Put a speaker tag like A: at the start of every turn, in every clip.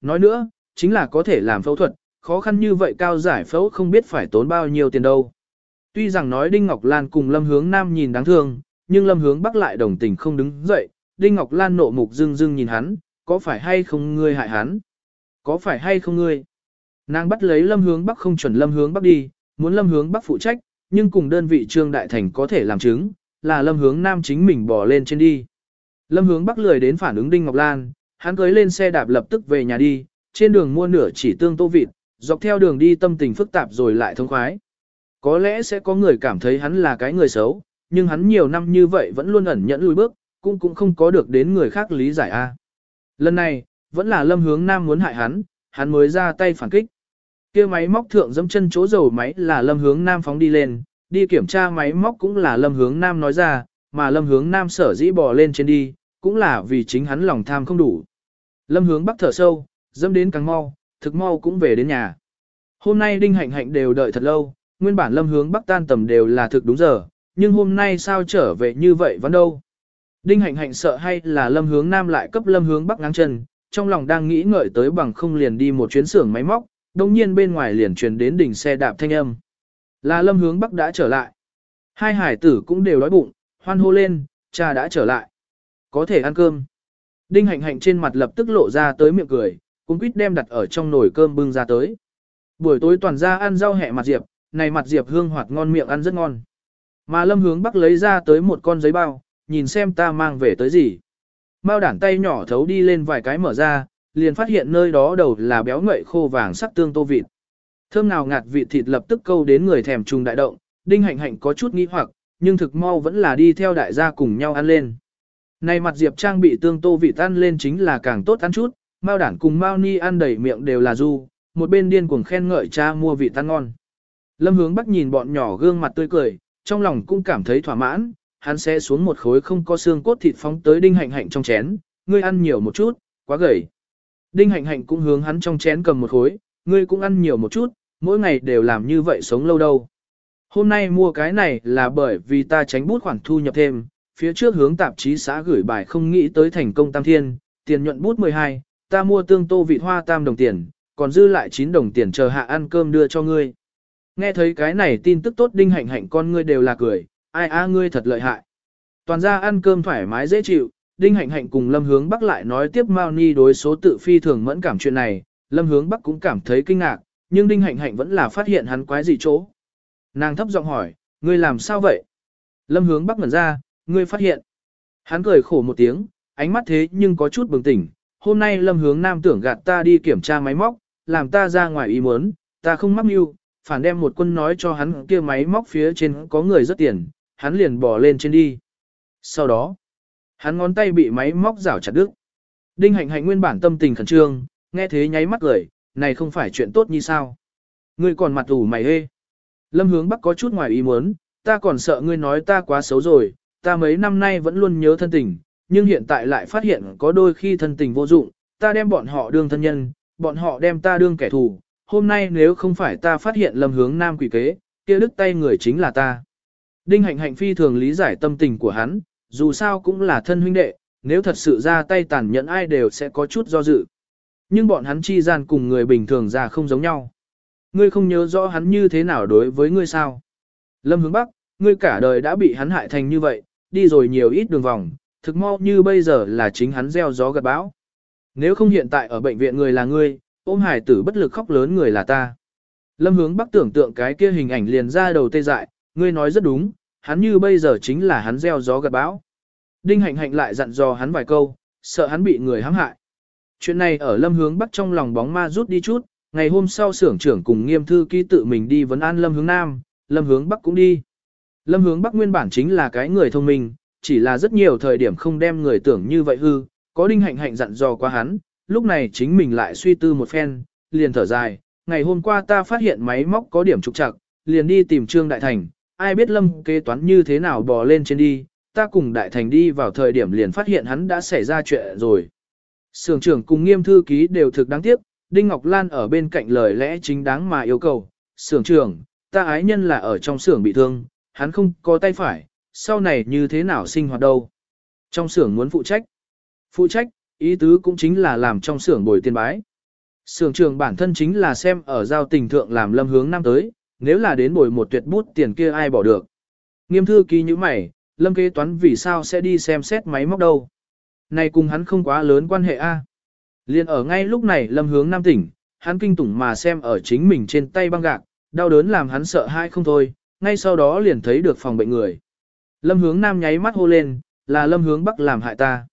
A: nói nữa, chính là có thể làm phẫu thuật, khó khăn như vậy cao giải phẫu không biết phải tốn bao nhiêu tiền đâu. Tuy rằng nói Đinh Ngọc Lan cùng Lâm Hướng Nam nhìn đáng thương, nhưng Lâm Hướng Bắc lại đồng tình không đứng dậy, Đinh Ngọc Lan nộ mục dưng dưng nhìn hắn, có phải hay không ngươi hại hắn? Có phải hay không ngươi? Nàng bắt lấy Lâm Hướng Bắc không chuẩn Lâm Hướng Bắc đi, muốn Lâm Hướng Bắc phụ trách, nhưng cùng đơn vị Trương Đại Thành có thể làm chứng, là Lâm Hướng Nam chính mình bỏ lên trên đi. Lâm Hướng Bắc lười đến phản ứng Đinh Ngọc Lan, hắn cưới lên xe đạp lập tức về nhà đi, trên đường mua nửa chỉ tương tô vịt, dọc theo đường đi tâm tình phức tạp rồi lại thông khoái. Có lẽ sẽ có người cảm thấy hắn là cái người xấu, nhưng hắn nhiều năm như vậy vẫn luôn ẩn nhẫn lùi bước, cũng cũng không có được đến người khác lý giải a. Lần này, vẫn là lâm hướng nam muốn hại hắn, hắn mới ra tay phản kích. kia máy móc thượng dẫm chân chỗ dầu máy là lâm hướng nam phóng đi lên, đi kiểm tra máy móc cũng là lâm hướng nam nói ra, mà lâm hướng nam sở dĩ bò lên trên đi, cũng là vì chính hắn lòng tham không đủ. Lâm hướng bắc thở sâu, dâm đến càng mau, thực mau cũng về đến nhà. Hôm nay đinh hạnh hạnh đều đợi thật lâu, nguyên bản lâm hướng bắc tan tầm đều là thực đúng giờ, nhưng hôm nay sao trở về như vậy vẫn đâu. Đinh hạnh hạnh sợ hay là lâm hướng nam lại cấp lâm hướng bắc ngang chân, trong lòng đang nghĩ ngợi tới bằng không liền đi một chuyến xưởng máy móc, đồng nhiên bên ngoài liền truyền đến đỉnh xe đạp thanh âm. Là lâm hướng bắc đã trở lại. Hai hải tử cũng đều đói bụng, hoan hô lên, cha đã trở lại. Có thể ăn cơm. Đinh hạnh hạnh trên mặt lập tức lộ ra tới miệng cười, cũng quýt đem đặt ở trong nồi cơm bưng ra tới. Buổi tối toàn ra ăn rau hẹ mặt diệp, này mặt diệp hương hoạt ngon miệng ăn rất ngon. Mà lâm hướng bắc lấy ra tới một con giấy bao, nhìn xem ta mang về tới gì. Mao đản tay nhỏ thấu đi lên vài cái mở ra, liền phát hiện nơi đó đầu là béo ngậy khô vàng sắc tương tô vịt. Thơm nào ngạt vị thịt lập tức câu đến người thèm trùng đại động, đinh hạnh hạnh có chút nghi hoặc, nhưng thực mau vẫn là đi theo đại gia cùng nhau ăn lên. Này mặt diệp trang bị tương tô vị tan lên chính là càng tốt ăn chút, Mao đản cùng Mao ni ăn đầy miệng đều là du, một bên điên cuồng khen ngợi cha mua vị tan ngon. Lâm hướng bắc nhìn bọn nhỏ gương mặt tươi cười, trong lòng cũng cảm thấy thỏa mãn, hắn sẽ xuống một khối không có xương cốt thịt phóng tới đinh hạnh hạnh trong chén, ngươi ăn nhiều một chút, quá gầy. Đinh hạnh hạnh cũng hướng hắn trong chén cầm một khối, ngươi cũng ăn nhiều một chút, mỗi ngày đều làm như vậy sống lâu đâu. Hôm nay mua cái này là bởi vì ta tránh bút khoản thu nhập thêm, phía trước hướng tạp chí xã gửi bài không nghĩ tới thành công tam thiên, tiền nhuận bút 12, ta mua tương tô vị hoa tam đồng tiền, còn dư lại 9 đồng tiền chờ hạ ăn cơm đưa cho ngươi. Nghe thấy cái này tin tức tốt đinh hạnh hạnh con ngươi đều là cười, ai a ngươi thật lợi hại. Toàn ra ăn cơm thoải mái dễ chịu, đinh hạnh hạnh cùng lâm hướng bắc lại nói tiếp Mao Ni đối số tự phi thường mẫn cảm chuyện này, lâm hướng bắc cũng cảm thấy kinh ngạc, nhưng đinh hạnh hạnh vẫn là phát hiện hắn quái gì chỗ. Nàng thấp giọng hỏi, ngươi làm sao vậy? Lâm hướng bắc ngẩn ra, ngươi phát hiện. Hắn cười khổ một tiếng, ánh mắt thế nhưng có chút bừng tỉnh, hôm nay lâm hướng nam tưởng gạt ta đi kiểm tra máy móc, làm ta ra ngoài ý muốn, ta không mắc mưu, phản đem một quân nói cho hắn kia máy móc phía trên có người rất tiền, hắn liền bỏ lên trên đi. Sau đó, hắn ngón tay bị máy móc rảo chặt đứt. Đinh hạnh hạnh nguyên bản tâm tình khẩn trương, nghe thế nháy mắt cười, này không phải chuyện tốt như sao. Ngươi còn mặt ủ mày hê. Lâm hướng bắc có chút ngoài ý muốn, ta còn sợ ngươi nói ta quá xấu rồi, ta mấy năm nay vẫn luôn nhớ thân tình, nhưng hiện tại lại phát hiện có đôi khi thân tình vô dụng, ta đem bọn họ đương thân nhân, bọn họ đem ta đương kẻ thù, hôm nay nếu không phải ta phát hiện lâm hướng nam quỷ kế, kia đứt tay người chính là ta. Đinh hạnh hạnh phi thường lý giải tâm tình của hắn, dù sao cũng là thân huynh đệ, nếu thật sự ra tay tàn nhẫn ai đều sẽ có chút do dự. Nhưng bọn hắn chi gian cùng người bình thường ra không giống nhau. Ngươi không nhớ rõ hắn như thế nào đối với ngươi sao? Lâm hướng bắc, ngươi cả đời đã bị hắn hại thành như vậy, đi rồi nhiều ít đường vòng, thực mau như bây giờ là chính hắn gieo gió gặt bão. Nếu không hiện tại ở bệnh viện người là ngươi, ôm hải tử bất lực khóc lớn người là ta. Lâm hướng bắc tưởng tượng cái kia hình ảnh liền ra đầu tê dại, ngươi nói rất đúng, hắn như bây giờ chính là hắn gieo gió gặt bão. Đinh hạnh hạnh lại dặn dò hắn vài câu, sợ hắn bị người hãm hại. Chuyện này ở lâm hướng bắc trong lòng bóng ma rút đi chút, ngày hôm sau xưởng trưởng cùng nghiêm thư ký tự mình đi vấn an lâm hướng nam, lâm hướng bắc cũng đi. Lâm hướng bắc nguyên bản chính là cái người thông minh, chỉ là rất nhiều thời điểm không đem người tưởng như vậy hư, có đinh hạnh hạnh dặn dò qua hắn, lúc này chính mình lại suy tư một phen, liền thở dài, ngày hôm qua ta phát hiện máy móc có điểm trục trặc, liền đi tìm Trương Đại Thành, ai biết lâm kế toán như thế nào bò lên trên đi, ta cùng Đại Thành đi vào thời điểm liền phát hiện hắn đã xảy ra chuyện rồi. Sưởng trưởng cùng nghiêm thư ký đều thực đáng tiếc, Đinh Ngọc Lan ở bên cạnh lời lẽ chính đáng mà yêu cầu, sưởng trưởng, ta ái nhân là ở trong sưởng bị thương, hắn không có tay phải, sau này như thế nào sinh hoạt đâu. Trong xưởng muốn phụ trách. Phụ trách, ý tứ cũng chính là làm trong xưởng bồi tiền bái. xưởng trường bản thân chính là xem ở giao tình thượng làm lâm hướng năm tới, nếu là đến bồi một tuyệt bút tiền kia ai bỏ được. Nghiêm thư ký như mày, lâm kế toán vì sao sẽ đi xem xét máy móc đâu. Này cùng hắn không quá lớn quan hệ a. Liên ở ngay lúc này lâm hướng nam tỉnh, hắn kinh tủng mà xem ở chính mình trên tay băng gạc, đau đớn làm hắn sợ hãi không thôi, ngay sau đó liền thấy được phòng bệnh người. Lâm hướng nam nháy mắt hô lên, là lâm hướng bắc làm hại ta.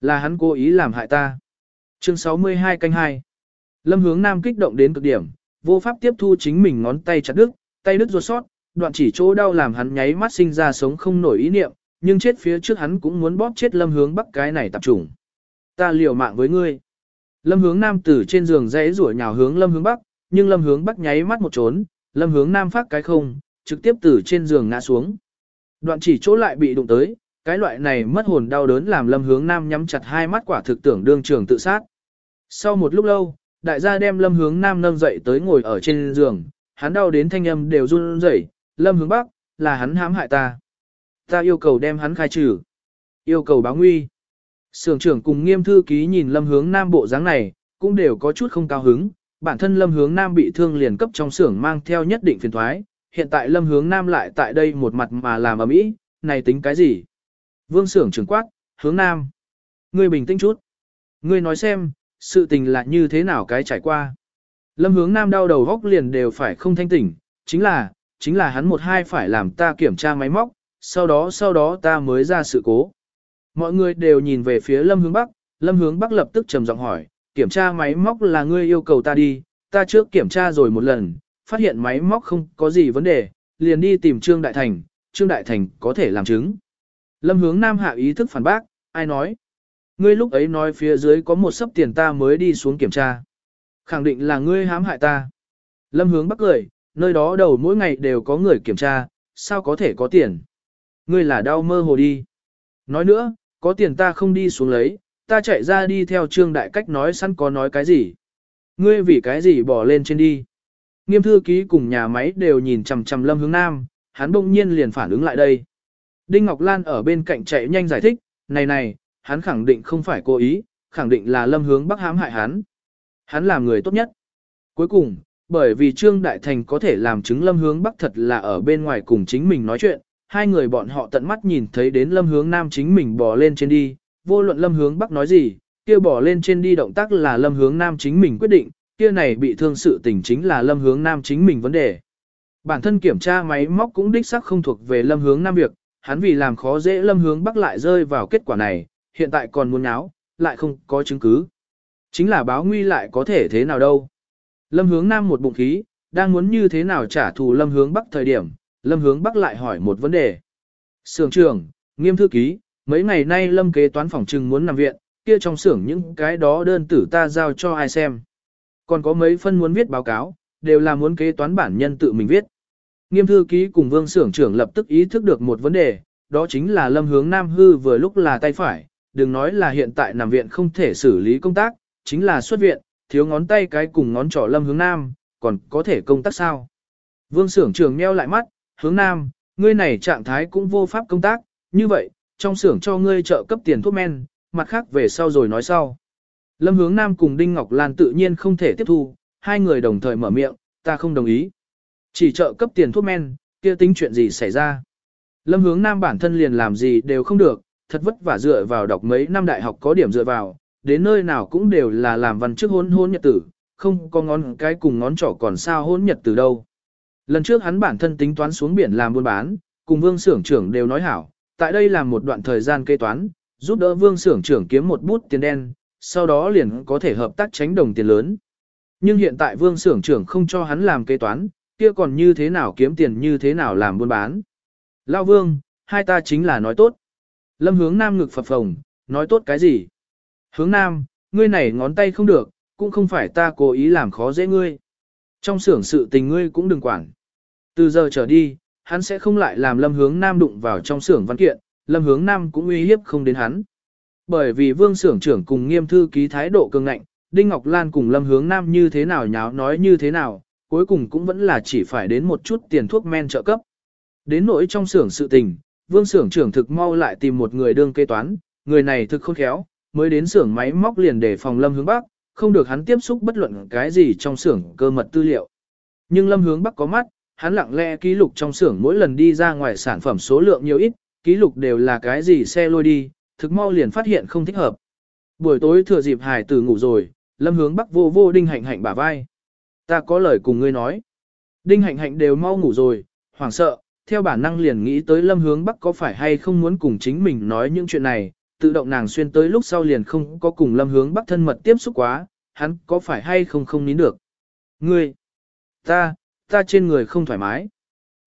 A: Là hắn cố ý làm hại ta. Chương 62 canh 2 Lâm hướng nam kích động đến cực điểm, vô pháp tiếp thu chính mình ngón tay chặt đứt, tay đứt ruột sót, đoạn chỉ chỗ đau làm hắn nháy mắt sinh ra sống không nổi ý niệm, nhưng chết phía trước hắn cũng muốn bóp chết lâm hướng bắc cái này tập trung. Ta liều mạng với ngươi. Lâm hướng nam từ trên giường dãy rủa nhào hướng lâm hướng bắc, nhưng lâm hướng bắc nháy mắt một trốn, lâm hướng nam phát cái không, trực tiếp từ trên giường ngã xuống. Đoạn chỉ chỗ lại bị đụng tới, cái loại này mất hồn đau đớn làm lâm hướng nam nhắm chặt hai mắt quả thực tưởng đương trường tự sát. Sau một lúc lâu, đại gia đem lâm hướng nam nâng dậy tới ngồi ở trên giường, hắn đau đến thanh âm đều run rẩy, lâm hướng bắc, là hắn hãm hại ta. Ta yêu cầu đem hắn khai trừ. Yêu cầu báo nguy. Sưởng trưởng cùng nghiêm thư ký nhìn lâm hướng nam bộ dáng này, cũng đều có chút không cao hứng. Bản thân lâm hướng nam bị thương liền cấp trong xưởng mang theo nhất định phiền thoái. Hiện tại lâm hướng nam lại tại đây một mặt mà làm ở mỹ, này tính cái gì? Vương sưởng trưởng quát, hướng nam. Ngươi bình tĩnh chút. Ngươi nói xem, sự tình là như thế nào cái trải qua. Lâm hướng nam đau đầu góc liền đều phải không thanh tỉnh, chính là, chính là hắn một hai phải làm ta kiểm tra máy móc, sau đó sau đó ta mới ra sự cố. Mọi người đều nhìn về phía lâm hướng bắc, lâm hướng bắc lập tức trầm giọng hỏi, kiểm tra máy móc là ngươi yêu cầu ta đi, ta trước kiểm tra rồi một lần, phát hiện máy móc không có gì vấn đề, liền đi tìm Trương Đại Thành, Trương Đại Thành có thể làm chứng. Lâm hướng nam hạ ý thức phản bác, ai nói? Ngươi lúc ấy nói phía dưới có một sấp tiền ta mới đi xuống kiểm tra. Khẳng định là ngươi hãm hại ta. Lâm hướng bắc cười, nơi đó đầu mỗi ngày đều có người kiểm tra, sao có thể có tiền. Ngươi là đau mơ hồ đi. Nói nữa, có tiền ta không đi xuống lấy, ta chạy ra đi theo trương đại cách nói sẵn có nói cái gì. Ngươi vì cái gì bỏ lên trên đi. Nghiêm thư ký cùng nhà máy đều nhìn chằm chằm lâm hướng nam, hắn bỗng nhiên liền phản ứng lại đây. Đinh Ngọc Lan ở bên cạnh chạy nhanh giải thích, này này, hắn khẳng định không phải cố ý, khẳng định là lâm hướng bắc hãm hại hắn. Hắn là người tốt nhất. Cuối cùng, bởi vì Trương Đại Thành có thể làm chứng lâm hướng bắc thật là ở bên ngoài cùng chính mình nói chuyện, hai người bọn họ tận mắt nhìn thấy đến lâm hướng nam chính mình bò lên trên đi, vô luận lâm hướng bắc nói gì, kia bò lên trên đi động tác là lâm hướng nam chính mình quyết định, kia này bị thương sự tình chính là lâm hướng nam chính mình vấn đề. Bản thân kiểm tra máy móc cũng đích xác không thuộc về lâm hướng nam việc, hắn vì làm khó dễ lâm hướng bắc lại rơi vào kết quả này, hiện tại còn muốn áo, lại không có chứng cứ. Chính là báo nguy lại có thể thế nào đâu. Lâm hướng nam một bụng khí, đang muốn như thế nào trả thù lâm hướng bắc thời điểm, lâm hướng bắc lại hỏi một vấn đề. Sưởng trưởng, nghiêm thư ký, mấy ngày nay lâm kế toán phòng trừng muốn nằm viện, kia trong xưởng những cái đó đơn tử ta giao cho ai xem. Còn có mấy phân muốn viết báo cáo, đều là muốn kế toán bản nhân tự mình viết. Nghiêm thư ký cùng vương xưởng trưởng lập tức ý thức được một vấn đề, đó chính là lâm hướng nam hư vừa lúc là tay phải, đừng nói là hiện tại nằm viện không thể xử lý công tác, chính là xuất viện, thiếu ngón tay cái cùng ngón trỏ lâm hướng nam, còn có thể công tác sao. Vương xưởng trưởng nheo lại mắt, hướng nam, ngươi này trạng thái cũng vô pháp công tác, như vậy, trong xưởng cho ngươi trợ cấp tiền thuốc men, mặt khác về sau rồi nói sau. Lâm hướng nam cùng Đinh Ngọc Lan tự nhiên không thể tiếp thu, hai người đồng thời mở miệng, ta không đồng ý. Chỉ trợ cấp tiền thuốc men, kia tính chuyện gì xảy ra. Lâm hướng nam bản thân liền làm gì đều không được, thật vất vả dựa vào đọc mấy năm đại học có điểm dựa vào, đến nơi nào cũng đều là làm văn chức hôn hôn nhật tử, không có ngón cái cùng ngón trỏ còn sao hôn nhật tử đâu. Lần trước hắn bản thân tính toán xuống biển làm buôn bán, cùng vương xưởng trưởng đều nói hảo, tại đây làm một đoạn thời gian kế toán, giúp đỡ vương xưởng trưởng kiếm một bút tiền đen, sau đó liền có thể hợp tác tránh đồng tiền lớn. Nhưng hiện tại vương xưởng trưởng không cho hắn làm kế toán, kia còn như thế nào kiếm tiền như thế nào làm buôn bán. Lao vương, hai ta chính là nói tốt. Lâm hướng nam ngực phập phồng, nói tốt cái gì? Hướng nam, ngươi này ngón tay không được, cũng không phải ta cố ý làm khó dễ ngươi. Trong xưởng sự tình ngươi cũng đừng quản. Từ giờ trở đi, hắn sẽ không lại làm lâm hướng nam đụng vào trong xưởng văn kiện, lâm hướng nam cũng uy hiếp không đến hắn. Bởi vì vương xưởng trưởng cùng nghiêm thư ký thái độ cường ngạnh, Đinh Ngọc Lan cùng lâm hướng nam như thế nào nháo nói như thế nào, cuối cùng cũng vẫn là chỉ phải đến một chút tiền thuốc men trợ cấp. Đến nỗi trong xưởng sự tình, vương xưởng trưởng thực mau lại tìm một người đương kế toán, người này thực khôn khéo, mới đến xưởng máy móc liền để phòng lâm hướng bắc, không được hắn tiếp xúc bất luận cái gì trong xưởng cơ mật tư liệu. Nhưng Lâm Hướng Bắc có mắt, hắn lặng lẽ ký lục trong xưởng mỗi lần đi ra ngoài sản phẩm số lượng nhiều ít, ký lục đều là cái gì xe lôi đi, thực mau liền phát hiện không thích hợp. Buổi tối thừa dịp hải tử ngủ rồi, Lâm Hướng Bắc vô vô đinh hạnh hạnh bả vai. Ta có lời cùng ngươi nói. Đinh hạnh hạnh đều mau ngủ rồi, hoảng sợ, theo bản năng liền nghĩ tới Lâm Hướng Bắc có phải hay không muốn cùng chính mình nói những chuyện này, tự động nàng xuyên tới lúc sau liền không có cùng Lâm Hướng Bắc thân mật tiếp xúc quá, hắn có phải hay không không nín được. Ngươi, ta, ta trên người không thoải mái.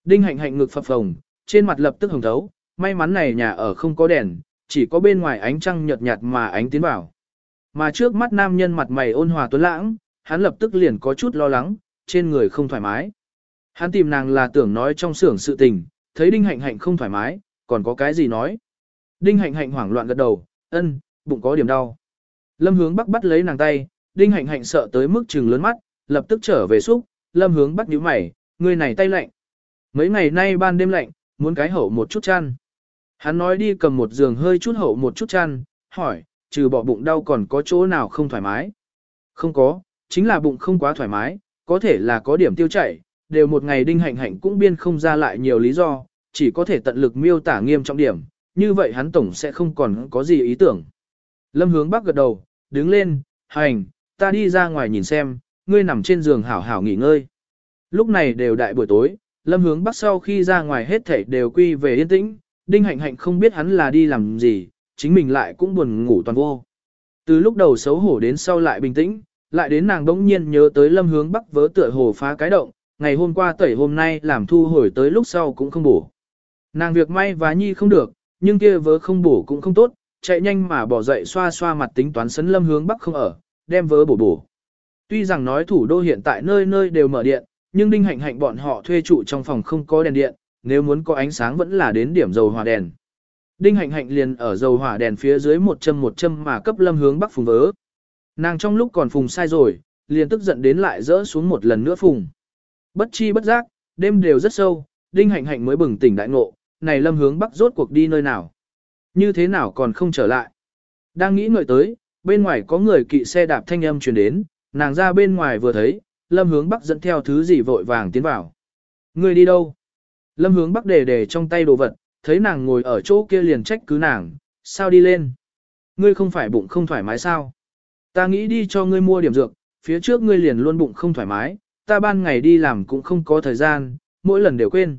A: Đinh hạnh hạnh ngực phập phồng, trên mặt lập tức hồng thấu, may mắn này nhà ở không có đèn, chỉ có bên ngoài ánh trăng nhợt nhạt mà ánh tiến vào. Mà trước mắt nam nhân mặt mày ôn hòa tuấn lãng, hắn lập tức liền có chút lo lắng, trên người không thoải mái. Hắn tìm nàng là tưởng nói trong xưởng sự tình, thấy Đinh Hạnh Hạnh không thoải mái, còn có cái gì nói. Đinh Hạnh Hạnh hoảng loạn gật đầu, ân, bụng có điểm đau. Lâm hướng bắc bắt lấy nàng tay, Đinh Hạnh Hạnh sợ tới mức trừng lớn mắt, lập tức trở về xúc, Lâm hướng bắc nhíu mày, người này tay lạnh. Mấy ngày nay ban đêm lạnh, muốn cái hậu một chút chăn. Hắn nói đi cầm một giường hơi chút hậu một chút chăn, hỏi, trừ bỏ bụng đau còn có chỗ nào không thoải mái. Không có, chính là bụng không quá thoải mái, có thể là có điểm tiêu chảy, đều một ngày đinh hạnh hạnh cũng biên không ra lại nhiều lý do, chỉ có thể tận lực miêu tả nghiêm trọng điểm, như vậy hắn tổng sẽ không còn có gì ý tưởng. Lâm hướng bắc gật đầu, đứng lên, hành, ta đi ra ngoài nhìn xem, ngươi nằm trên giường hảo hảo nghỉ ngơi. Lúc này đều đại buổi tối, lâm hướng bắc sau khi ra ngoài hết thảy đều quy về yên tĩnh, đinh hạnh hạnh không biết hắn là đi làm gì, chính mình lại cũng buồn ngủ toàn vô. Từ lúc đầu xấu hổ đến sau lại bình tĩnh, lại đến nàng đống nhiên nhớ tới lâm hướng bắc vớ tựa hồ phá cái động, ngày hôm qua tẩy hôm nay làm thu hồi tới lúc sau cũng không bổ. Nàng việc may vá nhi không được, nhưng kia vớ không bổ cũng không tốt, chạy nhanh mà bỏ dậy xoa xoa mặt tính toán sấn lâm hướng bắc không ở, đem vớ bổ bổ. Tuy rằng nói thủ đô hiện tại nơi nơi đều mở điện, nhưng đinh hạnh hạnh bọn họ thuê trụ trong phòng không có đèn điện, nếu muốn có ánh sáng vẫn là đến điểm dầu hỏa đèn. Đinh hạnh hạnh liền ở dầu hỏa đèn phía dưới một châm một châm mà cấp lâm hướng bắc phùng vớ. Nàng trong lúc còn phùng sai rồi, liền tức giận đến lại rỡ xuống một lần nữa phùng. Bất chi bất giác, đêm đều rất sâu, đinh hạnh hạnh mới bừng tỉnh đại ngộ, này lâm hướng bắc rốt cuộc đi nơi nào. Như thế nào còn không trở lại. Đang nghĩ ngợi tới, bên ngoài có người kỵ xe đạp thanh âm truyền đến, nàng ra bên ngoài vừa thấy, lâm hướng bắc dẫn theo thứ gì vội vàng tiến vào. Người đi đâu? Lâm hướng bắc đề đề trong tay đồ vật, thấy nàng ngồi ở chỗ kia liền trách cứ nàng, sao đi lên? Ngươi không phải bụng không thoải mái sao? Ta nghĩ đi cho ngươi mua điểm dược, phía trước ngươi liền luôn bụng không thoải mái, ta ban ngày đi làm cũng không có thời gian, mỗi lần đều quên.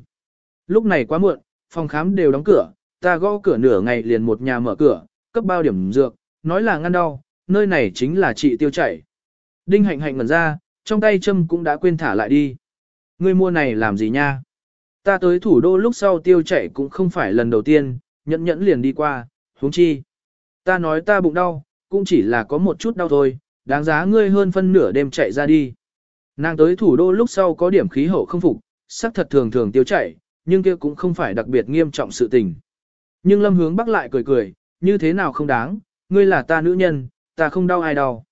A: Lúc này quá muộn, phòng khám đều đóng cửa, ta gõ cửa nửa ngày liền một nhà mở cửa, cấp bao điểm dược, nói là ngăn đau, nơi này chính là trị tiêu chảy. Đinh hạnh hạnh ngẩn ra, trong tay châm cũng đã quên thả lại đi. Ngươi mua này làm gì nha? Ta tới thủ đô lúc sau tiêu chảy cũng không phải lần đầu tiên, nhẫn nhẫn liền đi qua, huống chi. Ta nói ta bụng đau, cũng chỉ là có một chút đau thôi, đáng giá ngươi hơn phân nửa đêm chạy ra đi. Nàng tới thủ đô lúc sau có điểm khí hậu không phục, sắc thật thường thường tiêu chảy, nhưng kia cũng không phải đặc biệt nghiêm trọng sự tình. Nhưng lâm hướng bắc lại cười cười, như thế nào không đáng, ngươi là ta nữ nhân, ta không đau ai đau.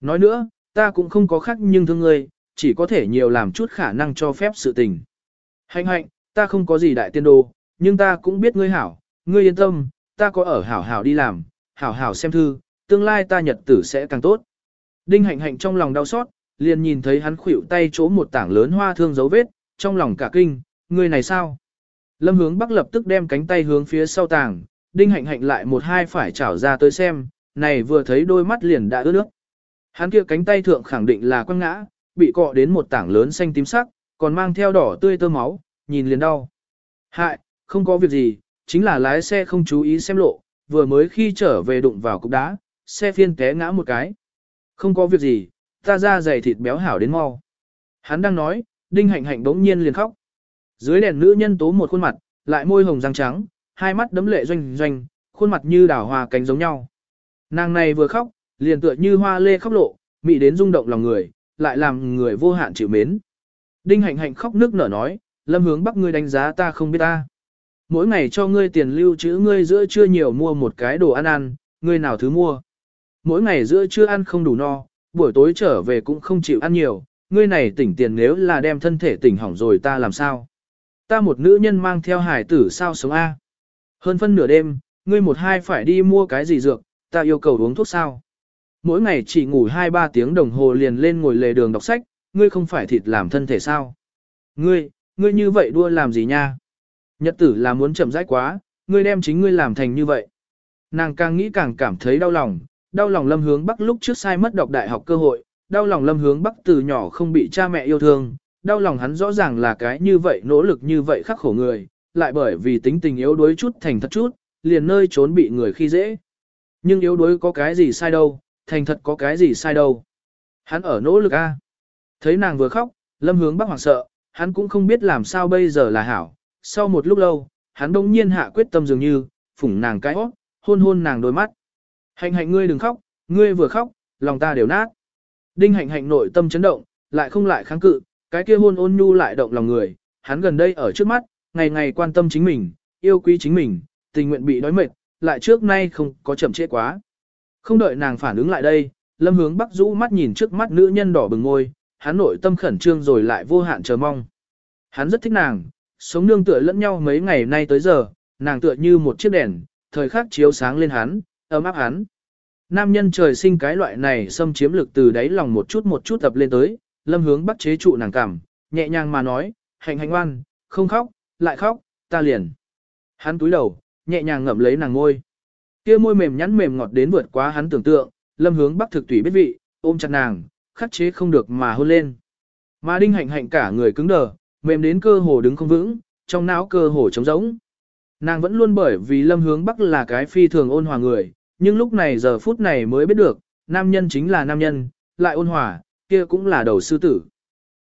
A: Nói nữa, ta cũng không có khác nhưng thương ngươi, chỉ có thể nhiều làm chút khả năng cho phép sự tình. Hạnh hạnh, ta không có gì đại tiên đồ, nhưng ta cũng biết ngươi hảo, ngươi yên tâm, ta có ở hảo hảo đi làm, hảo hảo xem thư, tương lai ta nhật tử sẽ càng tốt. Đinh hạnh hạnh trong lòng đau xót, liền nhìn thấy hắn khuỵu tay chỗ một tảng lớn hoa thương dấu vết, trong lòng cả kinh, người này sao? Lâm hướng bắc lập tức đem cánh tay hướng phía sau tảng, đinh hạnh hạnh lại một hai phải chảo ra tới xem, này vừa thấy đôi mắt liền đã ướt nước. Hắn kia cánh tay thượng khẳng định là quăng ngã, bị cọ đến một tảng lớn xanh tím sắc, còn mang theo đỏ tươi tơ máu, nhìn liền đau. Hại, không có việc gì, chính là lái xe không chú ý xem lộ, vừa mới khi trở về đụng vào cục đá, xe phiên té ngã một cái. Không có việc gì, ta ra dày thịt béo hảo đến mau. Hắn đang nói, đinh hạnh hạnh bỗng nhiên liền khóc. Dưới đèn nữ nhân tố một khuôn mặt, lại môi hồng răng trắng, hai mắt đấm lệ doanh doanh, khuôn mặt như đảo hoa cánh giống nhau. Nàng này vừa khóc, liền tựa như hoa lê khóc lộ, mị đến rung động lòng người, lại làm người vô hạn chịu mến. Đinh hạnh hạnh khóc nước nở nói, lâm hướng bắc ngươi đánh giá ta không biết ta. Mỗi ngày cho ngươi tiền lưu trữ ngươi giữa trưa nhiều mua một cái đồ ăn ăn, ngươi nào thứ mua. Mỗi ngày giữa trưa ăn không đủ no, buổi tối trở về cũng không chịu ăn nhiều, ngươi này tỉnh tiền nếu là đem thân thể tỉnh hỏng rồi ta làm sao? Ta một nữ nhân mang theo hải tử sao sống A? Hơn phân nửa đêm, ngươi một hai phải đi mua cái gì dược, ta yêu cầu uống thuốc sao? mỗi ngày chỉ ngủ 2-3 tiếng đồng hồ liền lên ngồi lề đường đọc sách, ngươi không phải thịt làm thân thể sao? Ngươi, ngươi như vậy đua làm gì nha? Nhật tử là muốn chậm rãi quá, ngươi đem chính ngươi làm thành như vậy. Nàng càng nghĩ càng cảm thấy đau lòng, đau lòng lâm hướng bắc lúc trước sai mất đọc đại học cơ hội, đau lòng lâm hướng bắc từ nhỏ không bị cha mẹ yêu thương, đau lòng hắn rõ ràng là cái như vậy nỗ lực như vậy khắc khổ người, lại bởi vì tính tình yếu đuối chút thành thật chút, liền nơi trốn bị người khi dễ. Nhưng yếu đuối có cái gì sai đâu, thành thật có cái gì sai đâu. Hắn ở nỗ lực a. Thấy nàng vừa khóc, lâm hướng bắc hoảng sợ, hắn cũng không biết làm sao bây giờ là hảo. Sau một lúc lâu, hắn đông nhiên hạ quyết tâm dường như, phủng nàng cái hót, hôn hôn nàng đôi mắt. Hạnh hạnh ngươi đừng khóc, ngươi vừa khóc, lòng ta đều nát. Đinh hạnh hạnh nội tâm chấn động, lại không lại kháng cự, cái kia hôn ôn nhu lại động lòng người, hắn gần đây ở trước mắt, ngày ngày quan tâm chính mình, yêu quý chính mình, tình nguyện bị đói mệt, lại trước nay không có chậm trễ quá. Không đợi nàng phản ứng lại đây, lâm hướng bắc rũ mắt nhìn trước mắt nữ nhân đỏ bừng ngôi, hắn nội tâm khẩn trương rồi lại vô hạn chờ mong. Hắn rất thích nàng, sống nương tựa lẫn nhau mấy ngày nay tới giờ, nàng tựa như một chiếc đèn, thời khắc chiếu sáng lên hắn, ấm áp hắn. Nam nhân trời sinh cái loại này xâm chiếm lực từ đáy lòng một chút một chút tập lên tới, lâm hướng bắt chế trụ nàng cảm, nhẹ nhàng mà nói, hành hành ngoan, không khóc, lại khóc, ta liền. Hắn túi đầu, nhẹ nhàng ngậm lấy nàng ngôi. Kia môi mềm nhắn mềm ngọt đến vượt quá hắn tưởng tượng, lâm hướng bắc thực tùy biết vị, ôm chặt nàng, khắc chế không được mà hôn lên. Mà đinh hạnh hạnh cả người cứng đờ, mềm đến cơ hồ đứng không vững, trong não cơ hồ trống rỗng. Nàng vẫn luôn bởi vì lâm hướng bắc là cái phi thường ôn hòa người, nhưng lúc này giờ phút này mới biết được, nam nhân chính là nam nhân, lại ôn hòa, kia cũng là đầu sư tử.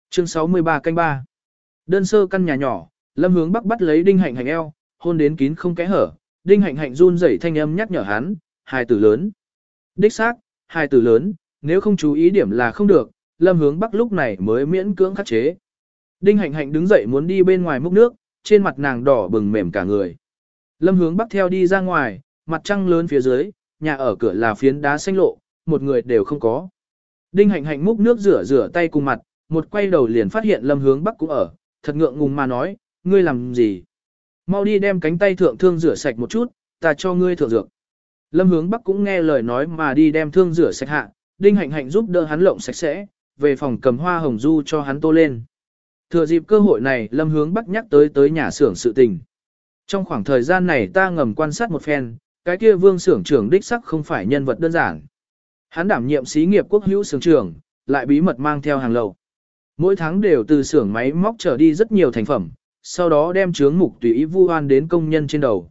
A: Chương 63 canh 3 Đơn sơ căn nhà nhỏ, lâm hướng bắc bắt lấy đinh hạnh hạnh eo, hôn đến kín không kẽ hở, đinh hạnh hạnh run rẩy thanh âm nhắc nhở hắn, hài tử lớn. Đích xác, hài tử lớn, nếu không chú ý điểm là không được, lâm hướng bắc lúc này mới miễn cưỡng khắc chế. Đinh hạnh hạnh đứng dậy muốn đi bên ngoài múc nước, trên mặt nàng đỏ bừng mềm cả người. Lâm hướng bắc theo đi ra ngoài, mặt trăng lớn phía dưới, nhà ở cửa là phiến đá xanh lộ, một người đều không có. Đinh hạnh hạnh múc nước rửa rửa tay cùng mặt, một quay đầu liền phát hiện lâm hướng bắc cũng ở, thật ngượng ngùng mà nói, ngươi làm gì? Mau đi đem cánh tay thượng thương rửa sạch một chút, ta cho ngươi thượng dược. Lâm hướng bắc cũng nghe lời nói mà đi đem thương rửa sạch hạ, đinh hạnh hạnh giúp đỡ hắn lộng sạch sẽ, về phòng cầm hoa hồng du cho hắn tô lên. Thừa dịp cơ hội này lâm hướng bắc nhắc tới tới nhà xưởng sự tình. Trong khoảng thời gian này ta ngầm quan sát một phen, cái kia vương xưởng trưởng đích sắc không phải nhân vật đơn giản. Hắn đảm nhiệm xí nghiệp quốc hữu xưởng trưởng, lại bí mật mang theo hàng lầu. Mỗi tháng đều từ xưởng máy móc trở đi rất nhiều thành phẩm, sau đó đem chướng mục tùy ý vu oan đến công nhân trên đầu.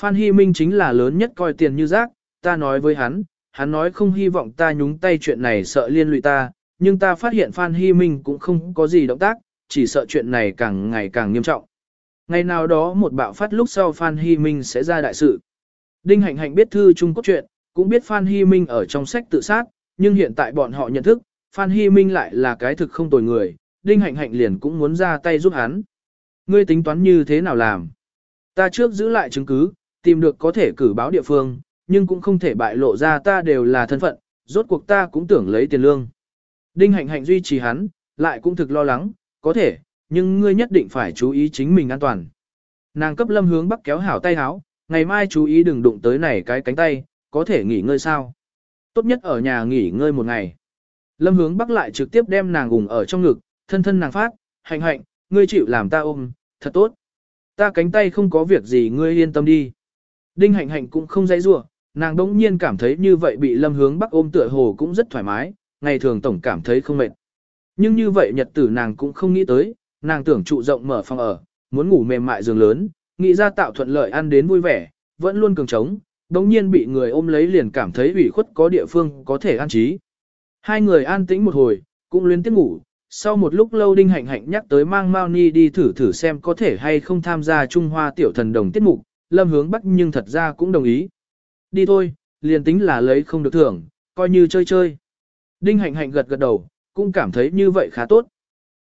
A: Phan Hy Minh chính là lớn nhất coi tiền như rác, ta nói với hắn, hắn nói không hy vọng ta nhúng tay chuyện này sợ liên lụy ta, nhưng ta phát hiện Phan Hy Minh cũng không có gì động tác, chỉ sợ chuyện này càng ngày càng nghiêm trọng. Ngày nào đó một bạo phát lúc sau Phan Hy Minh sẽ ra đại sự. Đinh Hạnh Hạnh biết thư Trung Quốc chuyện, cũng biết Phan Hy Minh ở trong sách tự sát, nhưng hiện tại bọn họ nhận thức, Phan Hy Minh lại là cái thực không tồi người, Đinh Hạnh Hạnh liền cũng muốn ra tay giúp hắn. Ngươi tính toán như thế nào làm? Ta trước giữ lại chứng cứ, tìm được có thể cử báo địa phương, nhưng cũng không thể bại lộ ra ta đều là thân phận, rốt cuộc ta cũng tưởng lấy tiền lương. Đinh Hạnh Hạnh duy trì hắn, lại cũng thực lo lắng, có thể, nhưng ngươi nhất định phải chú ý chính mình an toàn. Nàng cấp lâm hướng bắc kéo hảo tay háo, ngày mai chú ý đừng đụng tới này cái cánh tay, có thể nghỉ ngơi sao. Tốt nhất ở nhà nghỉ ngơi một ngày. Lâm hướng bắc lại trực tiếp đem nàng gùng ở trong ngực, thân thân nàng phát, hạnh hạnh, ngươi chịu làm ta ôm, thật tốt. Ta cánh tay không có việc gì ngươi yên tâm đi. Đinh hạnh hạnh cũng không dãy rủa, nàng đống nhiên cảm thấy như vậy bị lâm hướng bắc ôm tựa hồ cũng rất thoải mái, ngày thường tổng cảm thấy không mệt. Nhưng như vậy nhật tử nàng cũng không nghĩ tới, nàng tưởng trụ rộng mở phòng ở, muốn ngủ mềm mại giường lớn, nghĩ ra tạo thuận lợi ăn đến vui vẻ, vẫn luôn cường trống, đống nhiên bị người ôm lấy liền cảm thấy ủy khuất có địa phương có thể an trí. Hai người an tĩnh một hồi, cũng liên tiếp ngủ, sau một lúc lâu Đinh Hạnh Hạnh nhắc tới mang Mao Ni đi thử thử xem có thể hay không tham gia Trung Hoa tiểu thần đồng tiết mục, Lâm Hướng Bắc nhưng thật ra cũng đồng ý. Đi thôi, liền tính là lấy không được thưởng, coi như chơi chơi. Đinh Hạnh Hạnh gật gật đầu, cũng cảm thấy như vậy khá tốt.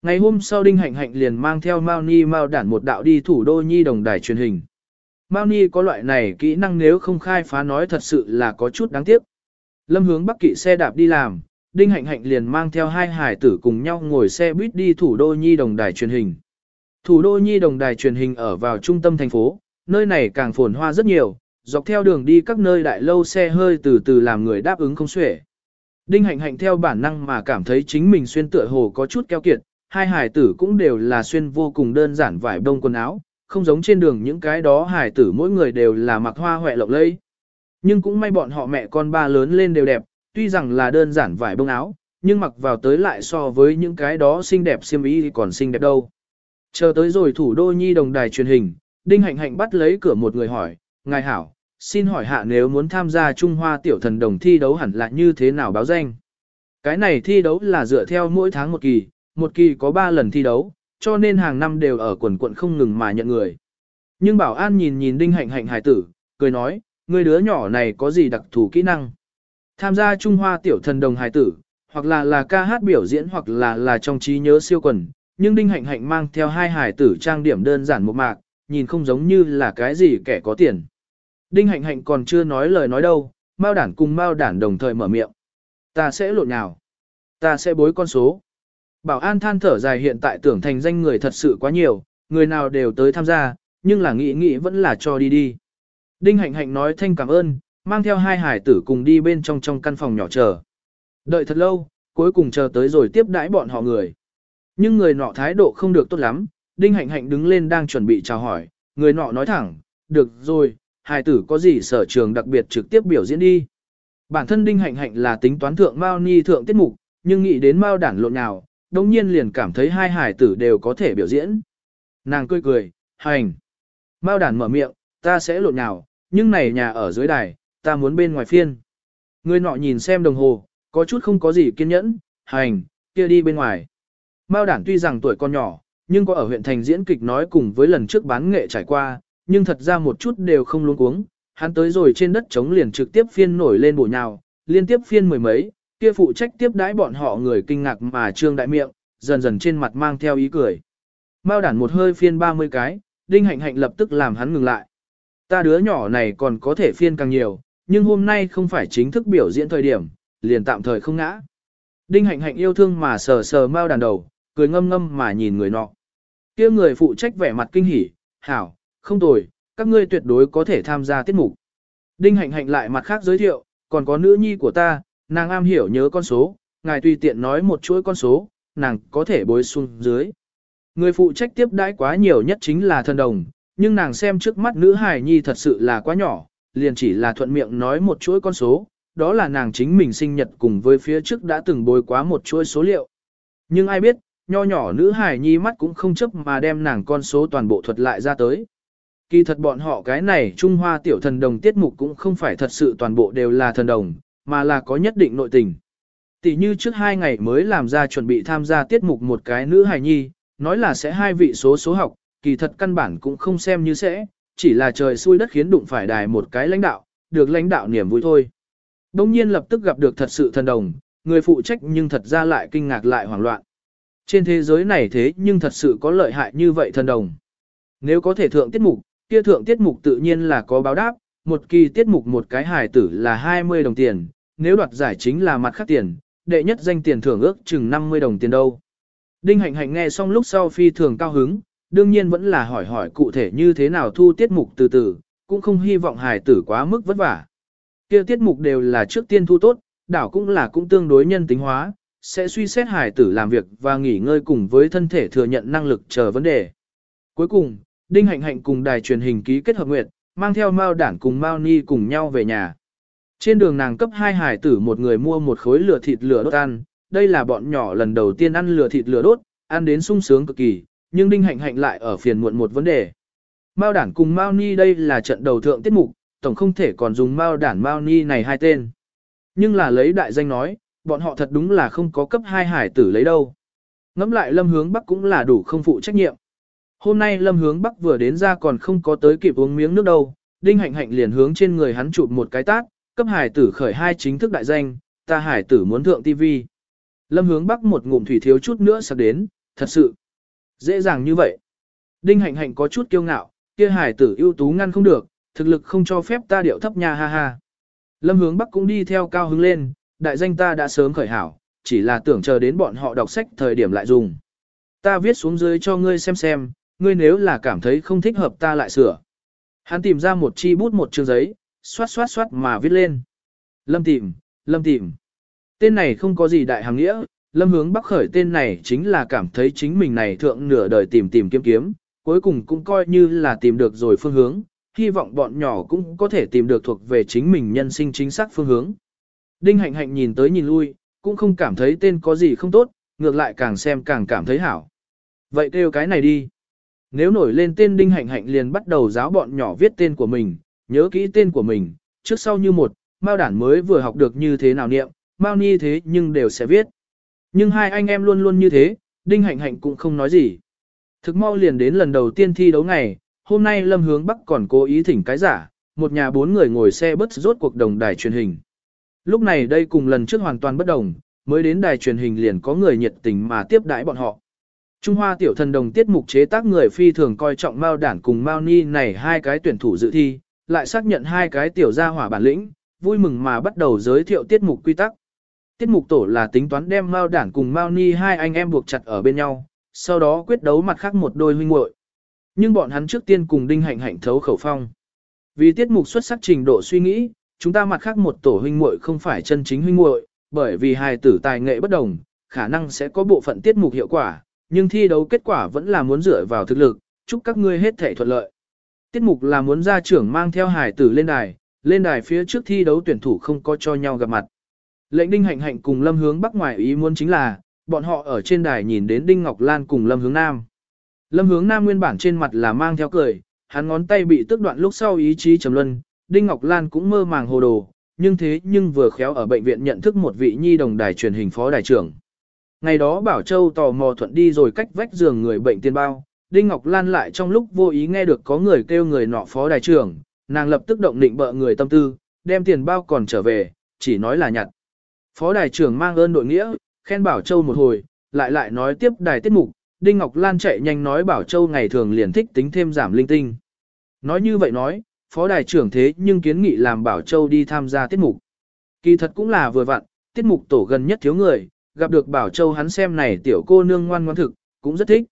A: Ngày hôm sau Đinh Hạnh Hạnh liền mang theo Mao Ni Mao đản một đạo đi thủ đô nhi đồng đài truyền hình. Mao Ni có loại này kỹ năng nếu không khai phá nói thật sự là có chút đáng tiếc. Lâm hướng Bắc kỵ xe đạp đi làm, Đinh Hạnh Hạnh liền mang theo hai hải tử cùng nhau ngồi xe buýt đi thủ đô nhi đồng đài truyền hình. Thủ đô nhi đồng đài truyền hình ở vào trung tâm thành phố, nơi này càng phồn hoa rất nhiều, dọc theo đường đi các nơi đại lâu xe hơi từ từ làm người đáp ứng không xuể. Đinh hạnh hạnh theo bản năng mà cảm thấy chính mình xuyên tựa hồ có chút keo kiệt, hai hải tử cũng đều là xuyên vô cùng đơn giản vải bông quần áo, không giống trên đường những cái đó hải tử mỗi người đều là mặc hoa hoẹ lộng lẫy. Nhưng cũng may bọn họ mẹ con ba lớn lên đều đẹp, tuy rằng là đơn giản vải bông áo, nhưng mặc vào tới lại so với những cái đó xinh đẹp xiêm y còn xinh đẹp đâu. Chờ tới rồi thủ đô nhi đồng đài truyền hình, Đinh Hạnh Hạnh bắt lấy cửa một người hỏi, Ngài hảo, xin hỏi hạ nếu muốn tham gia Trung Hoa tiểu thần đồng thi đấu hẳn là như thế nào báo danh? Cái này thi đấu là dựa theo mỗi tháng một kỳ, một kỳ có 3 lần thi đấu, cho nên hàng năm đều ở quần quận không ngừng mà nhận người. Nhưng bảo an nhìn nhìn Đinh Hạnh Hạnh hải tử, cười nói, người đứa nhỏ này có gì đặc thù kỹ năng? Tham gia Trung Hoa tiểu thần đồng hải tử, hoặc là là ca hát biểu diễn hoặc là là trong trí nhớ siêu quần, nhưng Đinh Hạnh Hạnh mang theo hai hải tử trang điểm đơn giản một mạc, nhìn không giống như là cái gì kẻ có tiền. Đinh Hạnh Hạnh còn chưa nói lời nói đâu, Mao Đản cùng Mao Đản đồng thời mở miệng. Ta sẽ lộn nào? Ta sẽ bối con số. Bảo an than thở dài hiện tại tưởng thành danh người thật sự quá nhiều, người nào đều tới tham gia, nhưng là nghĩ nghĩ vẫn là cho đi đi. Đinh Hạnh Hạnh nói thanh cảm ơn, mang theo hai hải tử cùng đi bên trong trong căn phòng nhỏ chờ. Đợi thật lâu, cuối cùng chờ tới rồi tiếp đãi bọn họ người. Nhưng người nọ thái độ không được tốt lắm, Đinh Hạnh Hạnh đứng lên đang chuẩn bị chào hỏi, người nọ nói thẳng, được rồi, hài tử có gì sở trường đặc biệt trực tiếp biểu diễn đi. Bản thân Đinh Hạnh Hạnh là tính toán thượng Mao Ni thượng tiết mục, nhưng nghĩ đến Mao đản lộn nào, đồng nhiên liền cảm thấy hai hài tử đều có thể biểu diễn. Nàng cười cười, hành. Mao đản mở miệng, ta sẽ lộn nào, nhưng này nhà ở dưới đài, ta muốn bên ngoài phiên. Người nọ nhìn xem đồng hồ, có chút không có gì kiên nhẫn, hành, kia đi bên ngoài. Mao đản tuy rằng tuổi còn nhỏ, nhưng có ở huyện thành diễn kịch nói cùng với lần trước bán nghệ trải qua, nhưng thật ra một chút đều không luống cuống. Hắn tới rồi trên đất trống liền trực tiếp phiên nổi lên bổ nhào, liên tiếp phiên mười mấy, kia phụ trách tiếp đãi bọn họ người kinh ngạc mà trương đại miệng, dần dần trên mặt mang theo ý cười. Mao đản một hơi phiên 30 cái, đinh hạnh hạnh lập tức làm hắn ngừng lại. Ta đứa nhỏ này còn có thể phiên càng nhiều, nhưng hôm nay không phải chính thức biểu diễn thời điểm, liền tạm thời không ngã. Đinh hạnh hạnh yêu thương mà sờ sờ Mao đàn đầu, cười ngâm ngâm mà nhìn người nọ. kia người phụ trách vẻ mặt kinh hỉ, hảo, không tồi, các ngươi tuyệt đối có thể tham gia tiết mục. Đinh hạnh hạnh lại mặt khác giới thiệu, còn có nữ nhi của ta, nàng am hiểu nhớ con số, ngài tùy tiện nói một chuỗi con số, nàng có thể bối xuống dưới. Người phụ trách tiếp đãi quá nhiều nhất chính là thần đồng, nhưng nàng xem trước mắt nữ hài nhi thật sự là quá nhỏ, liền chỉ là thuận miệng nói một chuỗi con số, đó là nàng chính mình sinh nhật cùng với phía trước đã từng bối quá một chuỗi số liệu. Nhưng ai biết, nho nhỏ nữ hài nhi mắt cũng không chấp mà đem nàng con số toàn bộ thuật lại ra tới. Kỳ thật bọn họ cái này Trung Hoa tiểu thần đồng tiết mục cũng không phải thật sự toàn bộ đều là thần đồng, mà là có nhất định nội tình. Tỷ như trước hai ngày mới làm ra chuẩn bị tham gia tiết mục một cái nữ hài nhi, nói là sẽ hai vị số số học, kỳ thật căn bản cũng không xem như sẽ, chỉ là trời xui đất khiến đụng phải đài một cái lãnh đạo, được lãnh đạo niềm vui thôi. Đông nhiên lập tức gặp được thật sự thần đồng, người phụ trách nhưng thật ra lại kinh ngạc lại hoảng loạn. Trên thế giới này thế nhưng thật sự có lợi hại như vậy thần đồng. Nếu có thể thượng tiết mục, kia thượng tiết mục tự nhiên là có báo đáp, một kỳ tiết mục một cái hài tử là 20 đồng tiền, nếu đoạt giải chính là mặt khác tiền, đệ nhất danh tiền thưởng ước chừng 50 đồng tiền đâu. Đinh hạnh hạnh nghe xong lúc sau phi thường cao hứng, đương nhiên vẫn là hỏi hỏi cụ thể như thế nào thu tiết mục từ từ, cũng không hy vọng hài tử quá mức vất vả. Kia tiết mục đều là trước tiên thu tốt, đảo cũng là cũng tương đối nhân tính hóa, sẽ suy xét hài tử làm việc và nghỉ ngơi cùng với thân thể thừa nhận năng lực chờ vấn đề. Cuối cùng, Đinh Hạnh Hạnh cùng đài truyền hình ký kết hợp nguyện, mang theo Mao Đản cùng Mao Ni cùng nhau về nhà. Trên đường nàng cấp hai hải tử một người mua một khối lửa thịt lửa đốt ăn, đây là bọn nhỏ lần đầu tiên ăn lửa thịt lửa đốt, ăn đến sung sướng cực kỳ, nhưng Đinh Hạnh Hạnh lại ở phiền muộn một vấn đề. Mao Đản cùng Mao Ni đây là trận đầu thượng tiết mục, tổng không thể còn dùng Mao Đản Mao Ni này hai tên. Nhưng là lấy đại danh nói, bọn họ thật đúng là không có cấp hai hải tử lấy đâu. Ngắm lại lâm hướng bắc cũng là đủ không phụ trách nhiệm. Hôm nay lâm hướng bắc vừa đến ra còn không có tới kịp uống miếng nước đâu, đinh hạnh hạnh liền hướng trên người hắn chụp một cái tát, cấp hải tử khởi hai chính thức đại danh, ta hải tử muốn thượng TV. Lâm hướng bắc một ngụm thủy thiếu chút nữa sắp đến, thật sự, dễ dàng như vậy. Đinh hạnh hạnh có chút kiêu ngạo, kia hải tử ưu tú ngăn không được, thực lực không cho phép ta điệu thấp nha ha ha. Lâm hướng bắc cũng đi theo cao hứng lên, đại danh ta đã sớm khởi hảo, chỉ là tưởng chờ đến bọn họ đọc sách thời điểm lại dùng. Ta viết xuống dưới cho ngươi xem xem, ngươi nếu là cảm thấy không thích hợp ta lại sửa. Hắn tìm ra một chi bút một chương giấy, xoát xoát xoát mà viết lên. Lâm tìm, lâm tìm. Tên này không có gì đại hàng nghĩa, lâm hướng bắc khởi tên này chính là cảm thấy chính mình này thượng nửa đời tìm tìm kiếm kiếm, cuối cùng cũng coi như là tìm được rồi phương hướng, hy vọng bọn nhỏ cũng có thể tìm được thuộc về chính mình nhân sinh chính xác phương hướng. Đinh hạnh hạnh nhìn tới nhìn lui, cũng không cảm thấy tên có gì không tốt, ngược lại càng xem càng cảm thấy hảo. Vậy kêu cái này đi. Nếu nổi lên tên Đinh Hạnh Hạnh liền bắt đầu giáo bọn nhỏ viết tên của mình, nhớ kỹ tên của mình, trước sau như một, Mao đản mới vừa học được như thế nào niệm, Mao ni thế nhưng đều sẽ viết. Nhưng hai anh em luôn luôn như thế, Đinh Hạnh Hạnh cũng không nói gì. Thực mau liền đến lần đầu tiên thi đấu ngày, hôm nay Lâm Hướng Bắc còn cố ý thỉnh cái giả, một nhà bốn người ngồi xe bất rốt cuộc đồng đài truyền hình. Lúc này đây cùng lần trước hoàn toàn bất đồng, mới đến đài truyền hình liền có người nhiệt tình mà tiếp đãi bọn họ. Trung Hoa tiểu thần đồng tiết mục chế tác người phi thường coi trọng Mao Đản cùng Mao Ni này hai cái tuyển thủ dự thi, lại xác nhận hai cái tiểu gia hỏa bản lĩnh, vui mừng mà bắt đầu giới thiệu tiết mục quy tắc. Tiết mục tổ là tính toán đem Mao Đản cùng Mao Ni hai anh em buộc chặt ở bên nhau, sau đó quyết đấu mặt khác một đôi huynh muội. Nhưng bọn hắn trước tiên cùng Đinh Hạnh Hạnh thấu khẩu phong. Vì tiết mục xuất sắc trình độ suy nghĩ, chúng ta mặt khác một tổ huynh muội không phải chân chính huynh muội, bởi vì hai tử tài nghệ bất đồng, khả năng sẽ có bộ phận tiết mục hiệu quả, nhưng thi đấu kết quả vẫn là muốn dựa vào thực lực, chúc các ngươi hết thể thuận lợi. Tiết mục là muốn ra trưởng mang theo hải tử lên đài, lên đài phía trước thi đấu tuyển thủ không có cho nhau gặp mặt. Lệnh Đinh Hạnh Hạnh cùng Lâm Hướng Bắc ngoài ý muốn chính là, bọn họ ở trên đài nhìn đến Đinh Ngọc Lan cùng Lâm Hướng Nam. Lâm Hướng Nam nguyên bản trên mặt là mang theo cười, hắn ngón tay bị tước đoạn lúc sau ý chí trầm luân, Đinh Ngọc Lan cũng mơ màng hồ đồ, nhưng thế nhưng vừa khéo ở bệnh viện nhận thức một vị nhi đồng đài truyền hình phó đài trưởng. Ngày đó Bảo Châu tò mò thuận đi rồi cách vách giường người bệnh tiền bao, Đinh Ngọc Lan lại trong lúc vô ý nghe được có người kêu người nọ phó đại trưởng, nàng lập tức động định bợ người tâm tư, đem tiền bao còn trở về, chỉ nói là nhặt. Phó đại trưởng mang ơn đội nghĩa, khen Bảo Châu một hồi, lại lại nói tiếp đài tiết mục, Đinh Ngọc Lan chạy nhanh nói Bảo Châu ngày thường liền thích tính thêm giảm linh tinh. Nói như vậy nói, phó đại trưởng thế nhưng kiến nghị làm Bảo Châu đi tham gia tiết mục. Kỳ thật cũng là vừa vặn, tiết mục tổ gần nhất thiếu người, gặp được Bảo Châu hắn xem này tiểu cô nương ngoan ngoan thực, cũng rất thích.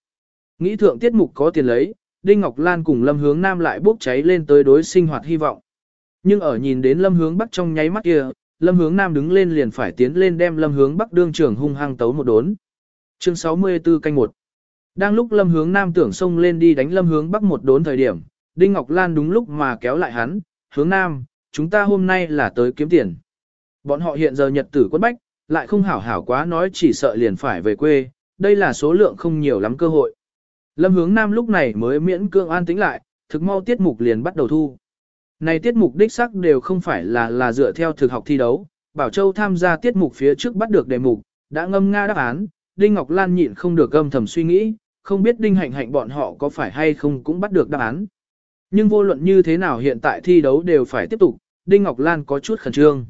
A: Nghĩ thượng tiết mục có tiền lấy, Đinh Ngọc Lan cùng Lâm Hướng Nam lại bốc cháy lên tới đối sinh hoạt hy vọng. Nhưng ở nhìn đến Lâm Hướng Bắc trong nháy mắt kia, Lâm Hướng Nam đứng lên liền phải tiến lên đem Lâm Hướng Bắc đương trưởng hung hăng tấu một đốn. Chương 64 canh 1 Đang lúc Lâm Hướng Nam tưởng xông lên đi đánh Lâm Hướng Bắc một đốn thời điểm, Đinh Ngọc Lan đúng lúc mà kéo lại hắn, hướng Nam, chúng ta hôm nay là tới kiếm tiền. Bọn họ hiện giờ nhật tử quân bách, lại không hảo hảo quá nói chỉ sợ liền phải về quê, đây là số lượng không nhiều lắm cơ hội. Lâm hướng nam lúc này mới miễn cương an tĩnh lại, thực mau tiết mục liền bắt đầu thu. Này tiết mục đích sắc đều không phải là là dựa theo thực học thi đấu, Bảo Châu tham gia tiết mục phía trước bắt được đề mục, đã ngâm nga đáp án, Đinh Ngọc Lan nhịn không được âm thầm suy nghĩ, không biết Đinh Hạnh Hạnh bọn họ có phải hay không cũng bắt được đáp án. Nhưng vô luận như thế nào hiện tại thi đấu đều phải tiếp tục, Đinh Ngọc Lan có chút khẩn trương.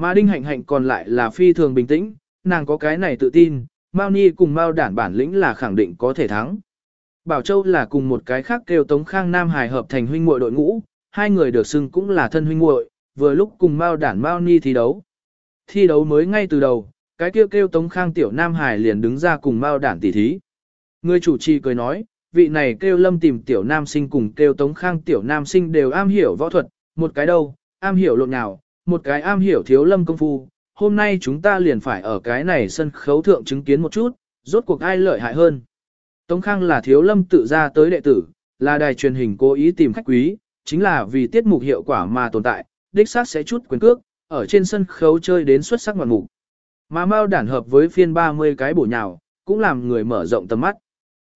A: Mà Đinh Hạnh Hạnh còn lại là phi thường bình tĩnh, nàng có cái này tự tin, Mao Ni cùng Mao Đản bản lĩnh là khẳng định có thể thắng. Bảo Châu là cùng một cái khác kêu Tống Khang Nam Hải hợp thành huynh muội đội ngũ, hai người được xưng cũng là thân huynh muội, vừa lúc cùng Mao Đản Mao Ni thi đấu. Thi đấu mới ngay từ đầu, cái kêu kêu Tống Khang tiểu Nam Hải liền đứng ra cùng Mao Đản tỉ thí. Người chủ trì cười nói, vị này kêu Lâm tìm tiểu nam sinh cùng kêu Tống Khang tiểu nam sinh đều am hiểu võ thuật, một cái đâu, am hiểu lộn nào, một cái am hiểu thiếu lâm công phu, hôm nay chúng ta liền phải ở cái này sân khấu thượng chứng kiến một chút, rốt cuộc ai lợi hại hơn. Tống Khang là thiếu lâm tự ra tới đệ tử, là đài truyền hình cố ý tìm khách quý, chính là vì tiết mục hiệu quả mà tồn tại, đích xác sẽ chút quyền cước, ở trên sân khấu chơi đến xuất sắc ngoạn mục. Mà Mao đản hợp với phiên 30 cái bổ nhào, cũng làm người mở rộng tầm mắt.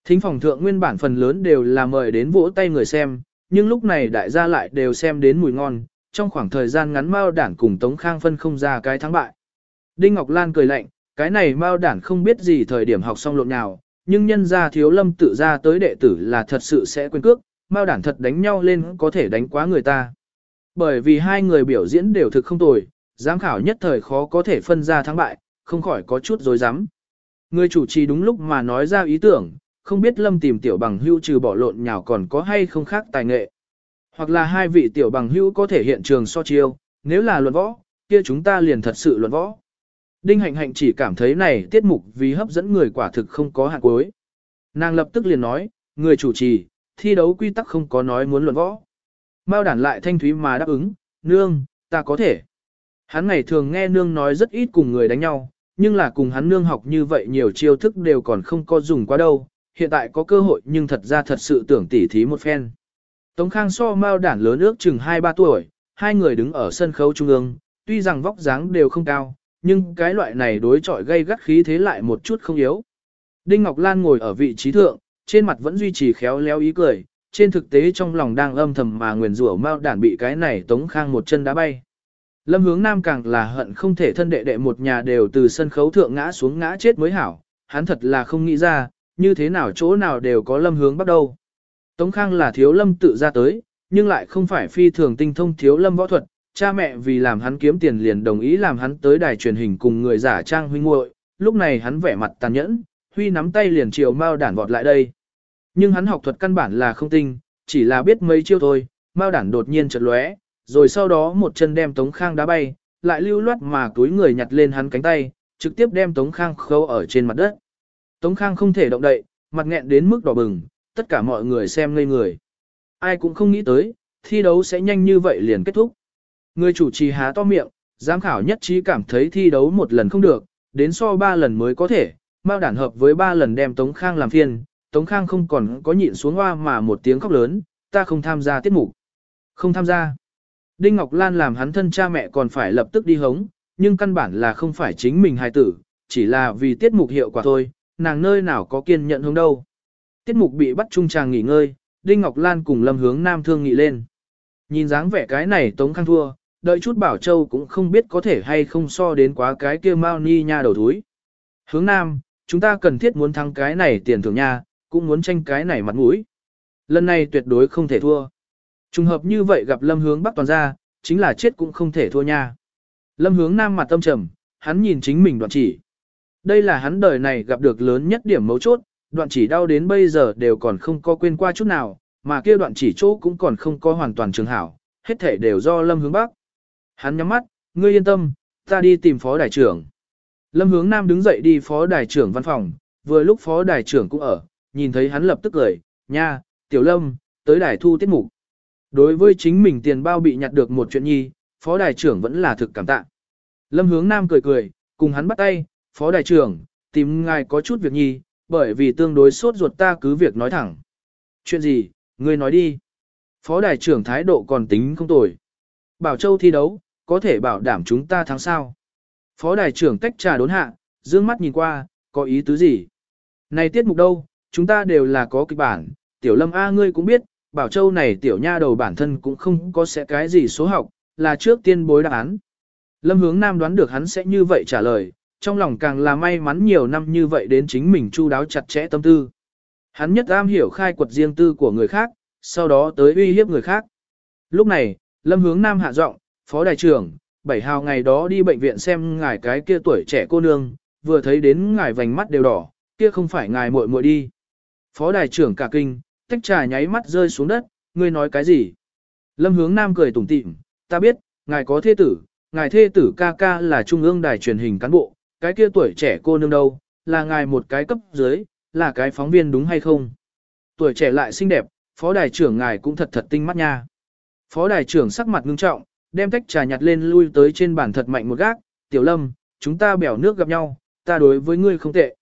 A: Thính phòng thượng nguyên bản phần lớn đều là mời đến vỗ tay người xem, nhưng lúc này đại gia lại đều xem đến mùi ngon, trong khoảng thời gian ngắn Mao Đản cùng Tống Khang phân không ra cái thắng bại. Đinh Ngọc Lan cười lạnh, cái này Mao Đản không biết gì thời điểm học xong lộn nào, nhưng nhân gia thiếu lâm tự ra tới đệ tử là thật sự sẽ quên cước, Mao Đản thật đánh nhau lên có thể đánh quá người ta. Bởi vì hai người biểu diễn đều thực không tồi, giám khảo nhất thời khó có thể phân ra thắng bại, không khỏi có chút dối rắm Người chủ trì đúng lúc mà nói ra ý tưởng, không biết lâm tìm tiểu bằng hưu trừ bỏ lộn nhào còn có hay không khác tài nghệ. Hoặc là hai vị tiểu bằng hữu có thể hiện trường so chiêu, nếu là luận võ, kia chúng ta liền thật sự luận võ. Đinh hạnh hạnh chỉ cảm thấy này tiết mục vì hấp dẫn người quả thực không có hạn cuối. Nàng lập tức liền nói, người chủ trì, thi đấu quy tắc không có nói muốn luận võ. Mao đản lại thanh thúy mà đáp ứng, nương, ta có thể. Hắn ngày thường nghe nương nói rất ít cùng người đánh nhau, nhưng là cùng hắn nương học như vậy nhiều chiêu thức đều còn không có dùng quá đâu, hiện tại có cơ hội nhưng thật ra thật sự tưởng tỉ thí một phen. Tống Khang so Mao đản lớn ước chừng 2-3 tuổi, hai người đứng ở sân khấu trung ương, tuy rằng vóc dáng đều không cao, nhưng cái loại này đối chọi gây gắt khí thế lại một chút không yếu. Đinh Ngọc Lan ngồi ở vị trí thượng, trên mặt vẫn duy trì khéo léo ý cười, trên thực tế trong lòng đang âm thầm mà nguyền rủa Mao đản bị cái này Tống Khang một chân đá bay. Lâm hướng nam càng là hận không thể thân đệ đệ một nhà đều từ sân khấu thượng ngã xuống ngã chết mới hảo, hắn thật là không nghĩ ra, như thế nào chỗ nào đều có lâm hướng bắt đầu. Tống Khang là thiếu lâm tự ra tới, nhưng lại không phải phi thường tinh thông thiếu lâm võ thuật, cha mẹ vì làm hắn kiếm tiền liền đồng ý làm hắn tới đài truyền hình cùng người giả trang huynh muội. lúc này hắn vẻ mặt tàn nhẫn, huy nắm tay liền chiều Mao đản vọt lại đây. Nhưng hắn học thuật căn bản là không tinh, chỉ là biết mấy chiêu thôi, Mao đản đột nhiên chợt lóe, rồi sau đó một chân đem Tống Khang đá bay, lại lưu loát mà túi người nhặt lên hắn cánh tay, trực tiếp đem Tống Khang khâu ở trên mặt đất. Tống Khang không thể động đậy, mặt nghẹn đến mức đỏ bừng, tất cả mọi người xem ngây người. Ai cũng không nghĩ tới, thi đấu sẽ nhanh như vậy liền kết thúc. Người chủ trì há to miệng, giám khảo nhất trí cảm thấy thi đấu một lần không được, đến so ba lần mới có thể, Mao đản hợp với ba lần đem Tống Khang làm phiên, Tống Khang không còn có nhịn xuống hoa mà một tiếng khóc lớn, ta không tham gia tiết mục. Không tham gia. Đinh Ngọc Lan làm hắn thân cha mẹ còn phải lập tức đi hống, nhưng căn bản là không phải chính mình hài tử, chỉ là vì tiết mục hiệu quả thôi, nàng nơi nào có kiên nhận hướng đâu. Tiết mục bị bắt trung tràng nghỉ ngơi, Đinh Ngọc Lan cùng Lâm Hướng Nam thương nghị lên. Nhìn dáng vẻ cái này Tống Khang thua, đợi chút Bảo Châu cũng không biết có thể hay không so đến quá cái kia Mao Ni nha đầu thúi. Hướng Nam, chúng ta cần thiết muốn thắng cái này tiền thưởng nha, cũng muốn tranh cái này mặt mũi. Lần này tuyệt đối không thể thua. Trùng hợp như vậy gặp Lâm Hướng Bắc toàn ra, chính là chết cũng không thể thua nha. Lâm Hướng Nam mặt tâm trầm, hắn nhìn chính mình đoạn chỉ. Đây là hắn đời này gặp được lớn nhất điểm mấu chốt, đoạn chỉ đau đến bây giờ đều còn không có quên qua chút nào, mà kia đoạn chỉ chỗ cũng còn không có hoàn toàn trường hảo, hết thể đều do Lâm Hướng Bắc. Hắn nhắm mắt, ngươi yên tâm, ta đi tìm phó đại trưởng. Lâm Hướng Nam đứng dậy đi phó đại trưởng văn phòng, vừa lúc phó đại trưởng cũng ở, nhìn thấy hắn lập tức cười, nha, tiểu lâm, tới đài thu tiết mục. Đối với chính mình tiền bao bị nhặt được một chuyện nhi, phó đại trưởng vẫn là thực cảm tạ. Lâm Hướng Nam cười cười, cùng hắn bắt tay, phó đại trưởng, tìm ngài có chút việc nhi, bởi vì tương đối sốt ruột ta cứ việc nói thẳng. Chuyện gì, ngươi nói đi. Phó đại trưởng thái độ còn tính không tồi. Bảo Châu thi đấu, có thể bảo đảm chúng ta thắng sao. Phó đại trưởng tách trà đốn hạ, dương mắt nhìn qua, có ý tứ gì? Này tiết mục đâu, chúng ta đều là có kịch bản, tiểu lâm A ngươi cũng biết, Bảo Châu này tiểu nha đầu bản thân cũng không có sẽ cái gì số học, là trước tiên bối đáp án. Lâm hướng nam đoán được hắn sẽ như vậy trả lời, trong lòng càng là may mắn nhiều năm như vậy đến chính mình chu đáo chặt chẽ tâm tư. Hắn nhất am hiểu khai quật riêng tư của người khác, sau đó tới uy hiếp người khác. Lúc này, Lâm hướng nam hạ giọng, phó đại trưởng, bảy hào ngày đó đi bệnh viện xem ngài cái kia tuổi trẻ cô nương, vừa thấy đến ngài vành mắt đều đỏ, kia không phải ngài muội muội đi. Phó đại trưởng cả kinh, tách trà nháy mắt rơi xuống đất, ngươi nói cái gì? Lâm hướng nam cười tủm tỉm, ta biết, ngài có thê tử, ngài thê tử ca ca là trung ương đài truyền hình cán bộ, cái kia tuổi trẻ cô nương đâu, là ngài một cái cấp dưới, là cái phóng viên đúng hay không? Tuổi trẻ lại xinh đẹp, phó đài trưởng ngài cũng thật thật tinh mắt nha. Phó đài trưởng sắc mặt ngưng trọng, đem tách trà nhặt lên lui tới trên bàn thật mạnh một gác, tiểu lâm, chúng ta bèo nước gặp nhau, ta đối với ngươi không tệ.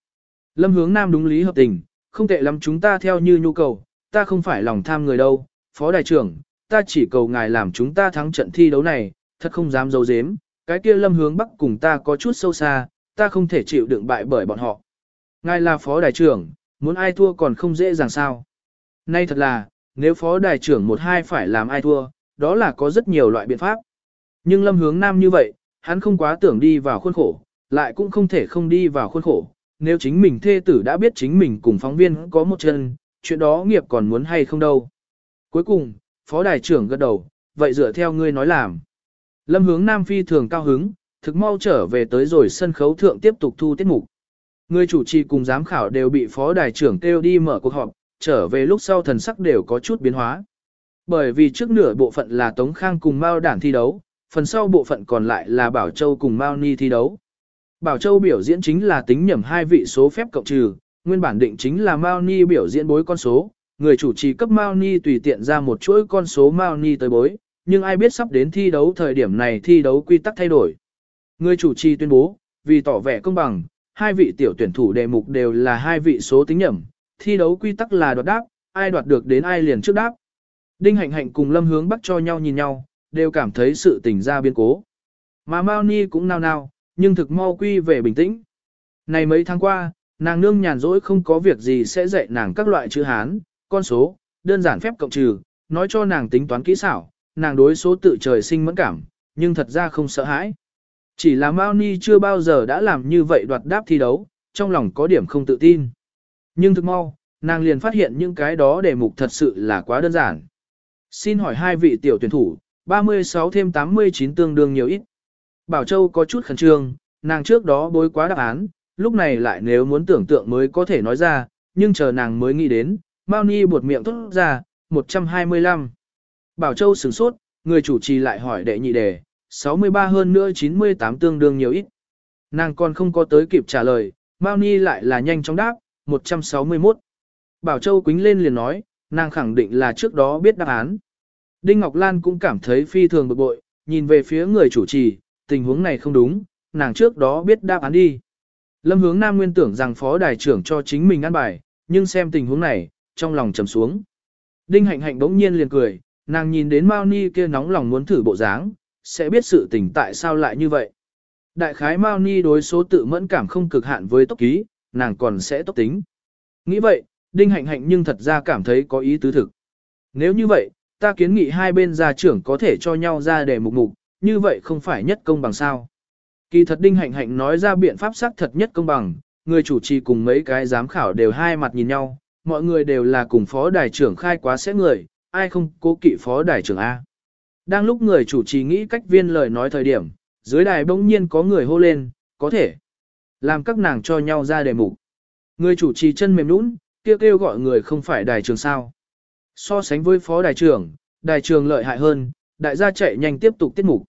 A: Lâm hướng nam đúng lý hợp tình, không tệ lắm chúng ta theo như nhu cầu, ta không phải lòng tham người đâu, phó đại trưởng, ta chỉ cầu ngài làm chúng ta thắng trận thi đấu này, thật không dám giấu giếm, cái kia lâm hướng bắc cùng ta có chút sâu xa, ta không thể chịu đựng bại bởi bọn họ. Ngài là phó đại trưởng, muốn ai thua còn không dễ dàng sao. Nay thật là, nếu phó đại trưởng một hai phải làm ai thua, đó là có rất nhiều loại biện pháp. Nhưng lâm hướng nam như vậy, hắn không quá tưởng đi vào khuôn khổ, lại cũng không thể không đi vào khuôn khổ. Nếu chính mình thê tử đã biết chính mình cùng phóng viên có một chân, chuyện đó nghiệp còn muốn hay không đâu. Cuối cùng, phó đại trưởng gật đầu, vậy dựa theo ngươi nói làm. Lâm hướng Nam Phi thường cao hứng, thực mau trở về tới rồi sân khấu thượng tiếp tục thu tiết mục. Người chủ trì cùng giám khảo đều bị phó đài trưởng kêu đi mở cuộc họp, trở về lúc sau thần sắc đều có chút biến hóa. Bởi vì trước nửa bộ phận là Tống Khang cùng Mao Đản thi đấu, phần sau bộ phận còn lại là Bảo Châu cùng Mao Ni thi đấu. Bảo Châu biểu diễn chính là tính nhầm hai vị số phép cộng trừ, nguyên bản định chính là Mao Ni biểu diễn bối con số, người chủ trì cấp Mao Ni tùy tiện ra một chuỗi con số Mao Ni tới bối, nhưng ai biết sắp đến thi đấu thời điểm này thi đấu quy tắc thay đổi. Người chủ trì tuyên bố, vì tỏ vẻ công bằng, hai vị tiểu tuyển thủ đề mục đều là hai vị số tính nhẩm, thi đấu quy tắc là đoạt đáp, ai đoạt được đến ai liền trước đáp. Đinh Hạnh Hạnh cùng Lâm Hướng Bắc cho nhau nhìn nhau, đều cảm thấy sự tình ra biến cố. Mà Mao Ni cũng nao nao, nhưng thực mau quy về bình tĩnh. Này mấy tháng qua, nàng nương nhàn rỗi không có việc gì sẽ dạy nàng các loại chữ Hán, con số, đơn giản phép cộng trừ, nói cho nàng tính toán kỹ xảo, nàng đối số tự trời sinh mẫn cảm, nhưng thật ra không sợ hãi. Chỉ là Mao Ni chưa bao giờ đã làm như vậy đoạt đáp thi đấu, trong lòng có điểm không tự tin. Nhưng thực mau, nàng liền phát hiện những cái đó đề mục thật sự là quá đơn giản. Xin hỏi hai vị tiểu tuyển thủ, 36 thêm 89 tương đương nhiều ít. Bảo Châu có chút khẩn trương, nàng trước đó bối quá đáp án, lúc này lại nếu muốn tưởng tượng mới có thể nói ra, nhưng chờ nàng mới nghĩ đến, Mao Ni buột miệng thốt ra, 125. Bảo Châu sửng sốt, người chủ trì lại hỏi đệ nhị đề, 63 hơn nữa 98 tương đương nhiều ít. Nàng còn không có tới kịp trả lời, Mao Ni lại là nhanh chóng đáp, 161. Bảo Châu quính lên liền nói, nàng khẳng định là trước đó biết đáp án. Đinh Ngọc Lan cũng cảm thấy phi thường bực bội, nhìn về phía người chủ trì, tình huống này không đúng, nàng trước đó biết đáp án đi. Lâm hướng Nam nguyên tưởng rằng phó đài trưởng cho chính mình ăn bài, nhưng xem tình huống này, trong lòng trầm xuống. Đinh hạnh hạnh bỗng nhiên liền cười, nàng nhìn đến Mao Ni kia nóng lòng muốn thử bộ dáng, sẽ biết sự tình tại sao lại như vậy. Đại khái Mao Ni đối số tự mẫn cảm không cực hạn với tốc ký, nàng còn sẽ tốc tính. Nghĩ vậy, Đinh hạnh hạnh nhưng thật ra cảm thấy có ý tứ thực. Nếu như vậy, ta kiến nghị hai bên gia trưởng có thể cho nhau ra để mục mục, như vậy không phải nhất công bằng sao. Kỳ thật Đinh Hạnh Hạnh nói ra biện pháp xác thật nhất công bằng, người chủ trì cùng mấy cái giám khảo đều hai mặt nhìn nhau, mọi người đều là cùng phó đài trưởng khai quá sẽ người, ai không cố kỵ phó đài trưởng A. Đang lúc người chủ trì nghĩ cách viên lời nói thời điểm, dưới đài bỗng nhiên có người hô lên, có thể làm các nàng cho nhau ra đề mục. Người chủ trì chân mềm nũng, kêu kêu gọi người không phải đài trưởng sao. So sánh với phó đài trưởng, đài trường lợi hại hơn, đại gia chạy nhanh tiếp tục tiết mục.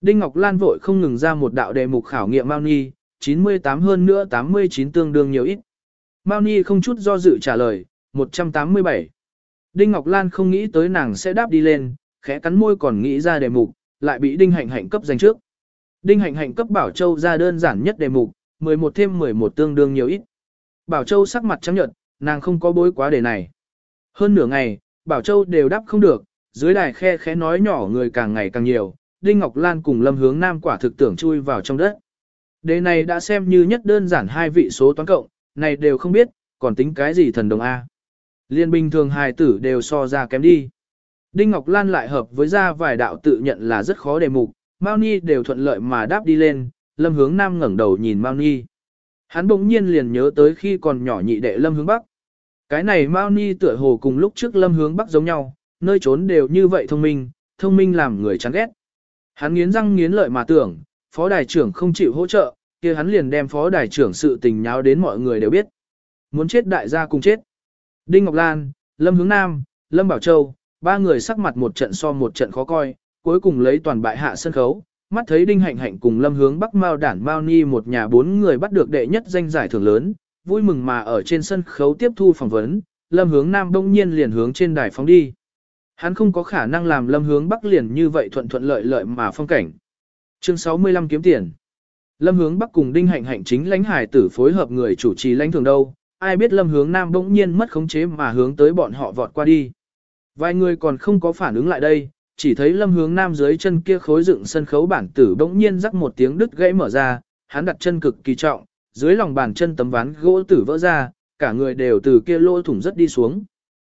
A: Đinh Ngọc Lan vội không ngừng ra một đạo đề mục khảo nghiệm Mao Ni, 98 hơn nữa 89 tương đương nhiều ít. Mao Ni không chút do dự trả lời, 187. Đinh Ngọc Lan không nghĩ tới nàng sẽ đáp đi lên, khẽ cắn môi còn nghĩ ra đề mục, lại bị Đinh Hạnh Hạnh cấp danh trước. Đinh Hạnh Hạnh cấp Bảo Châu ra đơn giản nhất đề mục, 11 thêm 11 tương đương nhiều ít. Bảo Châu sắc mặt trắng nhợt, nàng không có bối quá đề này. Hơn nửa ngày, Bảo Châu đều đáp không được, dưới đài khe khẽ nói nhỏ người càng ngày càng nhiều, Đinh Ngọc Lan cùng Lâm Hướng Nam quả thực tưởng chui vào trong đất. Đề này đã xem như nhất đơn giản hai vị số toán cộng, này đều không biết, còn tính cái gì thần đồng A. Liên bình thường hài tử đều so ra kém đi. Đinh Ngọc Lan lại hợp với ra vài đạo tự nhận là rất khó đề mục, Mao Ni đều thuận lợi mà đáp đi lên, Lâm Hướng Nam ngẩng đầu nhìn Mao Ni. Hắn bỗng nhiên liền nhớ tới khi còn nhỏ nhị đệ Lâm Hướng Bắc. Cái này Mao Ni tựa hồ cùng lúc trước Lâm Hướng Bắc giống nhau, nơi trốn đều như vậy thông minh, thông minh làm người chán ghét. Hắn nghiến răng nghiến lợi mà tưởng, phó đài trưởng không chịu hỗ trợ, kia hắn liền đem phó đài trưởng sự tình nháo đến mọi người đều biết. Muốn chết đại gia cùng chết. Đinh Ngọc Lan, Lâm Hướng Nam, Lâm Bảo Châu, ba người sắc mặt một trận so một trận khó coi, cuối cùng lấy toàn bại hạ sân khấu. Mắt thấy Đinh Hạnh Hạnh cùng Lâm Hướng Bắc Mao Đản Mao Ni một nhà bốn người bắt được đệ nhất danh giải thưởng lớn, vui mừng mà ở trên sân khấu tiếp thu phỏng vấn, Lâm Hướng Nam đông nhiên liền hướng trên đài phóng đi. Hắn không có khả năng làm lâm hướng bắc liền như vậy thuận thuận lợi lợi mà phong cảnh. Chương 65 kiếm tiền. Lâm hướng bắc cùng đinh hạnh hạnh chính lãnh hải tử phối hợp người chủ trì lãnh thường đâu, ai biết lâm hướng nam bỗng nhiên mất khống chế mà hướng tới bọn họ vọt qua đi. Vài người còn không có phản ứng lại đây, chỉ thấy lâm hướng nam dưới chân kia khối dựng sân khấu bản tử bỗng nhiên rắc một tiếng đứt gãy mở ra, hắn đặt chân cực kỳ trọng, dưới lòng bàn chân tấm ván gỗ tử vỡ ra, cả người đều từ kia lỗ thủng rất đi xuống.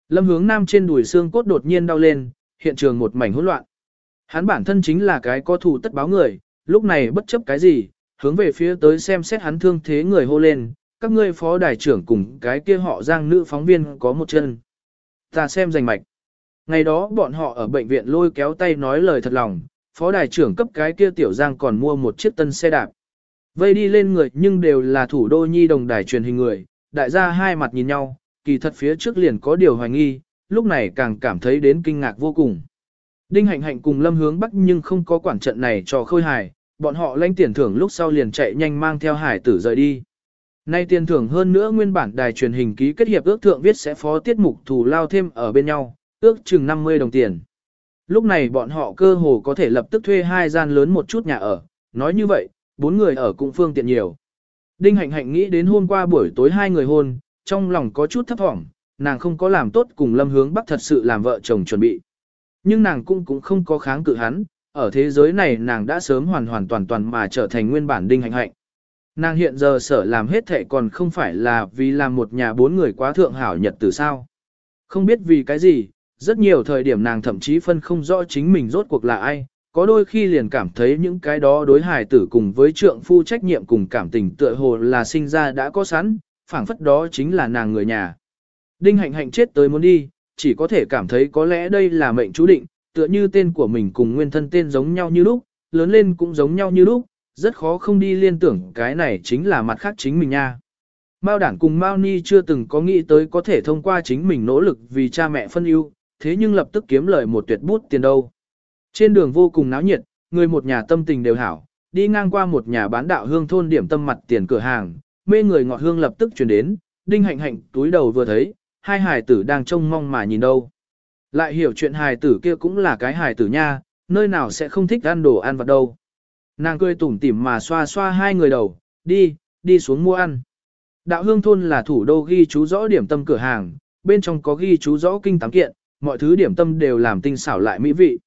A: Lâm hướng nam trên đùi xương cốt đột nhiên đau lên, hiện trường một mảnh hỗn loạn. Hắn bản thân chính là cái có thù tất báo người, lúc này bất chấp cái gì, hướng về phía tới xem xét hắn thương thế người hô lên, các ngươi phó đài trưởng cùng cái kia họ giang nữ phóng viên có một chân. Ta xem giành mạch. Ngày đó bọn họ ở bệnh viện lôi kéo tay nói lời thật lòng, phó đài trưởng cấp cái kia tiểu giang còn mua một chiếc tân xe đạp. Vây đi lên người nhưng đều là thủ đô nhi đồng đài truyền hình người, đại gia hai mặt nhìn nhau, kỳ thật phía trước liền có điều hoài nghi, lúc này càng cảm thấy đến kinh ngạc vô cùng. Đinh hạnh hạnh cùng lâm hướng bắc nhưng không có quản trận này cho khôi hài, bọn họ lãnh tiền thưởng lúc sau liền chạy nhanh mang theo hải tử rời đi. Nay tiền thưởng hơn nữa nguyên bản đài truyền hình ký kết hiệp ước thượng viết sẽ phó tiết mục thù lao thêm ở bên nhau, ước chừng 50 đồng tiền. Lúc này bọn họ cơ hồ có thể lập tức thuê hai gian lớn một chút nhà ở, nói như vậy, bốn người ở cũng phương tiện nhiều. Đinh Hạnh Hạnh nghĩ đến hôm qua buổi tối hai người hôn, trong lòng có chút thấp thỏm, nàng không có làm tốt cùng Lâm Hướng Bắc thật sự làm vợ chồng chuẩn bị. Nhưng nàng cũng cũng không có kháng cự hắn, ở thế giới này nàng đã sớm hoàn hoàn toàn toàn mà trở thành nguyên bản Đinh Hạnh Hạnh. Nàng hiện giờ sở làm hết thệ còn không phải là vì làm một nhà bốn người quá thượng hảo nhật từ sao. Không biết vì cái gì, rất nhiều thời điểm nàng thậm chí phân không rõ chính mình rốt cuộc là ai, có đôi khi liền cảm thấy những cái đó đối hài tử cùng với trượng phu trách nhiệm cùng cảm tình tựa hồ là sinh ra đã có sẵn, phảng phất đó chính là nàng người nhà. Đinh hạnh hạnh chết tới muốn đi, chỉ có thể cảm thấy có lẽ đây là mệnh chú định, tựa như tên của mình cùng nguyên thân tên giống nhau như lúc, lớn lên cũng giống nhau như lúc, rất khó không đi liên tưởng cái này chính là mặt khác chính mình nha. Mao đảng cùng Mao Ni chưa từng có nghĩ tới có thể thông qua chính mình nỗ lực vì cha mẹ phân ưu, thế nhưng lập tức kiếm lời một tuyệt bút tiền đâu. Trên đường vô cùng náo nhiệt, người một nhà tâm tình đều hảo, đi ngang qua một nhà bán đạo hương thôn điểm tâm mặt tiền cửa hàng, mê người ngọt hương lập tức chuyển đến, đinh hạnh hạnh túi đầu vừa thấy, hai hài tử đang trông mong mà nhìn đâu. Lại hiểu chuyện hài tử kia cũng là cái hài tử nha, nơi nào sẽ không thích ăn đồ ăn vặt đâu. Nàng cười tủm tỉm mà xoa xoa hai người đầu, đi, đi xuống mua ăn. Đạo hương thôn là thủ đô ghi chú rõ điểm tâm cửa hàng, bên trong có ghi chú rõ kinh tám kiện, mọi thứ điểm tâm đều làm tinh xảo lại mỹ vị.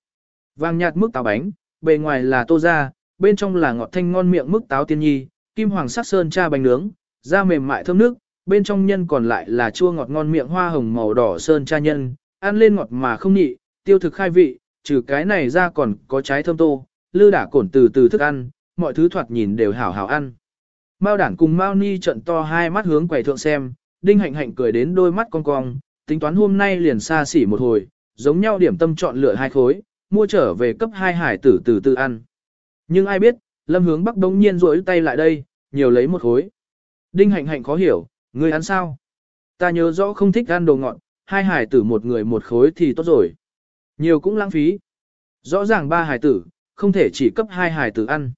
A: Vàng nhạt mức táo bánh, bề ngoài là tô ra, bên trong là ngọt thanh ngon miệng mức táo tiên nhi, kim hoàng sắc sơn cha bánh nướng, da mềm mại thơm nước, bên trong nhân còn lại là chua ngọt ngon miệng hoa hồng màu đỏ sơn cha nhân, ăn lên ngọt mà không nhị, tiêu thực khai vị, trừ cái này ra còn có trái thơm tô, lư đả cổn từ từ thức ăn, mọi thứ thoạt nhìn đều hảo hảo ăn. Mao đản cùng Mao Ni trận to hai mắt hướng quầy thượng xem, đinh hạnh hạnh cười đến đôi mắt cong cong, tính toán hôm nay liền xa xỉ một hồi, giống nhau điểm tâm chọn lựa hai khối, mua trở về cấp hai hải tử từ từ ăn. Nhưng ai biết, lâm hướng bắc đống nhiên rỗi tay lại đây, nhiều lấy một khối. Đinh hạnh hạnh khó hiểu, người ăn sao? Ta nhớ rõ không thích ăn đồ ngọt, hai hải tử một người một khối thì tốt rồi. Nhiều cũng lãng phí. Rõ ràng ba hải tử, không thể chỉ cấp hai hải tử ăn.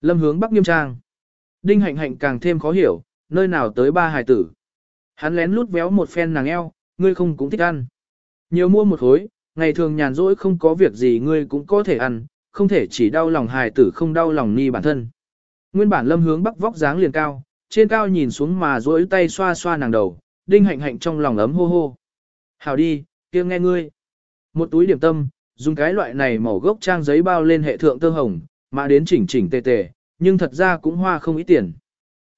A: Lâm hướng bắc nghiêm trang. Đinh hạnh hạnh càng thêm khó hiểu, nơi nào tới ba hải tử. Hắn lén lút véo một phen nàng eo, ngươi không cũng thích ăn. Nhiều mua một khối, ngày thường nhàn rỗi không có việc gì ngươi cũng có thể ăn, không thể chỉ đau lòng hài tử không đau lòng ni bản thân. Nguyên bản lâm hướng bắc vóc dáng liền cao, trên cao nhìn xuống mà rỗi tay xoa xoa nàng đầu, đinh hạnh hạnh trong lòng ấm hô hô. Hào đi, kia nghe ngươi. Một túi điểm tâm, dùng cái loại này màu gốc trang giấy bao lên hệ thượng tơ hồng, mà đến chỉnh chỉnh tề tề, nhưng thật ra cũng hoa không ít tiền.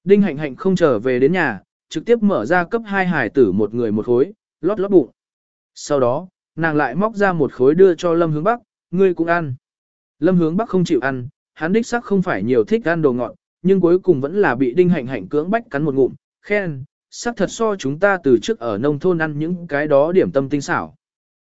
A: Đinh hạnh hạnh không trở về đến nhà, trực tiếp mở ra cấp hai hải tử một người một khối, lót lót bụng. Sau đó, nàng lại móc ra một khối đưa cho Lâm Hướng Bắc, ngươi cũng ăn. Lâm Hướng Bắc không chịu ăn, hắn đích xác không phải nhiều thích ăn đồ ngọt, nhưng cuối cùng vẫn là bị đinh hạnh hạnh cưỡng bách cắn một ngụm, khen, sắc thật so chúng ta từ trước ở nông thôn ăn những cái đó điểm tâm tinh xảo.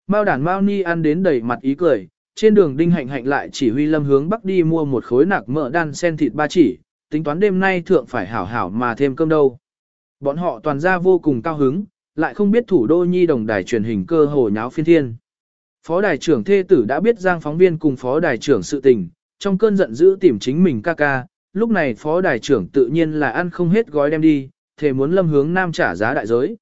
A: Mao Đản Mao Ni ăn đến đầy mặt ý cười, trên đường đinh hạnh hạnh lại chỉ huy Lâm Hướng Bắc đi mua một khối nạc mỡ đan sen thịt ba chỉ, tính toán đêm nay thượng phải hảo hảo mà thêm cơm đâu. Bọn họ toàn ra vô cùng cao hứng, lại không biết thủ đô nhi đồng đài truyền hình cơ hồ nháo phiên thiên. Phó đài trưởng thê tử đã biết giang phóng viên cùng phó đài trưởng sự tình, trong cơn giận dữ tìm chính mình ca ca, lúc này phó đài trưởng tự nhiên là ăn không hết gói đem đi, thề muốn lâm hướng nam trả giá đại giới.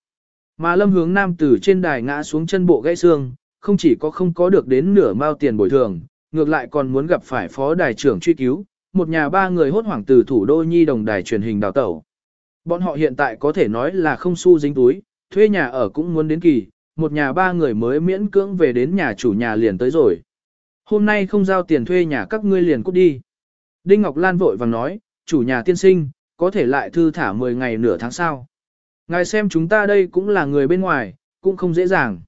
A: Mà lâm hướng nam từ trên đài ngã xuống chân bộ gãy xương, không chỉ có không có được đến nửa mao tiền bồi thường, ngược lại còn muốn gặp phải phó đài trưởng truy cứu, một nhà ba người hốt hoảng từ thủ đô nhi đồng đài truyền hình đào tẩu. Bọn họ hiện tại có thể nói là không xu dính túi, thuê nhà ở cũng muốn đến kỳ, một nhà ba người mới miễn cưỡng về đến nhà chủ nhà liền tới rồi. Hôm nay không giao tiền thuê nhà các ngươi liền cút đi. Đinh Ngọc Lan vội vàng nói, chủ nhà tiên sinh, có thể lại thư thả 10 ngày nửa tháng sau. Ngài xem chúng ta đây cũng là người bên ngoài, cũng không dễ dàng.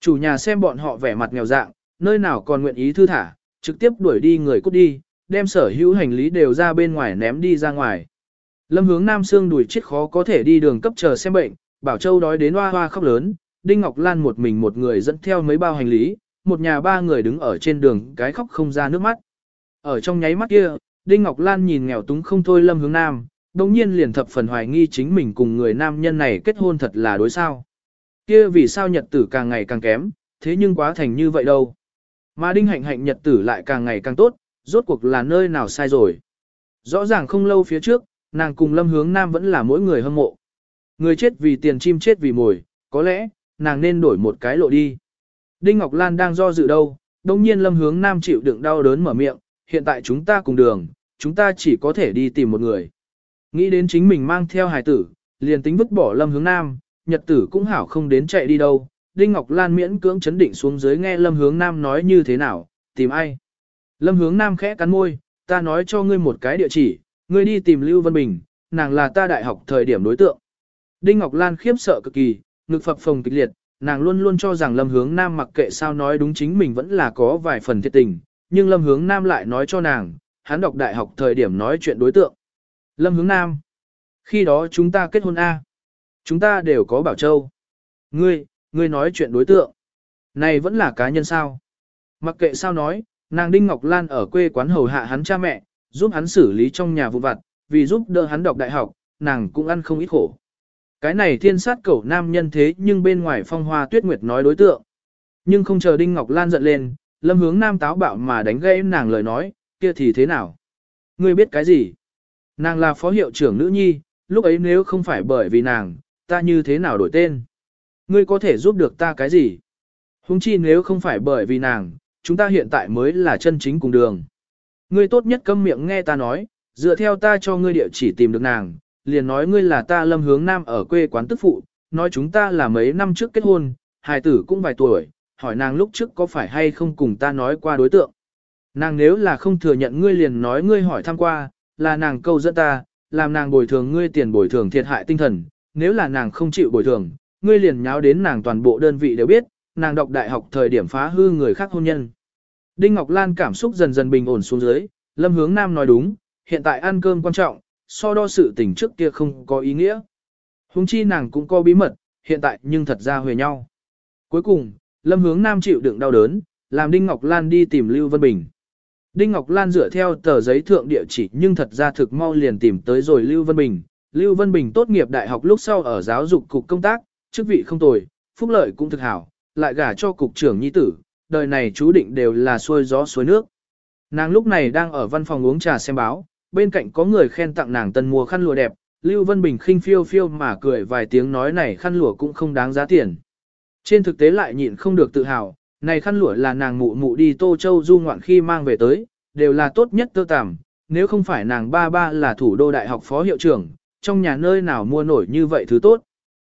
A: Chủ nhà xem bọn họ vẻ mặt nghèo dạng, nơi nào còn nguyện ý thư thả, trực tiếp đuổi đi người cút đi, đem sở hữu hành lý đều ra bên ngoài ném đi ra ngoài. Lâm hướng Nam Sương đuổi chết khó có thể đi đường cấp chờ xem bệnh, Bảo Châu đói đến hoa hoa khóc lớn, Đinh Ngọc Lan một mình một người dẫn theo mấy bao hành lý, một nhà ba người đứng ở trên đường cái khóc không ra nước mắt. Ở trong nháy mắt kia, Đinh Ngọc Lan nhìn nghèo túng không thôi Lâm Hướng Nam, đồng nhiên liền thập phần hoài nghi chính mình cùng người nam nhân này kết hôn thật là đối sao. Kia vì sao nhật tử càng ngày càng kém, thế nhưng quá thành như vậy đâu. Mà Đinh Hạnh Hạnh nhật tử lại càng ngày càng tốt, rốt cuộc là nơi nào sai rồi. Rõ ràng không lâu phía trước, nàng cùng Lâm Hướng Nam vẫn là mỗi người hâm mộ. Người chết vì tiền chim chết vì mồi, có lẽ, nàng nên đổi một cái lộ đi. Đinh Ngọc Lan đang do dự đâu, đồng nhiên lâm hướng nam chịu đựng đau đớn mở miệng, hiện tại chúng ta cùng đường, chúng ta chỉ có thể đi tìm một người. Nghĩ đến chính mình mang theo hài tử, liền tính vứt bỏ lâm hướng nam, nhật tử cũng hảo không đến chạy đi đâu. Đinh Ngọc Lan miễn cưỡng chấn định xuống dưới nghe lâm hướng nam nói như thế nào, tìm ai. Lâm hướng nam khẽ cắn môi, ta nói cho ngươi một cái địa chỉ, ngươi đi tìm Lưu Vân Bình, nàng là ta đại học thời điểm đối tượng. Đinh Ngọc Lan khiếp sợ cực kỳ, ngực phập phồng kịch liệt, nàng luôn luôn cho rằng Lâm Hướng Nam mặc kệ sao nói đúng chính mình vẫn là có vài phần thiệt tình, nhưng Lâm Hướng Nam lại nói cho nàng, hắn đọc đại học thời điểm nói chuyện đối tượng. Lâm Hướng Nam, khi đó chúng ta kết hôn A. Chúng ta đều có bảo châu. Ngươi, ngươi nói chuyện đối tượng. Này vẫn là cá nhân sao? Mặc kệ sao nói, nàng Đinh Ngọc Lan ở quê quán hầu hạ hắn cha mẹ, giúp hắn xử lý trong nhà vụ vặt, vì giúp đỡ hắn đọc đại học, nàng cũng ăn không ít khổ. Cái này thiên sát cẩu nam nhân thế nhưng bên ngoài phong hoa tuyết nguyệt nói đối tượng. Nhưng không chờ Đinh Ngọc Lan giận lên, lâm hướng nam táo bạo mà đánh gây nàng lời nói, kia thì thế nào? Ngươi biết cái gì? Nàng là phó hiệu trưởng nữ nhi, lúc ấy nếu không phải bởi vì nàng, ta như thế nào đổi tên? Ngươi có thể giúp được ta cái gì? Hùng chi nếu không phải bởi vì nàng, chúng ta hiện tại mới là chân chính cùng đường. Ngươi tốt nhất câm miệng nghe ta nói, dựa theo ta cho ngươi địa chỉ tìm được nàng, liền nói ngươi là ta lâm hướng nam ở quê quán tức phụ, nói chúng ta là mấy năm trước kết hôn, hài tử cũng vài tuổi, hỏi nàng lúc trước có phải hay không cùng ta nói qua đối tượng. Nàng nếu là không thừa nhận ngươi liền nói ngươi hỏi thăm qua, là nàng câu dẫn ta, làm nàng bồi thường ngươi tiền bồi thường thiệt hại tinh thần, nếu là nàng không chịu bồi thường, ngươi liền nháo đến nàng toàn bộ đơn vị đều biết, nàng đọc đại học thời điểm phá hư người khác hôn nhân. Đinh Ngọc Lan cảm xúc dần dần bình ổn xuống dưới, Lâm Hướng Nam nói đúng, hiện tại ăn cơm quan trọng, so đo sự tình trước kia không có ý nghĩa. Hùng chi nàng cũng có bí mật, hiện tại nhưng thật ra huề nhau. Cuối cùng, Lâm Hướng Nam chịu đựng đau đớn, làm Đinh Ngọc Lan đi tìm Lưu Vân Bình. Đinh Ngọc Lan dựa theo tờ giấy thượng địa chỉ nhưng thật ra thực mau liền tìm tới rồi Lưu Vân Bình. Lưu Vân Bình tốt nghiệp đại học lúc sau ở giáo dục cục công tác, chức vị không tồi, phúc lợi cũng thực hảo, lại gả cho cục trưởng nhi tử, đời này chú định đều là xuôi gió suối nước. Nàng lúc này đang ở văn phòng uống trà xem báo, bên cạnh có người khen tặng nàng tân mùa khăn lụa đẹp, Lưu Vân Bình khinh phiêu phiêu mà cười vài tiếng nói này khăn lụa cũng không đáng giá tiền. Trên thực tế lại nhịn không được tự hào, này khăn lụa là nàng mụ mụ đi Tô Châu du ngoạn khi mang về tới, đều là tốt nhất tơ tằm, nếu không phải nàng ba ba là thủ đô đại học phó hiệu trưởng, trong nhà nơi nào mua nổi như vậy thứ tốt.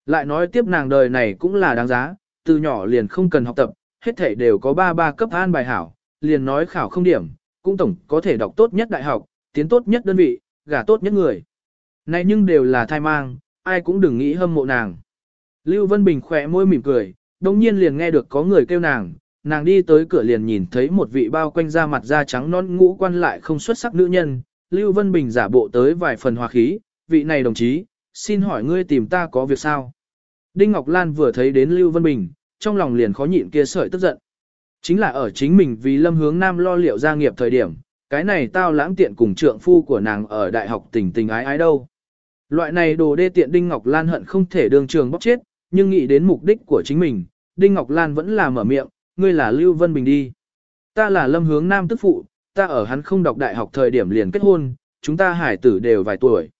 A: Lại nói tiếp nàng đời này cũng là đáng giá, từ nhỏ liền không cần học tập, hết thảy đều có ba ba cấp an bài hảo, liền nói khảo không điểm, cũng tổng có thể đọc tốt nhất đại học, tiến tốt nhất đơn vị, gả tốt nhất người. Này nhưng đều là thai mang, ai cũng đừng nghĩ hâm mộ nàng. Lưu Vân Bình khỏe môi mỉm cười, đồng nhiên liền nghe được có người kêu nàng, nàng đi tới cửa liền nhìn thấy một vị bao quanh da mặt da trắng non ngũ quan lại không xuất sắc nữ nhân, Lưu Vân Bình giả bộ tới vài phần hòa khí, vị này đồng chí, xin hỏi ngươi tìm ta có việc sao? Đinh Ngọc Lan vừa thấy đến Lưu Vân Bình, trong lòng liền khó nhịn kia sợi tức giận. Chính là ở chính mình vì lâm hướng nam lo liệu gia nghiệp thời điểm, cái này tao lãng tiện cùng trượng phu của nàng ở đại học tình tình ái ái đâu. Loại này đồ đê tiện Đinh Ngọc Lan hận không thể đường trường bóc chết, nhưng nghĩ đến mục đích của chính mình, Đinh Ngọc Lan vẫn là mở miệng, ngươi là Lưu Vân Bình đi. Ta là lâm hướng nam tức phụ, ta ở hắn không đọc đại học thời điểm liền kết hôn, chúng ta hải tử đều vài tuổi.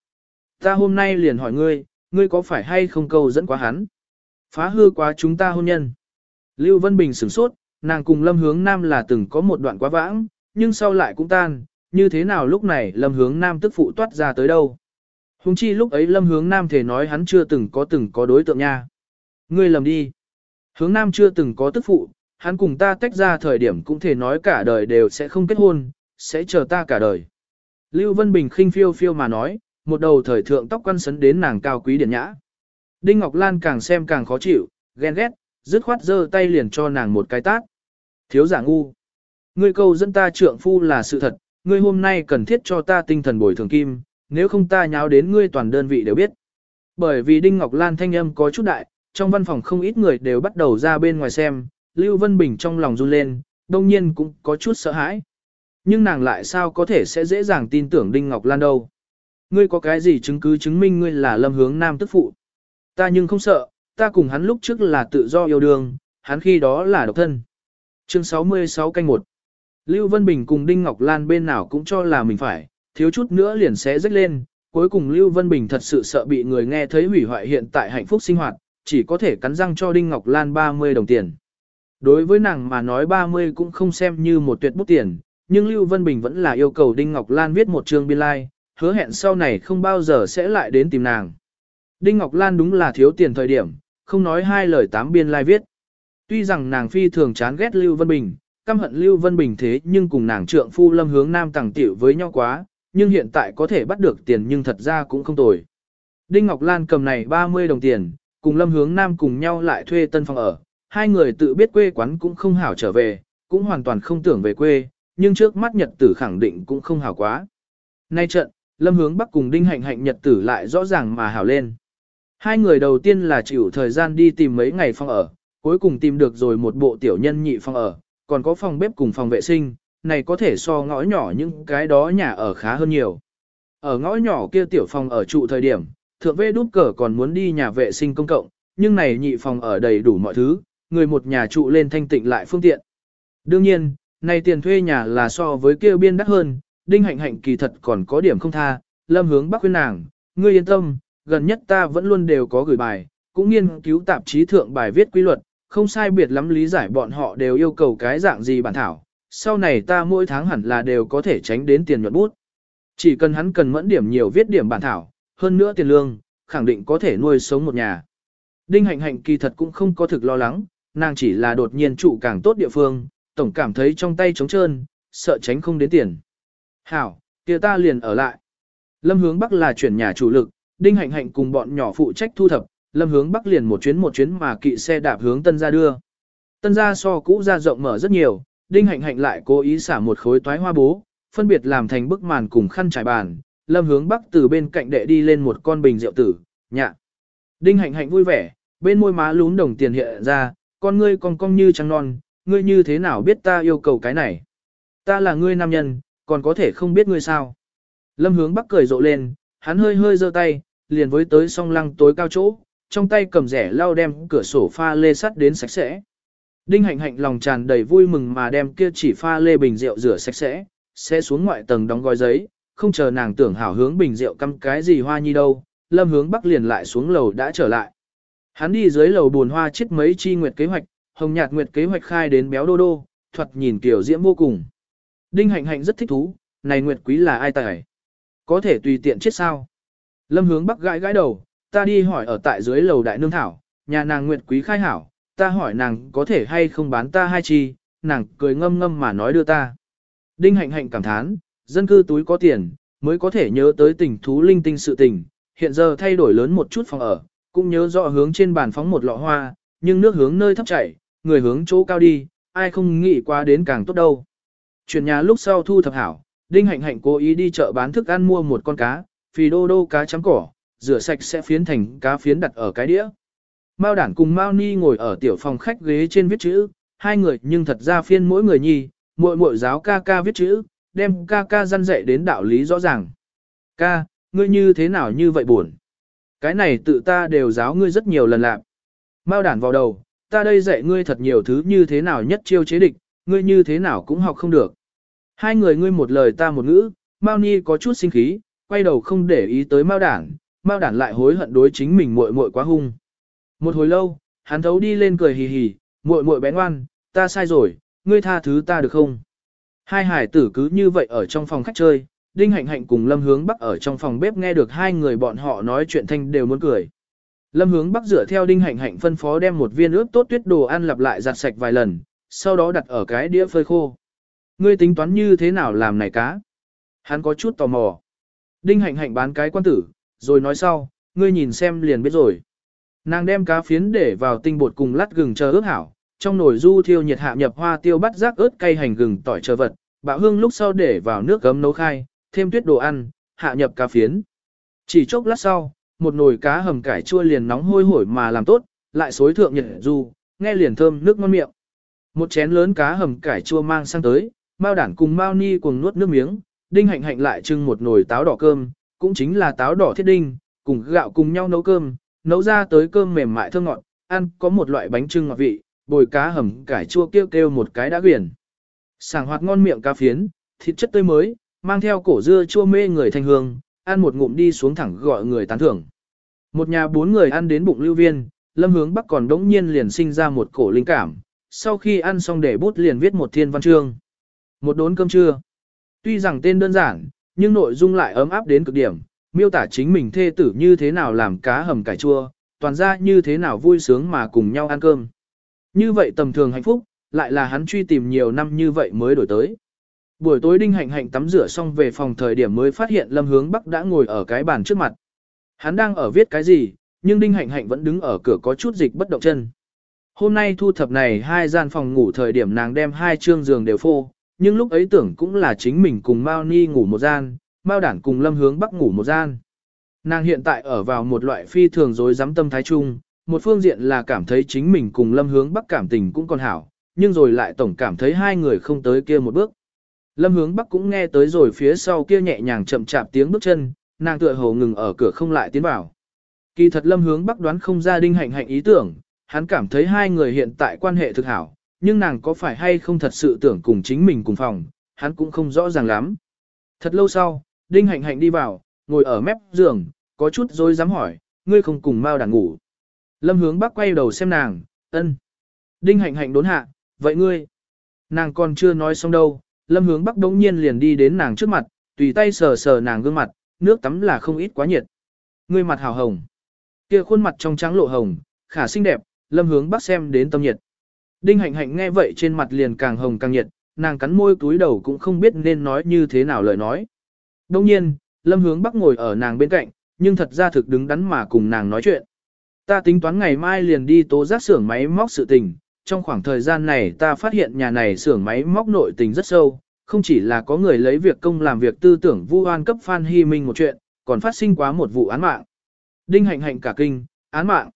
A: Ta hôm nay liền hỏi ngươi, ngươi có phải hay không câu dẫn quá hắn? Phá hư quá chúng ta hôn nhân. Lưu Vân Bình sửng sốt, nàng cùng lâm hướng nam là từng có một đoạn quá vãng, nhưng sau lại cũng tan, như thế nào lúc này lâm hướng nam tức phụ toát ra tới đâu. Hùng chi lúc ấy lâm hướng nam thể nói hắn chưa từng có từng có đối tượng nha. Ngươi lầm đi. Hướng nam chưa từng có tức phụ, hắn cùng ta tách ra thời điểm cũng thể nói cả đời đều sẽ không kết hôn, sẽ chờ ta cả đời. Lưu Vân Bình khinh phiêu phiêu mà nói, một đầu thời thượng tóc quăn sấn đến nàng cao quý điển nhã. Đinh Ngọc Lan càng xem càng khó chịu, ghen ghét, dứt khoát giơ tay liền cho nàng một cái tát. Thiếu giả ngu. Ngươi câu dẫn ta trượng phu là sự thật, ngươi hôm nay cần thiết cho ta tinh thần bồi thường kim, nếu không ta nháo đến ngươi toàn đơn vị đều biết. Bởi vì Đinh Ngọc Lan thanh âm có chút đại, trong văn phòng không ít người đều bắt đầu ra bên ngoài xem, Lưu Vân Bình trong lòng run lên, đông nhiên cũng có chút sợ hãi. Nhưng nàng lại sao có thể sẽ dễ dàng tin tưởng Đinh Ngọc Lan đâu. Ngươi có cái gì chứng cứ chứng minh ngươi là lâm hướng nam tức phụ? Ta nhưng không sợ, ta cùng hắn lúc trước là tự do yêu đương, hắn khi đó là độc thân. Chương 66 canh 1 Lưu Vân Bình cùng Đinh Ngọc Lan bên nào cũng cho là mình phải, thiếu chút nữa liền sẽ rách lên, cuối cùng Lưu Vân Bình thật sự sợ bị người nghe thấy hủy hoại hiện tại hạnh phúc sinh hoạt, chỉ có thể cắn răng cho Đinh Ngọc Lan 30 đồng tiền. Đối với nàng mà nói 30 cũng không xem như một tuyệt bút tiền, nhưng Lưu Vân Bình vẫn là yêu cầu Đinh Ngọc Lan viết một chương biên lai, like, hứa hẹn sau này không bao giờ sẽ lại đến tìm nàng. Đinh Ngọc Lan đúng là thiếu tiền thời điểm, không nói hai lời tám biên lai like viết. Tuy rằng nàng phi thường chán ghét Lưu Vân Bình, căm hận Lưu Vân Bình thế nhưng cùng nàng trượng phu lâm hướng nam tàng tiểu với nhau quá, nhưng hiện tại có thể bắt được tiền nhưng thật ra cũng không tồi. Đinh Ngọc Lan cầm này 30 đồng tiền, cùng lâm hướng nam cùng nhau lại thuê tân phòng ở, hai người tự biết quê quán cũng không hảo trở về, cũng hoàn toàn không tưởng về quê, nhưng trước mắt nhật tử khẳng định cũng không hảo quá. Nay trận, lâm hướng bắc cùng đinh hạnh hạnh nhật tử lại rõ ràng mà hảo lên. Hai người đầu tiên là chịu thời gian đi tìm mấy ngày phòng ở, cuối cùng tìm được rồi một bộ tiểu nhân nhị phòng ở, còn có phòng bếp cùng phòng vệ sinh, này có thể so ngõ nhỏ những cái đó nhà ở khá hơn nhiều. Ở ngõ nhỏ kia tiểu phòng ở trụ thời điểm, thượng vê đút cờ còn muốn đi nhà vệ sinh công cộng, nhưng này nhị phòng ở đầy đủ mọi thứ, người một nhà trụ lên thanh tịnh lại phương tiện. Đương nhiên, này tiền thuê nhà là so với kia biên đắt hơn, đinh hạnh hạnh kỳ thật còn có điểm không tha, lâm hướng bắc khuyên nàng, ngươi yên tâm, gần nhất ta vẫn luôn đều có gửi bài, cũng nghiên cứu tạp chí thượng bài viết quy luật, không sai biệt lắm lý giải bọn họ đều yêu cầu cái dạng gì bản thảo, sau này ta mỗi tháng hẳn là đều có thể tránh đến tiền nhuận bút. Chỉ cần hắn cần mẫn điểm nhiều viết điểm bản thảo, hơn nữa tiền lương, khẳng định có thể nuôi sống một nhà. Đinh hạnh hạnh kỳ thật cũng không có thực lo lắng, nàng chỉ là đột nhiên trụ càng tốt địa phương, tổng cảm thấy trong tay trống trơn, sợ tránh không đến tiền. Hảo, kia ta liền ở lại. Lâm hướng Bắc là chuyển nhà chủ lực, Đinh Hạnh Hạnh cùng bọn nhỏ phụ trách thu thập, Lâm hướng Bắc liền một chuyến một chuyến mà kỵ xe đạp hướng Tân gia đưa. Tân gia so cũ ra rộng mở rất nhiều, Đinh Hạnh Hạnh lại cố ý xả một khối toái hoa bố, phân biệt làm thành bức màn cùng khăn trải bàn, Lâm hướng Bắc từ bên cạnh đệ đi lên một con bình rượu tử, nhạ. Đinh Hạnh Hạnh vui vẻ, bên môi má lún đồng tiền hiện ra, con ngươi còn cong như trăng non, ngươi như thế nào biết ta yêu cầu cái này? Ta là ngươi nam nhân, còn có thể không biết ngươi sao? Lâm hướng bắc cười rộ lên, hắn hơi hơi giơ tay, liền với tới song lăng tối cao chỗ, trong tay cầm rẻ lau đem cửa sổ pha lê sắt đến sạch sẽ. Đinh hạnh hạnh lòng tràn đầy vui mừng mà đem kia chỉ pha lê bình rượu rửa sạch sẽ, sẽ xuống ngoại tầng đóng gói giấy, không chờ nàng tưởng hảo hướng bình rượu căm cái gì hoa nhi đâu, lâm hướng bắc liền lại xuống lầu đã trở lại. Hắn đi dưới lầu buồn hoa chết mấy chi nguyệt kế hoạch, hồng nhạt nguyệt kế hoạch khai đến béo đô đô, thuật nhìn kiểu diễm vô cùng. Đinh hạnh hạnh rất thích thú, này nguyệt quý là ai tài? Có thể tùy tiện chết sao? Lâm hướng bắc gãi gãi đầu, ta đi hỏi ở tại dưới lầu đại nương thảo, nhà nàng nguyệt quý khai hảo, ta hỏi nàng có thể hay không bán ta hai chi, nàng cười ngâm ngâm mà nói đưa ta. Đinh hạnh hạnh cảm thán, dân cư túi có tiền, mới có thể nhớ tới tình thú linh tinh sự tình, hiện giờ thay đổi lớn một chút phòng ở, cũng nhớ rõ hướng trên bàn phóng một lọ hoa, nhưng nước hướng nơi thấp chảy, người hướng chỗ cao đi, ai không nghĩ qua đến càng tốt đâu. Chuyển nhà lúc sau thu thập hảo, Đinh Hạnh Hạnh cố ý đi chợ bán thức ăn mua một con cá, phì đô đô cá chấm cỏ, rửa sạch sẽ phiến thành cá phiến đặt ở cái đĩa. Mao đản cùng Mao Ni ngồi ở tiểu phòng khách ghế trên viết chữ, hai người nhưng thật ra phiên mỗi người nhi, muội muội giáo ca ca viết chữ, đem ca ca răn dạy đến đạo lý rõ ràng. Ca, ngươi như thế nào như vậy buồn? Cái này tự ta đều giáo ngươi rất nhiều lần lạc. Mao đản vào đầu, ta đây dạy ngươi thật nhiều thứ như thế nào nhất chiêu chế địch, ngươi như thế nào cũng học không được. Hai người ngươi một lời ta một ngữ, Mao Ni có chút sinh khí, quay đầu không để ý tới Mao đản, Mao đản lại hối hận đối chính mình muội muội quá hung. Một hồi lâu, hắn thấu đi lên cười hì hì, muội muội bé ngoan, ta sai rồi, ngươi tha thứ ta được không? Hai hải tử cứ như vậy ở trong phòng khách chơi, Đinh Hạnh Hạnh cùng Lâm Hướng Bắc ở trong phòng bếp nghe được hai người bọn họ nói chuyện thanh đều muốn cười. Lâm Hướng Bắc dựa theo Đinh Hạnh Hạnh phân phó đem một viên ướp tốt tuyết đồ ăn lặp lại giặt sạch vài lần, sau đó đặt ở cái đĩa phơi khô. Ngươi tính toán như thế nào làm này cá? Hắn có chút tò mò. Đinh Hạnh Hạnh bán cái quan tử, rồi nói sau, ngươi nhìn xem liền biết rồi. Nàng đem cá phiến để vào tinh bột cùng lát gừng chờ ướp hảo, trong nồi du thiêu nhiệt hạ nhập hoa tiêu bắt rác ớt cay hành gừng tỏi chờ vật, bạo hương lúc sau để vào nước gấm nấu khai, thêm tuyết đồ ăn, hạ nhập cá phiến. Chỉ chốc lát sau, một nồi cá hầm cải chua liền nóng hôi hổi mà làm tốt, lại xối thượng nhiệt du, nghe liền thơm nước ngon miệng. Một chén lớn cá hầm cải chua mang sang tới, Mao đản cùng Mao ni cùng nuốt nước miếng, đinh hạnh hạnh lại trưng một nồi táo đỏ cơm, cũng chính là táo đỏ thiết đinh, cùng gạo cùng nhau nấu cơm, nấu ra tới cơm mềm mại thơm ngọt, ăn có một loại bánh trưng ngọt vị, bồi cá hầm cải chua kêu kêu một cái đã quyển. Sảng hoạt ngon miệng cá phiến, thịt chất tươi mới, mang theo cổ dưa chua mê người thanh hương, ăn một ngụm đi xuống thẳng gọi người tán thưởng. Một nhà bốn người ăn đến bụng lưu viên, lâm hướng bắc còn đống nhiên liền sinh ra một cổ linh cảm, sau khi ăn xong để bút liền viết một thiên văn chương. Một đốn cơm trưa. Tuy rằng tên đơn giản, nhưng nội dung lại ấm áp đến cực điểm, miêu tả chính mình thê tử như thế nào làm cá hầm cải chua, toàn ra như thế nào vui sướng mà cùng nhau ăn cơm. Như vậy tầm thường hạnh phúc, lại là hắn truy tìm nhiều năm như vậy mới đổi tới. Buổi tối đinh hạnh hạnh tắm rửa xong về phòng thời điểm mới phát hiện lâm hướng bắc đã ngồi ở cái bàn trước mặt. Hắn đang ở viết cái gì, nhưng đinh hạnh hạnh vẫn đứng ở cửa có chút dịch bất động chân. Hôm nay thu thập này hai gian phòng ngủ thời điểm nàng đem hai chương giường đều phô, nhưng lúc ấy tưởng cũng là chính mình cùng Mao Ni ngủ một gian, Mao Đản cùng Lâm Hướng Bắc ngủ một gian. Nàng hiện tại ở vào một loại phi thường dối dám tâm thái chung, một phương diện là cảm thấy chính mình cùng Lâm Hướng Bắc cảm tình cũng còn hảo, nhưng rồi lại tổng cảm thấy hai người không tới kia một bước. Lâm Hướng Bắc cũng nghe tới rồi phía sau kia nhẹ nhàng chậm chạp tiếng bước chân, nàng tựa hồ ngừng ở cửa không lại tiến vào. Kỳ thật Lâm Hướng Bắc đoán không ra đinh hạnh hạnh ý tưởng, hắn cảm thấy hai người hiện tại quan hệ thực hảo, nhưng nàng có phải hay không thật sự tưởng cùng chính mình cùng phòng, hắn cũng không rõ ràng lắm. Thật lâu sau, đinh hạnh hạnh đi vào, ngồi ở mép giường, có chút dối dám hỏi, ngươi không cùng Mao đàn ngủ. Lâm hướng bắc quay đầu xem nàng, ân. Đinh hạnh hạnh đốn hạ, vậy ngươi? Nàng còn chưa nói xong đâu, lâm hướng bắc đống nhiên liền đi đến nàng trước mặt, tùy tay sờ sờ nàng gương mặt, nước tắm là không ít quá nhiệt. Ngươi mặt hào hồng. kia khuôn mặt trong trắng lộ hồng, khả xinh đẹp, lâm hướng bắc xem đến tâm nhiệt. Đinh hạnh hạnh nghe vậy trên mặt liền càng hồng càng nhiệt, nàng cắn môi túi đầu cũng không biết nên nói như thế nào lời nói. Đông nhiên, lâm hướng bắc ngồi ở nàng bên cạnh, nhưng thật ra thực đứng đắn mà cùng nàng nói chuyện. Ta tính toán ngày mai liền đi tố giác xưởng máy móc sự tình, trong khoảng thời gian này ta phát hiện nhà này xưởng máy móc nội tình rất sâu, không chỉ là có người lấy việc công làm việc tư tưởng vu oan cấp Phan Hy Minh một chuyện, còn phát sinh quá một vụ án mạng. Đinh hạnh hạnh cả kinh, án mạng.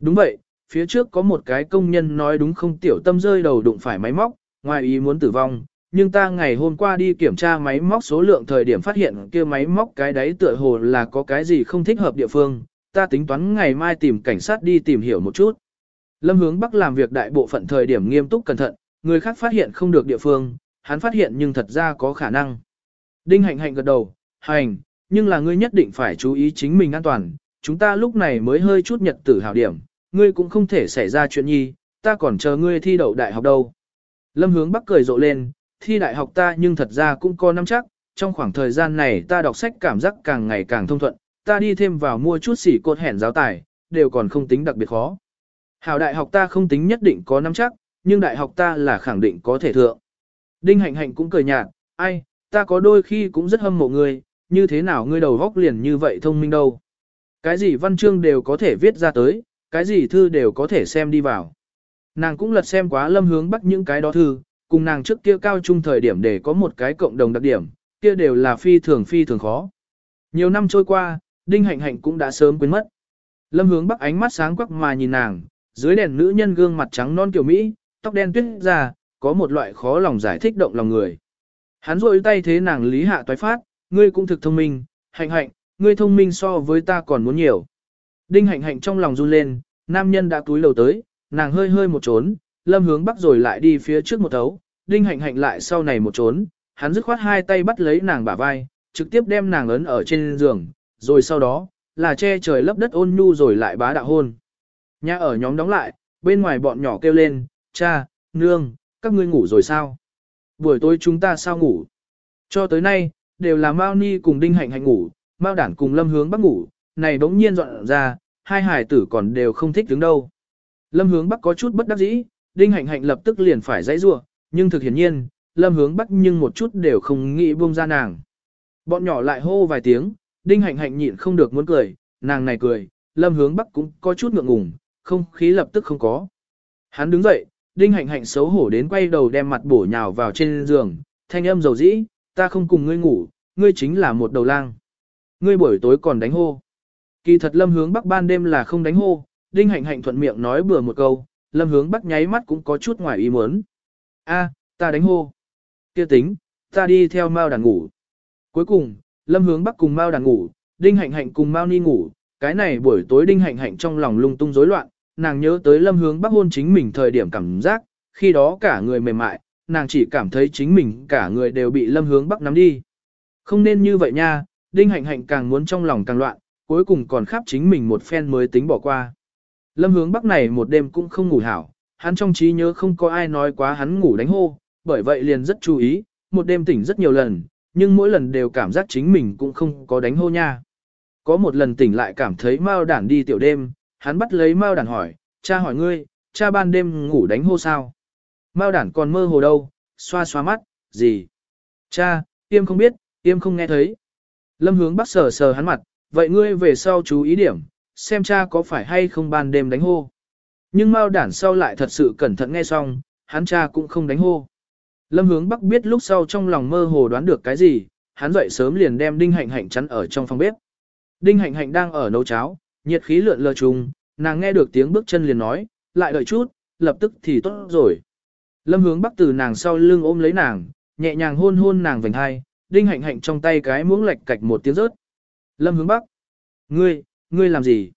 A: Đúng vậy, phía trước có một cái công nhân nói đúng không tiểu tâm rơi đầu đụng phải máy móc, ngoài ý muốn tử vong, nhưng ta ngày hôm qua đi kiểm tra máy móc số lượng thời điểm phát hiện kia máy móc cái đấy tựa hồ là có cái gì không thích hợp địa phương, ta tính toán ngày mai tìm cảnh sát đi tìm hiểu một chút. Lâm hướng Bắc làm việc đại bộ phận thời điểm nghiêm túc cẩn thận, người khác phát hiện không được địa phương, hắn phát hiện nhưng thật ra có khả năng. Đinh hạnh hạnh gật đầu, hành, nhưng là ngươi nhất định phải chú ý chính mình an toàn, chúng ta lúc này mới hơi chút nhật tử hào điểm, ngươi cũng không thể xảy ra chuyện nhi, ta còn chờ ngươi thi đậu đại học đâu. Lâm hướng Bắc cười rộ lên, thi đại học ta nhưng thật ra cũng có năm chắc, trong khoảng thời gian này ta đọc sách cảm giác càng ngày càng thông thuận, ta đi thêm vào mua chút xỉ cột hẹn giáo tài, đều còn không tính đặc biệt khó. Hảo đại học ta không tính nhất định có năm chắc, nhưng đại học ta là khẳng định có thể thượng. Đinh hạnh hạnh cũng cười nhạt, ai, ta có đôi khi cũng rất hâm mộ ngươi, như thế nào ngươi đầu góc liền như vậy thông minh đâu. Cái gì văn chương đều có thể viết ra tới, cái gì thư đều có thể xem đi vào. Nàng cũng lật xem quá lâm hướng bắt những cái đó thư, cùng nàng trước kia cao trung thời điểm để có một cái cộng đồng đặc điểm, kia đều là phi thường phi thường khó. Nhiều năm trôi qua, Đinh Hạnh Hạnh cũng đã sớm quên mất. Lâm hướng bắc ánh mắt sáng quắc mà nhìn nàng, dưới đèn nữ nhân gương mặt trắng non kiểu Mỹ, tóc đen tuyết ra, có một loại khó lòng giải thích động lòng người. Hắn rội tay thế nàng lý hạ toái phát, ngươi cũng thực thông minh, hạnh hạnh, ngươi thông minh so với ta còn muốn nhiều. Đinh hạnh hạnh trong lòng run lên, nam nhân đã túi lầu tới, nàng hơi hơi một trốn, lâm hướng bắc rồi lại đi phía trước một thấu, đinh hạnh hạnh lại sau này một trốn, hắn dứt khoát hai tay bắt lấy nàng bả vai, trực tiếp đem nàng ấn ở trên giường, rồi sau đó, là che trời lấp đất ôn nhu rồi lại bá đạo hôn. Nhà ở nhóm đóng lại, bên ngoài bọn nhỏ kêu lên, cha, nương, các ngươi ngủ rồi sao? Buổi tối chúng ta sao ngủ? Cho tới nay, đều là Mao Ni cùng Đinh Hạnh Hạnh ngủ, Mao Đản cùng Lâm Hướng Bắc ngủ, này bỗng nhiên dọn ra, hai hải tử còn đều không thích đứng đâu. Lâm Hướng Bắc có chút bất đắc dĩ, Đinh Hạnh Hạnh lập tức liền phải dãy rủa, nhưng thực hiển nhiên, Lâm Hướng Bắc nhưng một chút đều không nghĩ buông ra nàng. Bọn nhỏ lại hô vài tiếng, Đinh Hạnh Hạnh nhịn không được muốn cười, nàng này cười, Lâm Hướng Bắc cũng có chút ngượng ngùng, không khí lập tức không có. Hắn đứng dậy, Đinh Hạnh Hạnh xấu hổ đến quay đầu đem mặt bổ nhào vào trên giường, thanh âm dầu dĩ, ta không cùng ngươi ngủ, ngươi chính là một đầu lang. Ngươi buổi tối còn đánh hô. Kỳ thật Lâm Hướng Bắc ban đêm là không đánh hô, Đinh Hạnh Hạnh thuận miệng nói bừa một câu, Lâm Hướng Bắc nháy mắt cũng có chút ngoài ý muốn. A, ta đánh hô. Kia tính, ta đi theo Mao đàn ngủ. Cuối cùng, Lâm Hướng Bắc cùng Mao đàn ngủ, Đinh Hạnh Hạnh cùng Mao Ni ngủ, cái này buổi tối Đinh Hạnh Hạnh trong lòng lung tung rối loạn, nàng nhớ tới Lâm Hướng Bắc hôn chính mình thời điểm cảm giác, khi đó cả người mềm mại, nàng chỉ cảm thấy chính mình cả người đều bị Lâm Hướng Bắc nắm đi. Không nên như vậy nha, Đinh Hạnh Hạnh càng muốn trong lòng càng loạn, cuối cùng còn khắp chính mình một phen mới tính bỏ qua. Lâm Hướng Bắc này một đêm cũng không ngủ hảo, hắn trong trí nhớ không có ai nói quá hắn ngủ đánh hô, bởi vậy liền rất chú ý, một đêm tỉnh rất nhiều lần, nhưng mỗi lần đều cảm giác chính mình cũng không có đánh hô nha. Có một lần tỉnh lại cảm thấy Mao đản đi tiểu đêm, hắn bắt lấy Mao đản hỏi, cha hỏi ngươi, cha ban đêm ngủ đánh hô sao? Mao đản còn mơ hồ đâu, xoa xoa mắt, gì? Cha, tiêm không biết, tiêm không nghe thấy. Lâm hướng Bắc sờ sờ hắn mặt, vậy ngươi về sau chú ý điểm, xem cha có phải hay không ban đêm đánh hô. Nhưng Mao đản sau lại thật sự cẩn thận nghe xong, hắn cha cũng không đánh hô. Lâm hướng bắc biết lúc sau trong lòng mơ hồ đoán được cái gì, hắn dậy sớm liền đem đinh hạnh hạnh chắn ở trong phòng bếp. Đinh hạnh hạnh đang ở nấu cháo, nhiệt khí lượn lờ trùng, nàng nghe được tiếng bước chân liền nói, lại đợi chút, lập tức thì tốt rồi. Lâm hướng bắc từ nàng sau lưng ôm lấy nàng, nhẹ nhàng hôn hôn nàng vành hai, đinh hạnh hạnh trong tay cái muỗng lệch cạch một tiếng rớt. Lâm hướng bắc, ngươi, ngươi làm gì?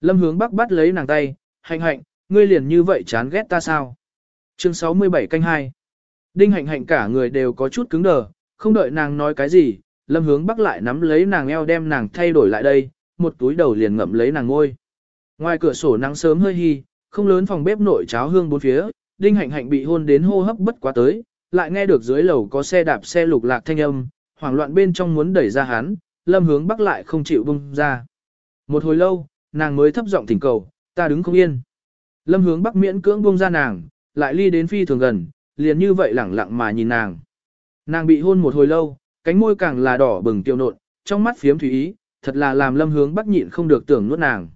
A: Lâm hướng bắc bắt lấy nàng tay, hạnh hạnh, ngươi liền như vậy chán ghét ta sao? Chương 67 canh 2 Đinh hạnh hạnh cả người đều có chút cứng đờ, không đợi nàng nói cái gì, lâm hướng bắc lại nắm lấy nàng eo đem nàng thay đổi lại đây, một túi đầu liền ngậm lấy nàng ngôi. Ngoài cửa sổ nắng sớm hơi hi, không lớn phòng bếp nội cháo hương bốn phía, đinh hạnh hạnh bị hôn đến hô hấp bất quá tới, lại nghe được dưới lầu có xe đạp xe lục lạc thanh âm, hoảng loạn bên trong muốn đẩy ra hắn, lâm hướng bắc lại không chịu bung ra. Một hồi lâu, nàng mới thấp giọng thỉnh cầu, ta đứng không yên. Lâm hướng bắc miễn cưỡng buông ra nàng, lại ly đến phi thường gần, liền như vậy lẳng lặng mà nhìn nàng. Nàng bị hôn một hồi lâu, cánh môi càng là đỏ bừng tiêu nộn, trong mắt phiếm thủy ý, thật là làm lâm hướng bắc nhịn không được tưởng nuốt nàng.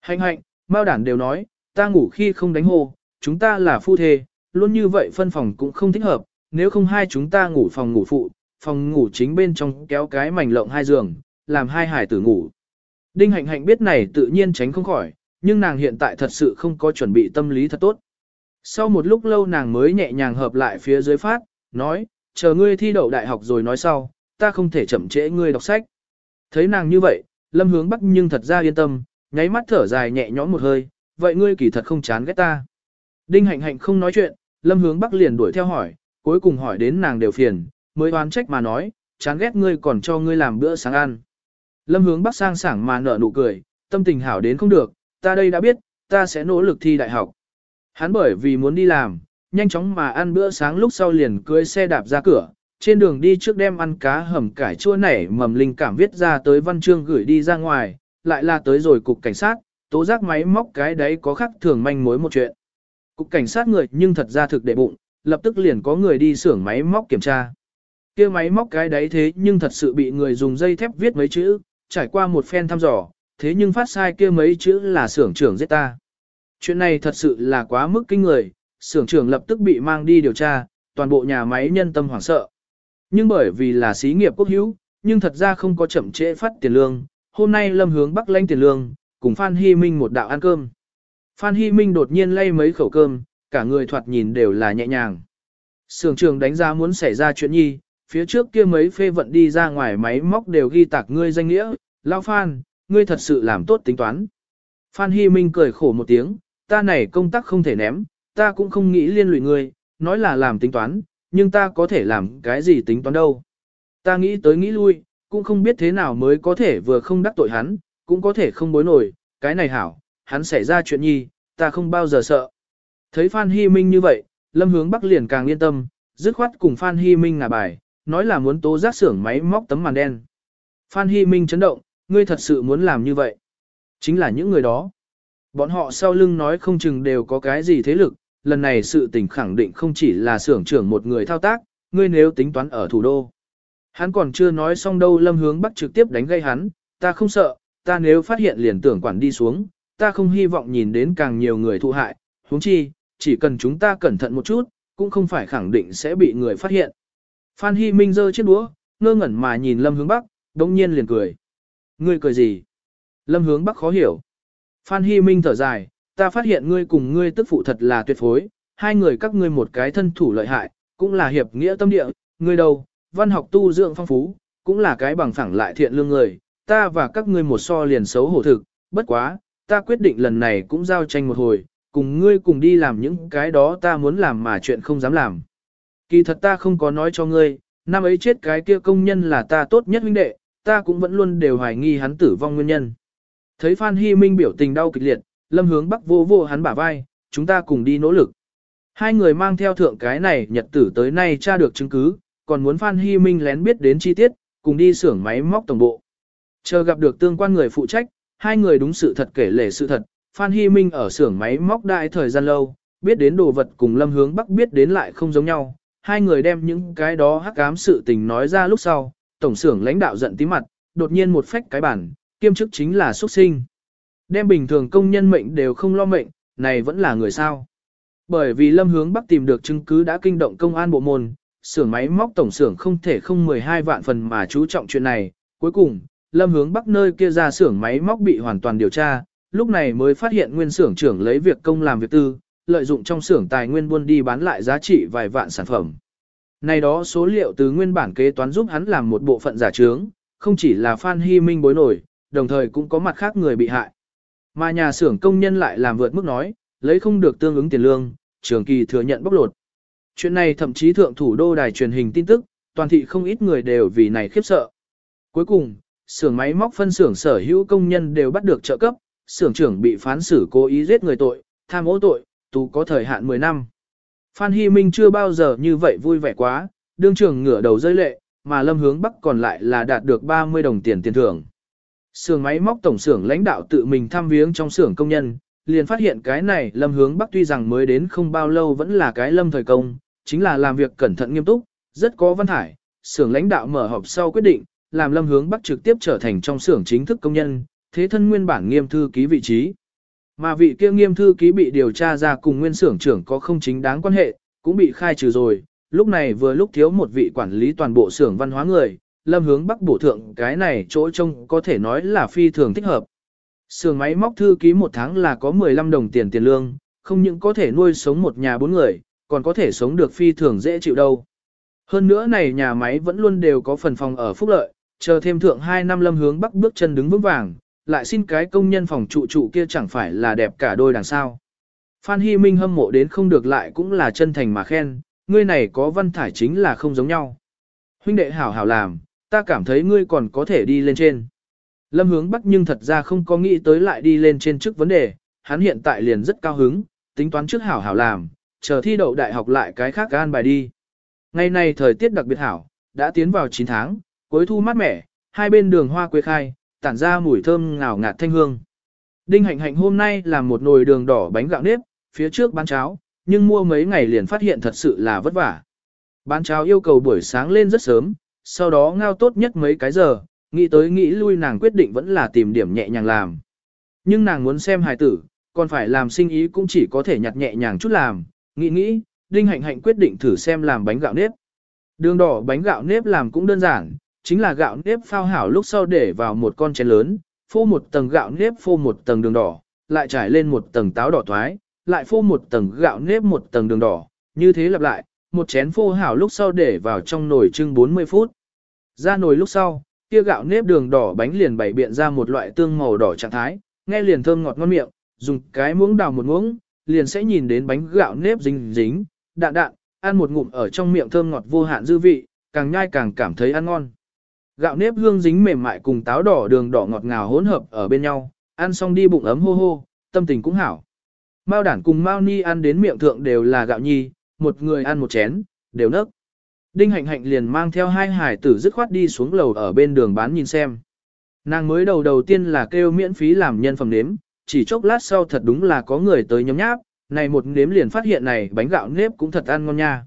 A: Hạnh hạnh, Mao đản đều nói, ta ngủ khi không đánh hô, chúng ta là phu thê, luôn như vậy phân phòng cũng không thích hợp, nếu không hai chúng ta ngủ phòng ngủ phụ, phòng ngủ chính bên trong kéo cái mảnh lộng hai giường, làm hai hải tử ngủ. Đinh hạnh hạnh biết này tự nhiên tránh không khỏi, nhưng nàng hiện tại thật sự không có chuẩn bị tâm lý thật tốt. Sau một lúc lâu nàng mới nhẹ nhàng hợp lại phía dưới phát, nói, chờ ngươi thi đậu đại học rồi nói sau, ta không thể chậm trễ ngươi đọc sách. Thấy nàng như vậy, lâm hướng bắc nhưng thật ra yên tâm, nháy mắt thở dài nhẹ nhõm một hơi, vậy ngươi kỳ thật không chán ghét ta. Đinh hạnh hạnh không nói chuyện, lâm hướng bắc liền đuổi theo hỏi, cuối cùng hỏi đến nàng đều phiền, mới oán trách mà nói, chán ghét ngươi còn cho ngươi làm bữa sáng ăn. Lâm hướng bắc sang sảng mà nở nụ cười, tâm tình hảo đến không được, ta đây đã biết, ta sẽ nỗ lực thi đại học. Hắn bởi vì muốn đi làm, nhanh chóng mà ăn bữa sáng lúc sau liền cưới xe đạp ra cửa, trên đường đi trước đem ăn cá hầm cải chua nảy mầm linh cảm viết ra tới văn chương gửi đi ra ngoài, lại là tới rồi cục cảnh sát, tố giác máy móc cái đấy có khắc thường manh mối một chuyện. Cục cảnh sát người nhưng thật ra thực đệ bụng, lập tức liền có người đi xưởng máy móc kiểm tra kia máy móc cái đấy thế nhưng thật sự bị người dùng dây thép viết mấy chữ, trải qua một phen thăm dò, thế nhưng phát sai kia mấy chữ là xưởng trưởng giết ta. Chuyện này thật sự là quá mức kinh người, xưởng trưởng lập tức bị mang đi điều tra, toàn bộ nhà máy nhân tâm hoảng sợ. Nhưng bởi vì là xí nghiệp quốc hữu, nhưng thật ra không có chậm trễ phát tiền lương, hôm nay lâm hướng bắc lanh tiền lương, cùng Phan Hy Minh một đạo ăn cơm. Phan Hy Minh đột nhiên lay mấy khẩu cơm, cả người thoạt nhìn đều là nhẹ nhàng. Sưởng trường đánh giá muốn xảy ra chuyện nhi, phía trước kia mấy phê vận đi ra ngoài máy móc đều ghi tạc ngươi danh nghĩa, lao Phan, ngươi thật sự làm tốt tính toán. Phan Hy Minh cười khổ một tiếng, ta này công tác không thể ném, ta cũng không nghĩ liên lụy ngươi, nói là làm tính toán, nhưng ta có thể làm cái gì tính toán đâu. Ta nghĩ tới nghĩ lui, cũng không biết thế nào mới có thể vừa không đắc tội hắn, cũng có thể không bối nổi, cái này hảo, hắn xảy ra chuyện nhi, ta không bao giờ sợ. Thấy Phan Hy Minh như vậy, Lâm Hướng Bắc liền càng yên tâm, dứt khoát cùng Phan Hy Minh ngả bài, nói là muốn tố giác xưởng máy móc tấm màn đen. Phan Hy Minh chấn động, ngươi thật sự muốn làm như vậy. Chính là những người đó. Bọn họ sau lưng nói không chừng đều có cái gì thế lực, lần này sự tình khẳng định không chỉ là xưởng trưởng một người thao tác, ngươi nếu tính toán ở thủ đô. Hắn còn chưa nói xong đâu lâm hướng bắc trực tiếp đánh gây hắn, ta không sợ, ta nếu phát hiện liền tưởng quản đi xuống, ta không hy vọng nhìn đến càng nhiều người thụ hại, huống chi, chỉ cần chúng ta cẩn thận một chút, cũng không phải khẳng định sẽ bị người phát hiện. Phan Hy Minh giơ chiếc đũa, ngơ ngẩn mà nhìn Lâm Hướng Bắc, đống nhiên liền cười. Ngươi cười gì? Lâm Hướng Bắc khó hiểu. Phan Hy Minh thở dài, ta phát hiện ngươi cùng ngươi tức phụ thật là tuyệt phối, hai người các ngươi một cái thân thủ lợi hại, cũng là hiệp nghĩa tâm địa, ngươi đâu, văn học tu dưỡng phong phú, cũng là cái bằng phẳng lại thiện lương người, ta và các ngươi một so liền xấu hổ thực, bất quá, ta quyết định lần này cũng giao tranh một hồi, cùng ngươi cùng đi làm những cái đó ta muốn làm mà chuyện không dám làm. Kỳ thật ta không có nói cho ngươi, năm ấy chết cái kia công nhân là ta tốt nhất huynh đệ, ta cũng vẫn luôn đều hoài nghi hắn tử vong nguyên nhân. Thấy Phan Hy Minh biểu tình đau kịch liệt, Lâm Hướng Bắc vô vô hắn bả vai, chúng ta cùng đi nỗ lực. Hai người mang theo thượng cái này nhật tử tới nay tra được chứng cứ, còn muốn Phan Hy Minh lén biết đến chi tiết, cùng đi xưởng máy móc tổng bộ. Chờ gặp được tương quan người phụ trách, hai người đúng sự thật kể lể sự thật, Phan Hy Minh ở xưởng máy móc đại thời gian lâu, biết đến đồ vật cùng Lâm Hướng Bắc biết đến lại không giống nhau, hai người đem những cái đó hắc ám sự tình nói ra lúc sau, tổng xưởng lãnh đạo giận tí mặt, đột nhiên một phách cái bản, kiêm chức chính là xuất sinh. Đem bình thường công nhân mệnh đều không lo mệnh, này vẫn là người sao. Bởi vì Lâm Hướng Bắc tìm được chứng cứ đã kinh động công an bộ môn, xưởng máy móc tổng xưởng không thể không 12 vạn phần mà chú trọng chuyện này. Cuối cùng, Lâm Hướng Bắc nơi kia ra xưởng máy móc bị hoàn toàn điều tra, lúc này mới phát hiện nguyên xưởng trưởng lấy việc công làm việc tư, lợi dụng trong xưởng tài nguyên buôn đi bán lại giá trị vài vạn sản phẩm. Này đó số liệu từ nguyên bản kế toán giúp hắn làm một bộ phận giả trướng, không chỉ là Phan Hy Minh bối nổi, đồng thời cũng có mặt khác người bị hại. Mà nhà xưởng công nhân lại làm vượt mức nói, lấy không được tương ứng tiền lương, trường kỳ thừa nhận bóc lột. Chuyện này thậm chí thượng thủ đô đài truyền hình tin tức, toàn thị không ít người đều vì này khiếp sợ. Cuối cùng, xưởng máy móc phân xưởng sở hữu công nhân đều bắt được trợ cấp, xưởng trưởng bị phán xử cố ý giết người tội, tham ô tội, tù có thời hạn 10 năm. Phan Hy Minh chưa bao giờ như vậy vui vẻ quá, đương trưởng ngửa đầu rơi lệ, mà lâm hướng bắc còn lại là đạt được 30 đồng tiền tiền thưởng. Sưởng máy móc tổng xưởng lãnh đạo tự mình thăm viếng trong xưởng công nhân, liền phát hiện cái này lâm hướng bắc tuy rằng mới đến không bao lâu vẫn là cái lâm thời công, chính là làm việc cẩn thận nghiêm túc, rất có văn thải. Sưởng lãnh đạo mở họp sau quyết định, làm lâm hướng bắc trực tiếp trở thành trong xưởng chính thức công nhân, thế thân nguyên bản nghiêm thư ký vị trí. Mà vị kia nghiêm thư ký bị điều tra ra cùng nguyên xưởng trưởng có không chính đáng quan hệ, cũng bị khai trừ rồi, lúc này vừa lúc thiếu một vị quản lý toàn bộ xưởng văn hóa người, lâm hướng bắc bổ thượng cái này chỗ trông có thể nói là phi thường thích hợp. Xưởng máy móc thư ký một tháng là có 15 đồng tiền tiền lương, không những có thể nuôi sống một nhà bốn người, còn có thể sống được phi thường dễ chịu đâu. Hơn nữa này nhà máy vẫn luôn đều có phần phòng ở phúc lợi, chờ thêm thượng 2 năm lâm hướng bắc bước chân đứng vững vàng, lại xin cái công nhân phòng trụ trụ kia chẳng phải là đẹp cả đôi đằng sao. Phan Hy Minh hâm mộ đến không được lại cũng là chân thành mà khen, ngươi này có văn thải chính là không giống nhau. Huynh đệ hảo hảo làm, ta cảm thấy ngươi còn có thể đi lên trên. Lâm hướng bắc nhưng thật ra không có nghĩ tới lại đi lên trên trước vấn đề, hắn hiện tại liền rất cao hứng, tính toán trước hảo hảo làm, chờ thi đậu đại học lại cái khác gan bài đi. Ngày này thời tiết đặc biệt hảo, đã tiến vào 9 tháng, cuối thu mát mẻ, hai bên đường hoa quế khai, tản ra mùi thơm ngào ngạt thanh hương. Đinh hạnh hạnh hôm nay làm một nồi đường đỏ bánh gạo nếp, phía trước bán cháo, nhưng mua mấy ngày liền phát hiện thật sự là vất vả. Bán cháo yêu cầu buổi sáng lên rất sớm, sau đó ngao tốt nhất mấy cái giờ, nghĩ tới nghĩ lui nàng quyết định vẫn là tìm điểm nhẹ nhàng làm. Nhưng nàng muốn xem hài tử, còn phải làm sinh ý cũng chỉ có thể nhặt nhẹ nhàng chút làm, nghĩ nghĩ, Đinh Hạnh Hạnh quyết định thử xem làm bánh gạo nếp. Đường đỏ bánh gạo nếp làm cũng đơn giản, chính là gạo nếp phao hảo lúc sau để vào một con chén lớn, phô một tầng gạo nếp phô một tầng đường đỏ, lại trải lên một tầng táo đỏ thoái, lại phô một tầng gạo nếp một tầng đường đỏ, như thế lặp lại, một chén phô hảo lúc sau để vào trong nồi trưng 40 phút. Ra nồi lúc sau, kia gạo nếp đường đỏ bánh liền bày biện ra một loại tương màu đỏ trạng thái, nghe liền thơm ngọt ngon miệng, dùng cái muỗng đào một muỗng, liền sẽ nhìn đến bánh gạo nếp dính dính, đạn đạn, ăn một ngụm ở trong miệng thơm ngọt vô hạn dư vị, càng nhai càng cảm thấy ăn ngon. Gạo nếp hương dính mềm mại cùng táo đỏ đường đỏ ngọt ngào hỗn hợp ở bên nhau, ăn xong đi bụng ấm hô hô, tâm tình cũng hảo. Mao đản cùng Mao Ni ăn đến miệng thượng đều là gạo nhi, một người ăn một chén, đều nấc. Đinh hạnh hạnh liền mang theo hai hải tử dứt khoát đi xuống lầu ở bên đường bán nhìn xem. Nàng mới đầu đầu tiên là kêu miễn phí làm nhân phẩm nếm, chỉ chốc lát sau thật đúng là có người tới nhóm nháp, này một nếm liền phát hiện này bánh gạo nếp cũng thật ăn ngon nha.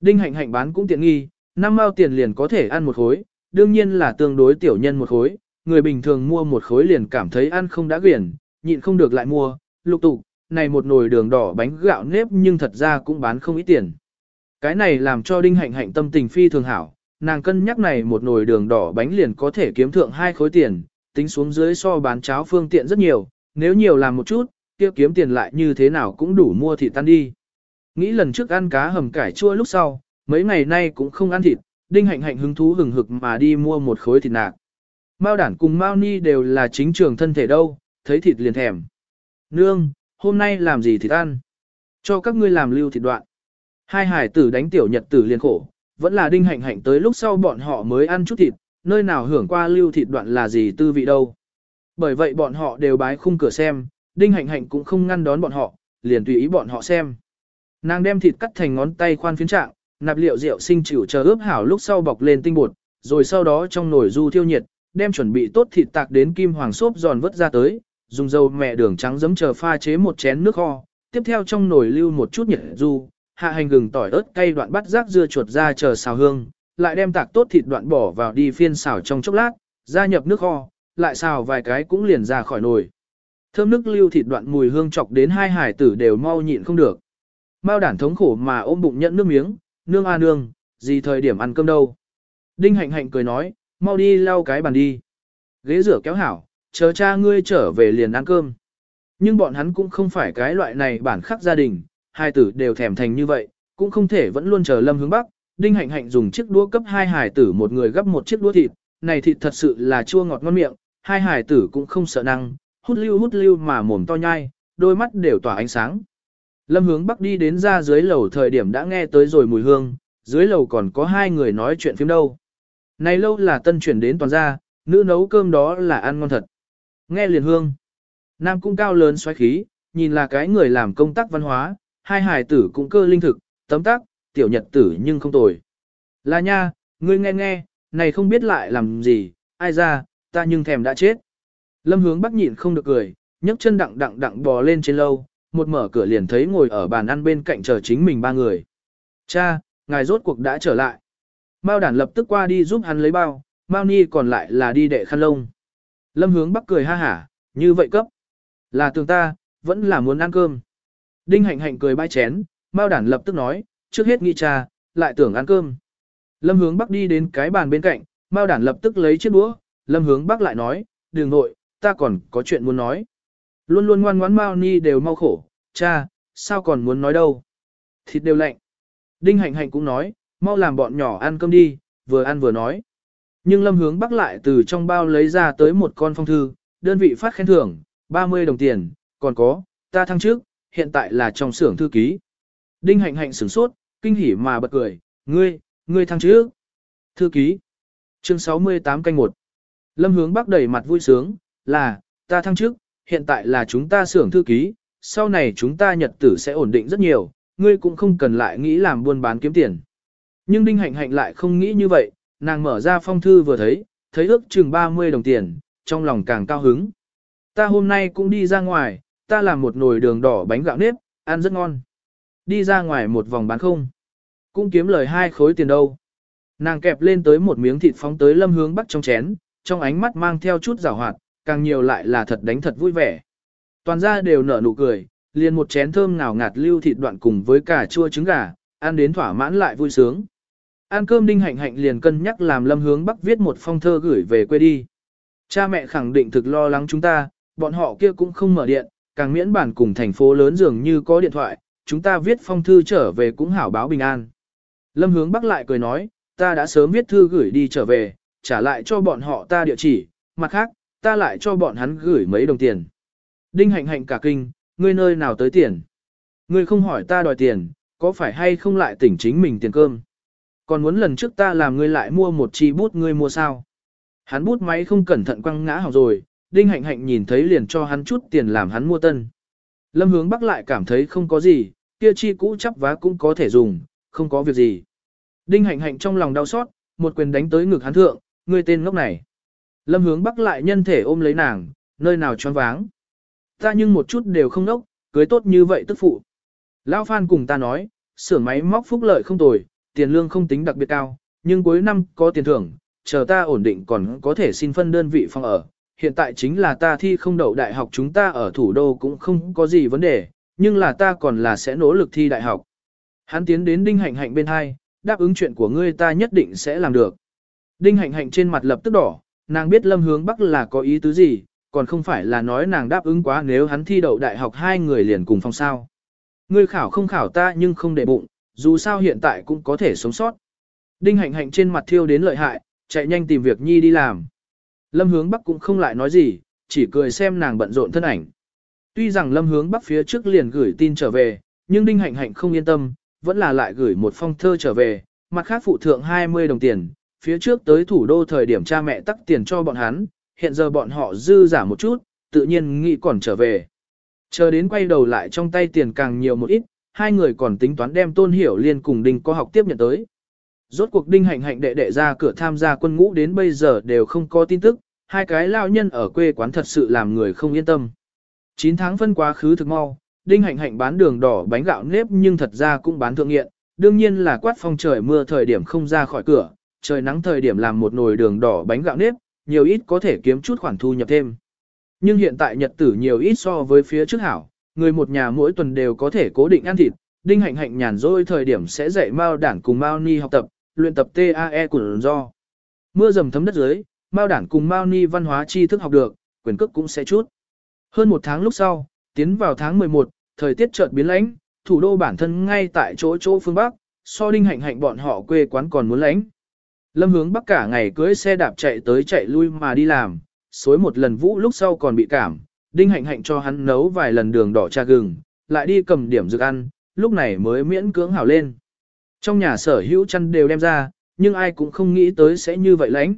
A: Đinh hạnh hạnh bán cũng tiện nghi, năm mao tiền liền có thể ăn một khối, đương nhiên là tương đối tiểu nhân một khối, người bình thường mua một khối liền cảm thấy ăn không đã quyển, nhịn không được lại mua, lục tục, này một nồi đường đỏ bánh gạo nếp nhưng thật ra cũng bán không ít tiền. Cái này làm cho đinh hạnh hạnh tâm tình phi thường hảo, nàng cân nhắc này một nồi đường đỏ bánh liền có thể kiếm thượng hai khối tiền, tính xuống dưới so bán cháo phương tiện rất nhiều, nếu nhiều làm một chút, kia kiếm tiền lại như thế nào cũng đủ mua thịt tan đi. Nghĩ lần trước ăn cá hầm cải chua lúc sau, mấy ngày nay cũng không ăn thịt, đinh hạnh hạnh hứng thú hừng hực mà đi mua một khối thịt nạc. Mao đản cùng Mao ni đều là chính trường thân thể đâu, thấy thịt liền thèm. Nương, hôm nay làm gì thịt ăn? Cho các ngươi làm lưu thịt đoạn. Hai hải tử đánh tiểu nhật tử liền khổ, vẫn là đinh hạnh hạnh tới lúc sau bọn họ mới ăn chút thịt, nơi nào hưởng qua lưu thịt đoạn là gì tư vị đâu. Bởi vậy bọn họ đều bái khung cửa xem, đinh hạnh hạnh cũng không ngăn đón bọn họ, liền tùy ý bọn họ xem. Nàng đem thịt cắt thành ngón tay khoan phiến trạng, nạp liệu rượu sinh chịu chờ ướp hảo lúc sau bọc lên tinh bột, rồi sau đó trong nồi du thiêu nhiệt, đem chuẩn bị tốt thịt tạc đến kim hoàng xốp giòn vớt ra tới, dùng dầu mẹ đường trắng giấm chờ pha chế một chén nước kho, tiếp theo trong nồi lưu một chút nhiệt du, hạ hành gừng tỏi ớt cay đoạn bắt rác dưa chuột ra chờ xào hương, lại đem tạc tốt thịt đoạn bỏ vào đi phiên xào trong chốc lát, gia nhập nước kho, lại xào vài cái cũng liền ra khỏi nồi. Thơm nước lưu thịt đoạn mùi hương chọc đến hai hải tử đều mau nhịn không được. Mao đản thống khổ mà ôm bụng nhận nước miếng, nương a nương, gì thời điểm ăn cơm đâu. Đinh hạnh hạnh cười nói, mau đi lau cái bàn đi. Ghế rửa kéo hảo, chờ cha ngươi trở về liền ăn cơm. Nhưng bọn hắn cũng không phải cái loại này bản khắc gia đình, hai tử đều thèm thành như vậy, cũng không thể vẫn luôn chờ lâm hướng bắc. Đinh hạnh hạnh dùng chiếc đũa cấp hai hải tử một người gấp một chiếc đũa thịt, này thịt thật sự là chua ngọt ngon miệng, hai hải tử cũng không sợ năng, hút lưu hút lưu mà mồm to nhai, đôi mắt đều tỏa ánh sáng. Lâm hướng bắc đi đến ra dưới lầu thời điểm đã nghe tới rồi mùi hương, dưới lầu còn có hai người nói chuyện phim đâu. Này lâu là tân chuyển đến toàn gia, nữ nấu cơm đó là ăn ngon thật. Nghe liền hương. Nam cũng cao lớn xoáy khí, nhìn là cái người làm công tác văn hóa, hai hài tử cũng cơ linh thực, tấm tác, tiểu nhật tử nhưng không tồi. Là nha, ngươi nghe nghe, này không biết lại làm gì, ai ra, ta nhưng thèm đã chết. Lâm hướng bắc nhịn không được cười, nhấc chân đặng đặng đặng bò lên trên lâu, một mở cửa liền thấy ngồi ở bàn ăn bên cạnh chờ chính mình ba người. Cha, ngài rốt cuộc đã trở lại. Mao đản lập tức qua đi giúp hắn lấy bao, Mao Ni còn lại là đi đệ khăn lông. Lâm hướng bắc cười ha hả, như vậy cấp. Là tường ta, vẫn là muốn ăn cơm. Đinh hạnh hạnh cười bay chén, Mao đản lập tức nói, trước hết nghĩ cha, lại tưởng ăn cơm. Lâm hướng bắc đi đến cái bàn bên cạnh, Mao đản lập tức lấy chiếc đũa, Lâm hướng bắc lại nói, đường nội, ta còn có chuyện muốn nói. Luôn luôn ngoan ngoãn Mao Ni đều mau khổ, cha, sao còn muốn nói đâu. Thịt đều lạnh. Đinh hạnh hạnh cũng nói, mau làm bọn nhỏ ăn cơm đi, vừa ăn vừa nói. Nhưng lâm hướng bắc lại từ trong bao lấy ra tới một con phong thư, đơn vị phát khen thưởng, 30 đồng tiền, còn có, ta thăng trước, hiện tại là trong xưởng thư ký. Đinh hạnh hạnh sửng sốt, kinh hỉ mà bật cười, ngươi, ngươi thăng trước. Thư ký. Chương 68 canh 1. Lâm hướng bắc đẩy mặt vui sướng, là, ta thăng trước, hiện tại là chúng ta xưởng thư ký, sau này chúng ta nhật tử sẽ ổn định rất nhiều, ngươi cũng không cần lại nghĩ làm buôn bán kiếm tiền. Nhưng Đinh Hạnh Hạnh lại không nghĩ như vậy, nàng mở ra phong thư vừa thấy, thấy ước chừng 30 đồng tiền, trong lòng càng cao hứng. Ta hôm nay cũng đi ra ngoài, ta làm một nồi đường đỏ bánh gạo nếp, ăn rất ngon. Đi ra ngoài một vòng bán không. Cũng kiếm lời hai khối tiền đâu. Nàng kẹp lên tới một miếng thịt phóng tới lâm hướng bắc trong chén, trong ánh mắt mang theo chút rào hoạt, càng nhiều lại là thật đánh thật vui vẻ. Toàn ra đều nở nụ cười, liền một chén thơm ngào ngạt lưu thịt đoạn cùng với cả chua trứng gà, ăn đến thỏa mãn lại vui sướng. Ăn cơm đinh hạnh hạnh liền cân nhắc làm lâm hướng bắc viết một phong thơ gửi về quê đi. Cha mẹ khẳng định thực lo lắng chúng ta, bọn họ kia cũng không mở điện, càng miễn bản cùng thành phố lớn dường như có điện thoại, chúng ta viết phong thư trở về cũng hảo báo bình an. Lâm hướng bắc lại cười nói, ta đã sớm viết thư gửi đi trở về, trả lại cho bọn họ ta địa chỉ, mặt khác, ta lại cho bọn hắn gửi mấy đồng tiền. Đinh hạnh hạnh cả kinh, ngươi nơi nào tới tiền? Ngươi không hỏi ta đòi tiền, có phải hay không lại tỉnh chính mình tiền cơm? Còn muốn lần trước ta làm ngươi lại mua một chi bút ngươi mua sao? Hắn bút máy không cẩn thận quăng ngã hỏng rồi, Đinh Hạnh Hạnh nhìn thấy liền cho hắn chút tiền làm hắn mua tân. Lâm hướng bắc lại cảm thấy không có gì, kia chi cũ chắp vá cũng có thể dùng, không có việc gì. Đinh Hạnh Hạnh trong lòng đau xót, một quyền đánh tới ngực hắn thượng, ngươi tên ngốc này. Lâm hướng bắc lại nhân thể ôm lấy nàng, nơi nào choáng váng. Ta nhưng một chút đều không nốc, cưới tốt như vậy tức phụ. Lão Phan cùng ta nói, xưởng máy móc phúc lợi không tồi, tiền lương không tính đặc biệt cao, nhưng cuối năm có tiền thưởng, chờ ta ổn định còn có thể xin phân đơn vị phòng ở. Hiện tại chính là ta thi không đậu đại học chúng ta ở thủ đô cũng không có gì vấn đề, nhưng là ta còn là sẽ nỗ lực thi đại học. Hắn tiến đến Đinh Hạnh Hạnh bên hai, đáp ứng chuyện của ngươi ta nhất định sẽ làm được. Đinh Hạnh Hạnh trên mặt lập tức đỏ, nàng biết Lâm Hướng Bắc là có ý tứ gì, còn không phải là nói nàng đáp ứng quá nếu hắn thi đậu đại học hai người liền cùng phòng sao. Ngươi khảo không khảo ta nhưng không để bụng, dù sao hiện tại cũng có thể sống sót. Đinh hạnh hạnh trên mặt thiêu đến lợi hại, chạy nhanh tìm việc nhi đi làm. Lâm hướng bắc cũng không lại nói gì, chỉ cười xem nàng bận rộn thân ảnh. Tuy rằng lâm hướng bắc phía trước liền gửi tin trở về, nhưng đinh hạnh hạnh không yên tâm, vẫn là lại gửi một phong thơ trở về, mặt khác phụ thượng 20 đồng tiền, phía trước tới thủ đô thời điểm cha mẹ tắc tiền cho bọn hắn, hiện giờ bọn họ dư giả một chút, tự nhiên nghĩ còn trở về. Chờ đến quay đầu lại trong tay tiền càng nhiều một ít, hai người còn tính toán đem Tôn Hiểu Liên cùng Đinh có học tiếp nhận tới. Rốt cuộc Đinh hạnh hạnh đệ đệ ra cửa tham gia quân ngũ đến bây giờ đều không có tin tức, hai cái lao nhân ở quê quán thật sự làm người không yên tâm. 9 tháng phân quá khứ thực mau, Đinh hạnh hạnh bán đường đỏ bánh gạo nếp nhưng thật ra cũng bán thượng nghiện, đương nhiên là quát phong trời mưa thời điểm không ra khỏi cửa, trời nắng thời điểm làm một nồi đường đỏ bánh gạo nếp, nhiều ít có thể kiếm chút khoản thu nhập thêm. Nhưng hiện tại nhật tử nhiều ít so với phía trước hảo, người một nhà mỗi tuần đều có thể cố định ăn thịt, đinh hạnh hạnh nhàn rỗi thời điểm sẽ dạy Mao đản cùng Mao Ni học tập, luyện tập TAE của do. Mưa dầm thấm đất dưới, Mao đản cùng Mao Ni văn hóa tri thức học được, quyền cước cũng sẽ chút. Hơn một tháng lúc sau, tiến vào tháng 11, thời tiết chợt biến lãnh, thủ đô bản thân ngay tại chỗ chỗ phương Bắc, so đinh hạnh hạnh bọn họ quê quán còn muốn lãnh. Lâm hướng Bắc cả ngày cưới xe đạp chạy tới chạy lui mà đi làm, xối một lần vũ lúc sau còn bị cảm, đinh hạnh hạnh cho hắn nấu vài lần đường đỏ trà gừng, lại đi cầm điểm dược ăn, lúc này mới miễn cưỡng hảo lên. Trong nhà sở hữu chăn đều đem ra, nhưng ai cũng không nghĩ tới sẽ như vậy lãnh.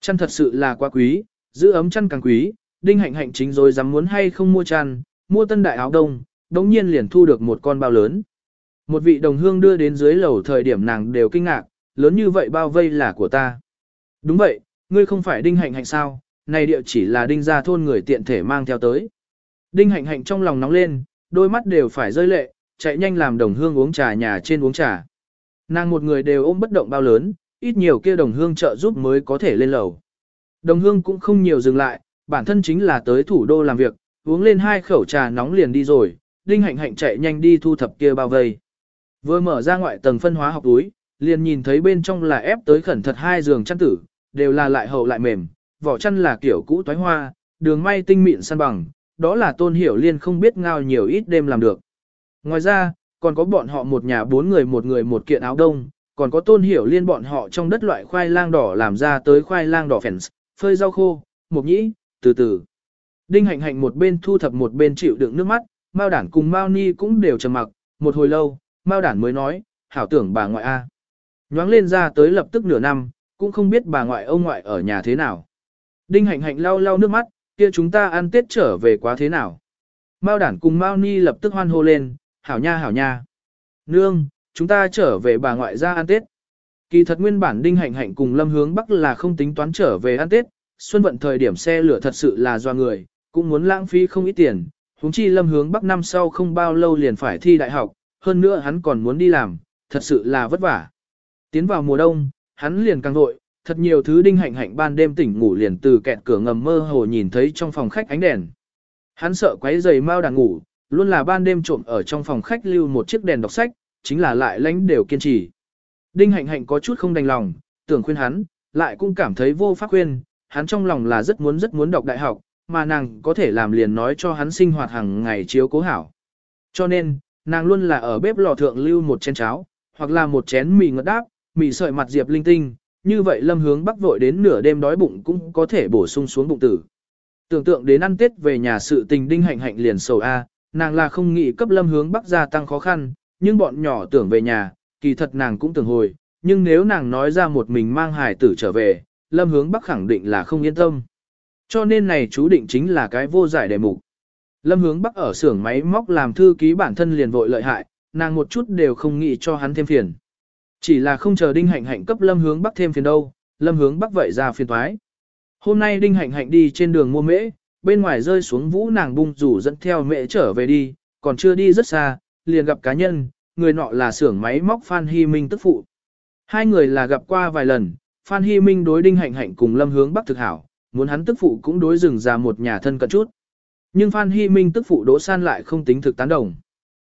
A: Chăn thật sự là quá quý, giữ ấm chăn càng quý, đinh hạnh hạnh chính rồi dám muốn hay không mua chăn, mua tân đại áo đông, đống nhiên liền thu được một con bao lớn. Một vị đồng hương đưa đến dưới lầu thời điểm nàng đều kinh ngạc, lớn như vậy bao vây là của ta. Đúng vậy, ngươi không phải đinh hạnh hạnh sao, này địa chỉ là đinh gia thôn người tiện thể mang theo tới. Đinh hạnh hạnh trong lòng nóng lên, đôi mắt đều phải rơi lệ, chạy nhanh làm đồng hương uống trà nhà trên uống trà. Nàng một người đều ôm bất động bao lớn, ít nhiều kia đồng hương trợ giúp mới có thể lên lầu. Đồng hương cũng không nhiều dừng lại, bản thân chính là tới thủ đô làm việc, uống lên hai khẩu trà nóng liền đi rồi, đinh hạnh hạnh chạy nhanh đi thu thập kia bao vây. Vừa mở ra ngoại tầng phân hóa học túi, liền nhìn thấy bên trong là ép tới khẩn thật hai giường chăn tử, đều là lại hậu lại mềm, vỏ chăn là kiểu cũ toái hoa, đường may tinh mịn săn bằng, đó là tôn hiểu liên không biết ngao nhiều ít đêm làm được. Ngoài ra, còn có bọn họ một nhà bốn người một người một kiện áo đông, còn có tôn hiểu liên bọn họ trong đất loại khoai lang đỏ làm ra tới khoai lang đỏ phèn, phơi rau khô, mộc nhĩ, từ từ. Đinh hạnh hạnh một bên thu thập một bên chịu đựng nước mắt, Mao đản cùng Mao ni cũng đều trầm mặc, một hồi lâu, Mao đản mới nói, hảo tưởng bà ngoại A. Nhoáng lên ra tới lập tức nửa năm, cũng không biết bà ngoại ông ngoại ở nhà thế nào. Đinh hạnh hạnh lau lau nước mắt, kia chúng ta ăn tết trở về quá thế nào. Mao đản cùng Mao Ni lập tức hoan hô lên, hảo nha hảo nha. Nương, chúng ta trở về bà ngoại ra ăn tết. Kỳ thật nguyên bản đinh hạnh hạnh cùng lâm hướng bắc là không tính toán trở về ăn tết, xuân vận thời điểm xe lửa thật sự là do người, cũng muốn lãng phí không ít tiền. Húng chi lâm hướng bắc năm sau không bao lâu liền phải thi đại học, hơn nữa hắn còn muốn đi làm, thật sự là vất vả. Tiến vào mùa đông, hắn liền càng vội, thật nhiều thứ đinh hạnh hạnh ban đêm tỉnh ngủ liền từ kẹt cửa ngầm mơ hồ nhìn thấy trong phòng khách ánh đèn. Hắn sợ quấy giày mau đang ngủ, luôn là ban đêm trộm ở trong phòng khách lưu một chiếc đèn đọc sách, chính là lại lánh đều kiên trì. Đinh hạnh hạnh có chút không đành lòng, tưởng khuyên hắn, lại cũng cảm thấy vô pháp khuyên, hắn trong lòng là rất muốn rất muốn đọc đại học, mà nàng có thể làm liền nói cho hắn sinh hoạt hàng ngày chiếu cố hảo. Cho nên, nàng luôn là ở bếp lò thượng lưu một chén cháo, hoặc là một chén mì ngọt đáp, mị sợi mặt diệp linh tinh, như vậy lâm hướng bắc vội đến nửa đêm đói bụng cũng có thể bổ sung xuống bụng tử. Tưởng tượng đến ăn tết về nhà sự tình đinh hạnh hạnh liền sầu A, nàng là không nghĩ cấp lâm hướng bắc gia tăng khó khăn, nhưng bọn nhỏ tưởng về nhà, kỳ thật nàng cũng tưởng hồi, nhưng nếu nàng nói ra một mình mang hài tử trở về, lâm hướng bắc khẳng định là không yên tâm. Cho nên này chú định chính là cái vô giải đề mục. Lâm hướng bắc ở xưởng máy móc làm thư ký bản thân liền vội lợi hại, nàng một chút đều không nghĩ cho hắn thêm phiền. Chỉ là không chờ đinh hạnh hạnh cấp lâm hướng bắc thêm phiền đâu, lâm hướng bắc vậy ra phiền thoái. Hôm nay đinh hạnh hạnh đi trên đường mua mễ, bên ngoài rơi xuống vũ nàng bung rủ dẫn theo mẹ trở về đi, còn chưa đi rất xa, liền gặp cá nhân, người nọ là xưởng máy móc Phan Hy Minh tức phụ. Hai người là gặp qua vài lần, Phan Hy Minh đối đinh hạnh hạnh cùng lâm hướng bắc thực hảo, muốn hắn tức phụ cũng đối rừng ra một nhà thân cận chút. Nhưng Phan Hy Minh tức phụ đỗ san lại không tính thực tán đồng.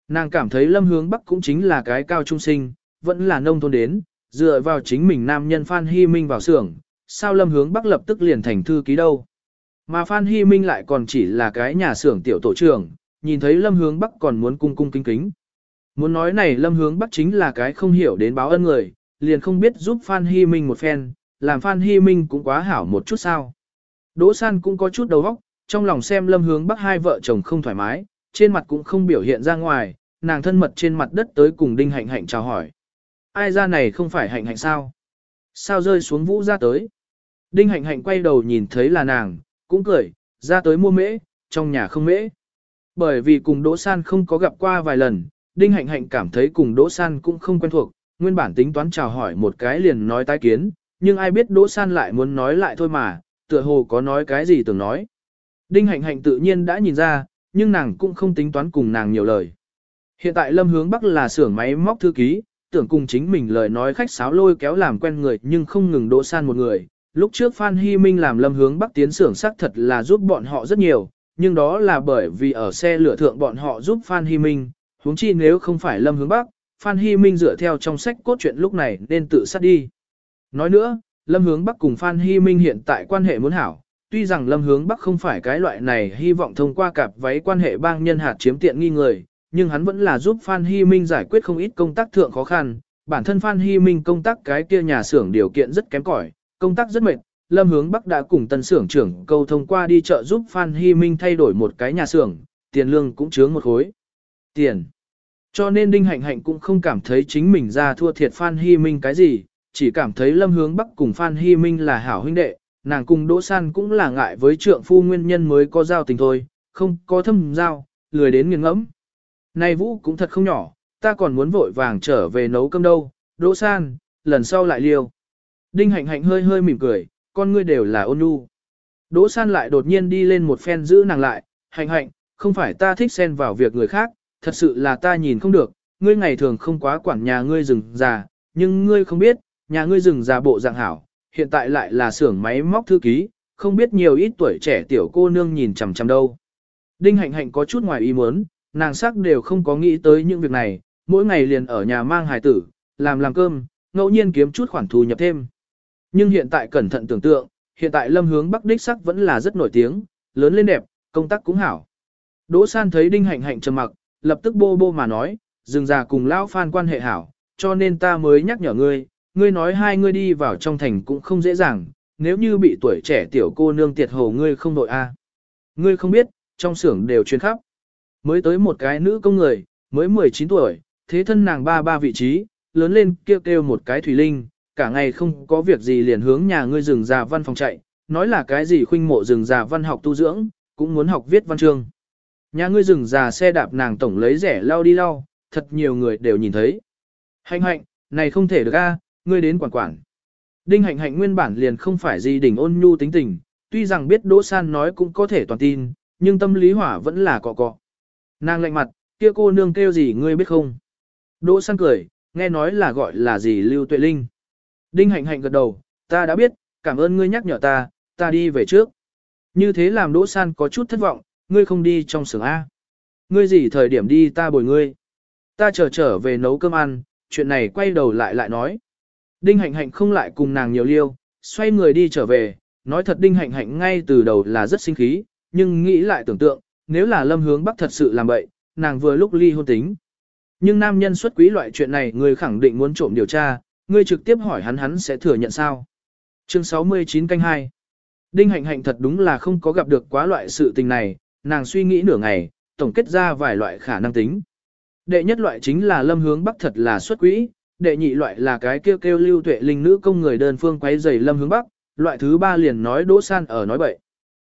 A: Nàng cảm thấy lâm hướng bắc cũng chính là cái cao trung sinh, vẫn là nông thôn đến, dựa vào chính mình nam nhân Phan Hy Minh vào xưởng, sao lâm hướng bắc lập tức liền thành thư ký đâu. Mà Phan Hy Minh lại còn chỉ là cái nhà xưởng tiểu tổ trưởng, nhìn thấy lâm hướng bắc còn muốn cung cung kính kính. Muốn nói này lâm hướng bắc chính là cái không hiểu đến báo ân người, liền không biết giúp Phan Hy Minh một phen, làm Phan Hy Minh cũng quá hảo một chút sao. Đỗ San cũng có chút đầu óc, trong lòng xem lâm hướng bắc hai vợ chồng không thoải mái, trên mặt cũng không biểu hiện ra ngoài, nàng thân mật trên mặt đất tới cùng đinh hạnh hạnh chào hỏi ai ra này không phải hạnh hạnh sao? Sao rơi xuống vũ ra tới? Đinh hạnh hạnh quay đầu nhìn thấy là nàng, cũng cười, ra tới mua mễ, trong nhà không mễ. Bởi vì cùng Đỗ San không có gặp qua vài lần, Đinh Hạnh Hạnh cảm thấy cùng Đỗ San cũng không quen thuộc, nguyên bản tính toán chào hỏi một cái liền nói tái kiến, nhưng ai biết Đỗ San lại muốn nói lại thôi mà, tựa hồ có nói cái gì tưởng nói. Đinh Hạnh Hạnh tự nhiên đã nhìn ra, nhưng nàng cũng không tính toán cùng nàng nhiều lời. Hiện tại Lâm Hướng Bắc là xưởng máy móc thư ký, tưởng cùng chính mình lời nói khách sáo lôi kéo làm quen người nhưng không ngừng Đỗ San một người. Lúc trước Phan Hy Minh làm Lâm Hướng Bắc tiến xưởng xác thật là giúp bọn họ rất nhiều, nhưng đó là bởi vì ở xe lửa thượng bọn họ giúp Phan Hy Minh, huống chi nếu không phải Lâm Hướng Bắc, Phan Hy Minh dựa theo trong sách cốt truyện lúc này nên tự sát đi. Nói nữa, Lâm Hướng Bắc cùng Phan Hy Minh hiện tại quan hệ muốn hảo, tuy rằng Lâm Hướng Bắc không phải cái loại này hy vọng thông qua cặp váy quan hệ bang nhân hạt chiếm tiện nghi người, nhưng hắn vẫn là giúp Phan Hy Minh giải quyết không ít công tác thượng khó khăn, bản thân Phan Hy Minh công tác cái kia nhà xưởng điều kiện rất kém cỏi, công tác rất mệt, Lâm Hướng Bắc đã cùng tân xưởng trưởng câu thông qua đi chợ giúp Phan Hy Minh thay đổi một cái nhà xưởng, tiền lương cũng chướng một khối. Tiền. Cho nên Đinh Hạnh Hạnh cũng không cảm thấy chính mình ra thua thiệt Phan Hy Minh cái gì, chỉ cảm thấy Lâm Hướng Bắc cùng Phan Hy Minh là hảo huynh đệ, nàng cùng Đỗ San cũng là ngại với trượng phu nguyên nhân mới có giao tình thôi, không có thâm giao, lười đến nghiêng ngẫm. Này Vũ cũng thật không nhỏ, ta còn muốn vội vàng trở về nấu cơm đâu, Đỗ San, lần sau lại liêu. Đinh Hạnh Hạnh hơi hơi mỉm cười, con ngươi đều là ôn nhu. Đỗ San lại đột nhiên đi lên một phen giữ nàng lại, Hạnh Hạnh, không phải ta thích xen vào việc người khác, thật sự là ta nhìn không được, ngươi ngày thường không quá quản nhà ngươi rừng già, nhưng ngươi không biết, nhà ngươi rừng già bộ dạng hảo, hiện tại lại là xưởng máy móc thư ký, không biết nhiều ít tuổi trẻ tiểu cô nương nhìn chằm chằm đâu. Đinh hạnh hạnh có chút ngoài ý muốn, nàng sắc đều không có nghĩ tới những việc này, mỗi ngày liền ở nhà mang hài tử, làm làm cơm, ngẫu nhiên kiếm chút khoản thu nhập thêm. Nhưng hiện tại cẩn thận tưởng tượng, hiện tại lâm hướng bắc đích sắc vẫn là rất nổi tiếng, lớn lên đẹp, công tác cũng hảo. Đỗ san thấy đinh hạnh hạnh trầm mặc, lập tức bô bô mà nói, dừng già cùng lão phan quan hệ hảo, cho nên ta mới nhắc nhở ngươi, ngươi nói hai ngươi đi vào trong thành cũng không dễ dàng, nếu như bị tuổi trẻ tiểu cô nương tiệt hồ ngươi không đội a. Ngươi không biết, trong xưởng đều chuyên khắp. Mới tới một cái nữ công người, mới 19 tuổi, thế thân nàng ba ba vị trí, lớn lên kêu kêu một cái thủy linh, cả ngày không có việc gì liền hướng nhà ngươi rừng già văn phòng chạy, nói là cái gì khuynh mộ rừng già văn học tu dưỡng, cũng muốn học viết văn chương. Nhà ngươi rừng già xe đạp nàng tổng lấy rẻ lau đi lau, thật nhiều người đều nhìn thấy. Hạnh hạnh, này không thể được a, ngươi đến quản quản. Đinh hạnh hạnh nguyên bản liền không phải gì đỉnh ôn nhu tính tình, tuy rằng biết Đỗ San nói cũng có thể toàn tin, nhưng tâm lý hỏa vẫn là cọ cọ. Nàng lạnh mặt, kia cô nương kêu gì ngươi biết không? Đỗ San cười, nghe nói là gọi là gì Lưu Tuệ Linh. Đinh hạnh hạnh gật đầu, ta đã biết, cảm ơn ngươi nhắc nhở ta, ta đi về trước. Như thế làm Đỗ San có chút thất vọng, ngươi không đi trong xưởng A. Ngươi gì thời điểm đi ta bồi ngươi. Ta chờ trở, trở về nấu cơm ăn, chuyện này quay đầu lại lại nói. Đinh hạnh hạnh không lại cùng nàng nhiều liêu, xoay người đi trở về, nói thật đinh hạnh hạnh ngay từ đầu là rất sinh khí, nhưng nghĩ lại tưởng tượng, nếu là lâm hướng bắc thật sự làm bậy, nàng vừa lúc ly hôn tính. Nhưng nam nhân xuất quý loại chuyện này người khẳng định muốn trộm điều tra, người trực tiếp hỏi hắn hắn sẽ thừa nhận sao. Chương 69 canh 2 Đinh hạnh hạnh thật đúng là không có gặp được quá loại sự tình này, nàng suy nghĩ nửa ngày, tổng kết ra vài loại khả năng tính. Đệ nhất loại chính là lâm hướng bắc thật là xuất quỹ, đệ nhị loại là cái kêu kêu lưu tuệ linh nữ công người đơn phương quấy dày lâm hướng bắc, loại thứ ba liền nói đỗ san ở nói bậy.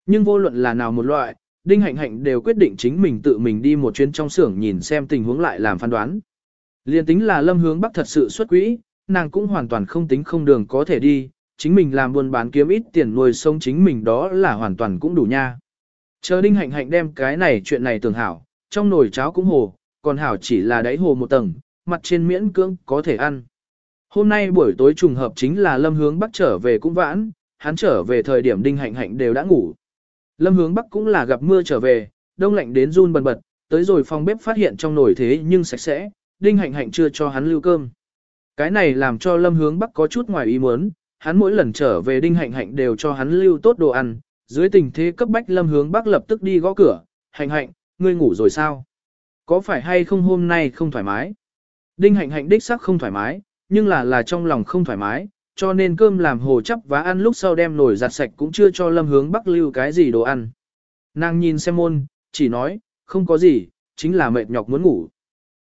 A: Nhưng vô luận là nào một loại, Đinh Hạnh Hạnh đều quyết định chính mình tự mình đi một chuyến trong xưởng nhìn xem tình huống lại làm phán đoán. Liên tính là lâm hướng bắc thật sự xuất quỹ, nàng cũng hoàn toàn không tính không đường có thể đi, chính mình làm buôn bán kiếm ít tiền nuôi sống chính mình đó là hoàn toàn cũng đủ nha. Chờ Đinh Hạnh Hạnh đem cái này chuyện này tưởng hảo, trong nồi cháo cũng hồ, còn hảo chỉ là đáy hồ một tầng, mặt trên miễn cưỡng có thể ăn. Hôm nay buổi tối trùng hợp chính là Lâm Hướng Bắc trở về cũng vãn, hắn trở về thời điểm Đinh Hạnh Hạnh đều đã ngủ. Lâm Hướng Bắc cũng là gặp mưa trở về, đông lạnh đến run bần bật, tới rồi phòng bếp phát hiện trong nồi thế nhưng sạch sẽ, Đinh Hạnh Hạnh chưa cho hắn lưu cơm. Cái này làm cho Lâm Hướng Bắc có chút ngoài ý muốn, hắn mỗi lần trở về Đinh Hạnh Hạnh đều cho hắn lưu tốt đồ ăn, dưới tình thế cấp bách Lâm Hướng Bắc lập tức đi gõ cửa, "Hạnh Hạnh, ngươi ngủ rồi sao? Có phải hay không hôm nay không thoải mái?" Đinh hạnh hạnh đích xác không thoải mái, nhưng là là trong lòng không thoải mái, cho nên cơm làm hồ chắp và ăn lúc sau đem nổi giặt sạch cũng chưa cho lâm hướng bắc lưu cái gì đồ ăn. Nàng nhìn xem môn, chỉ nói, không có gì, chính là mệt nhọc muốn ngủ.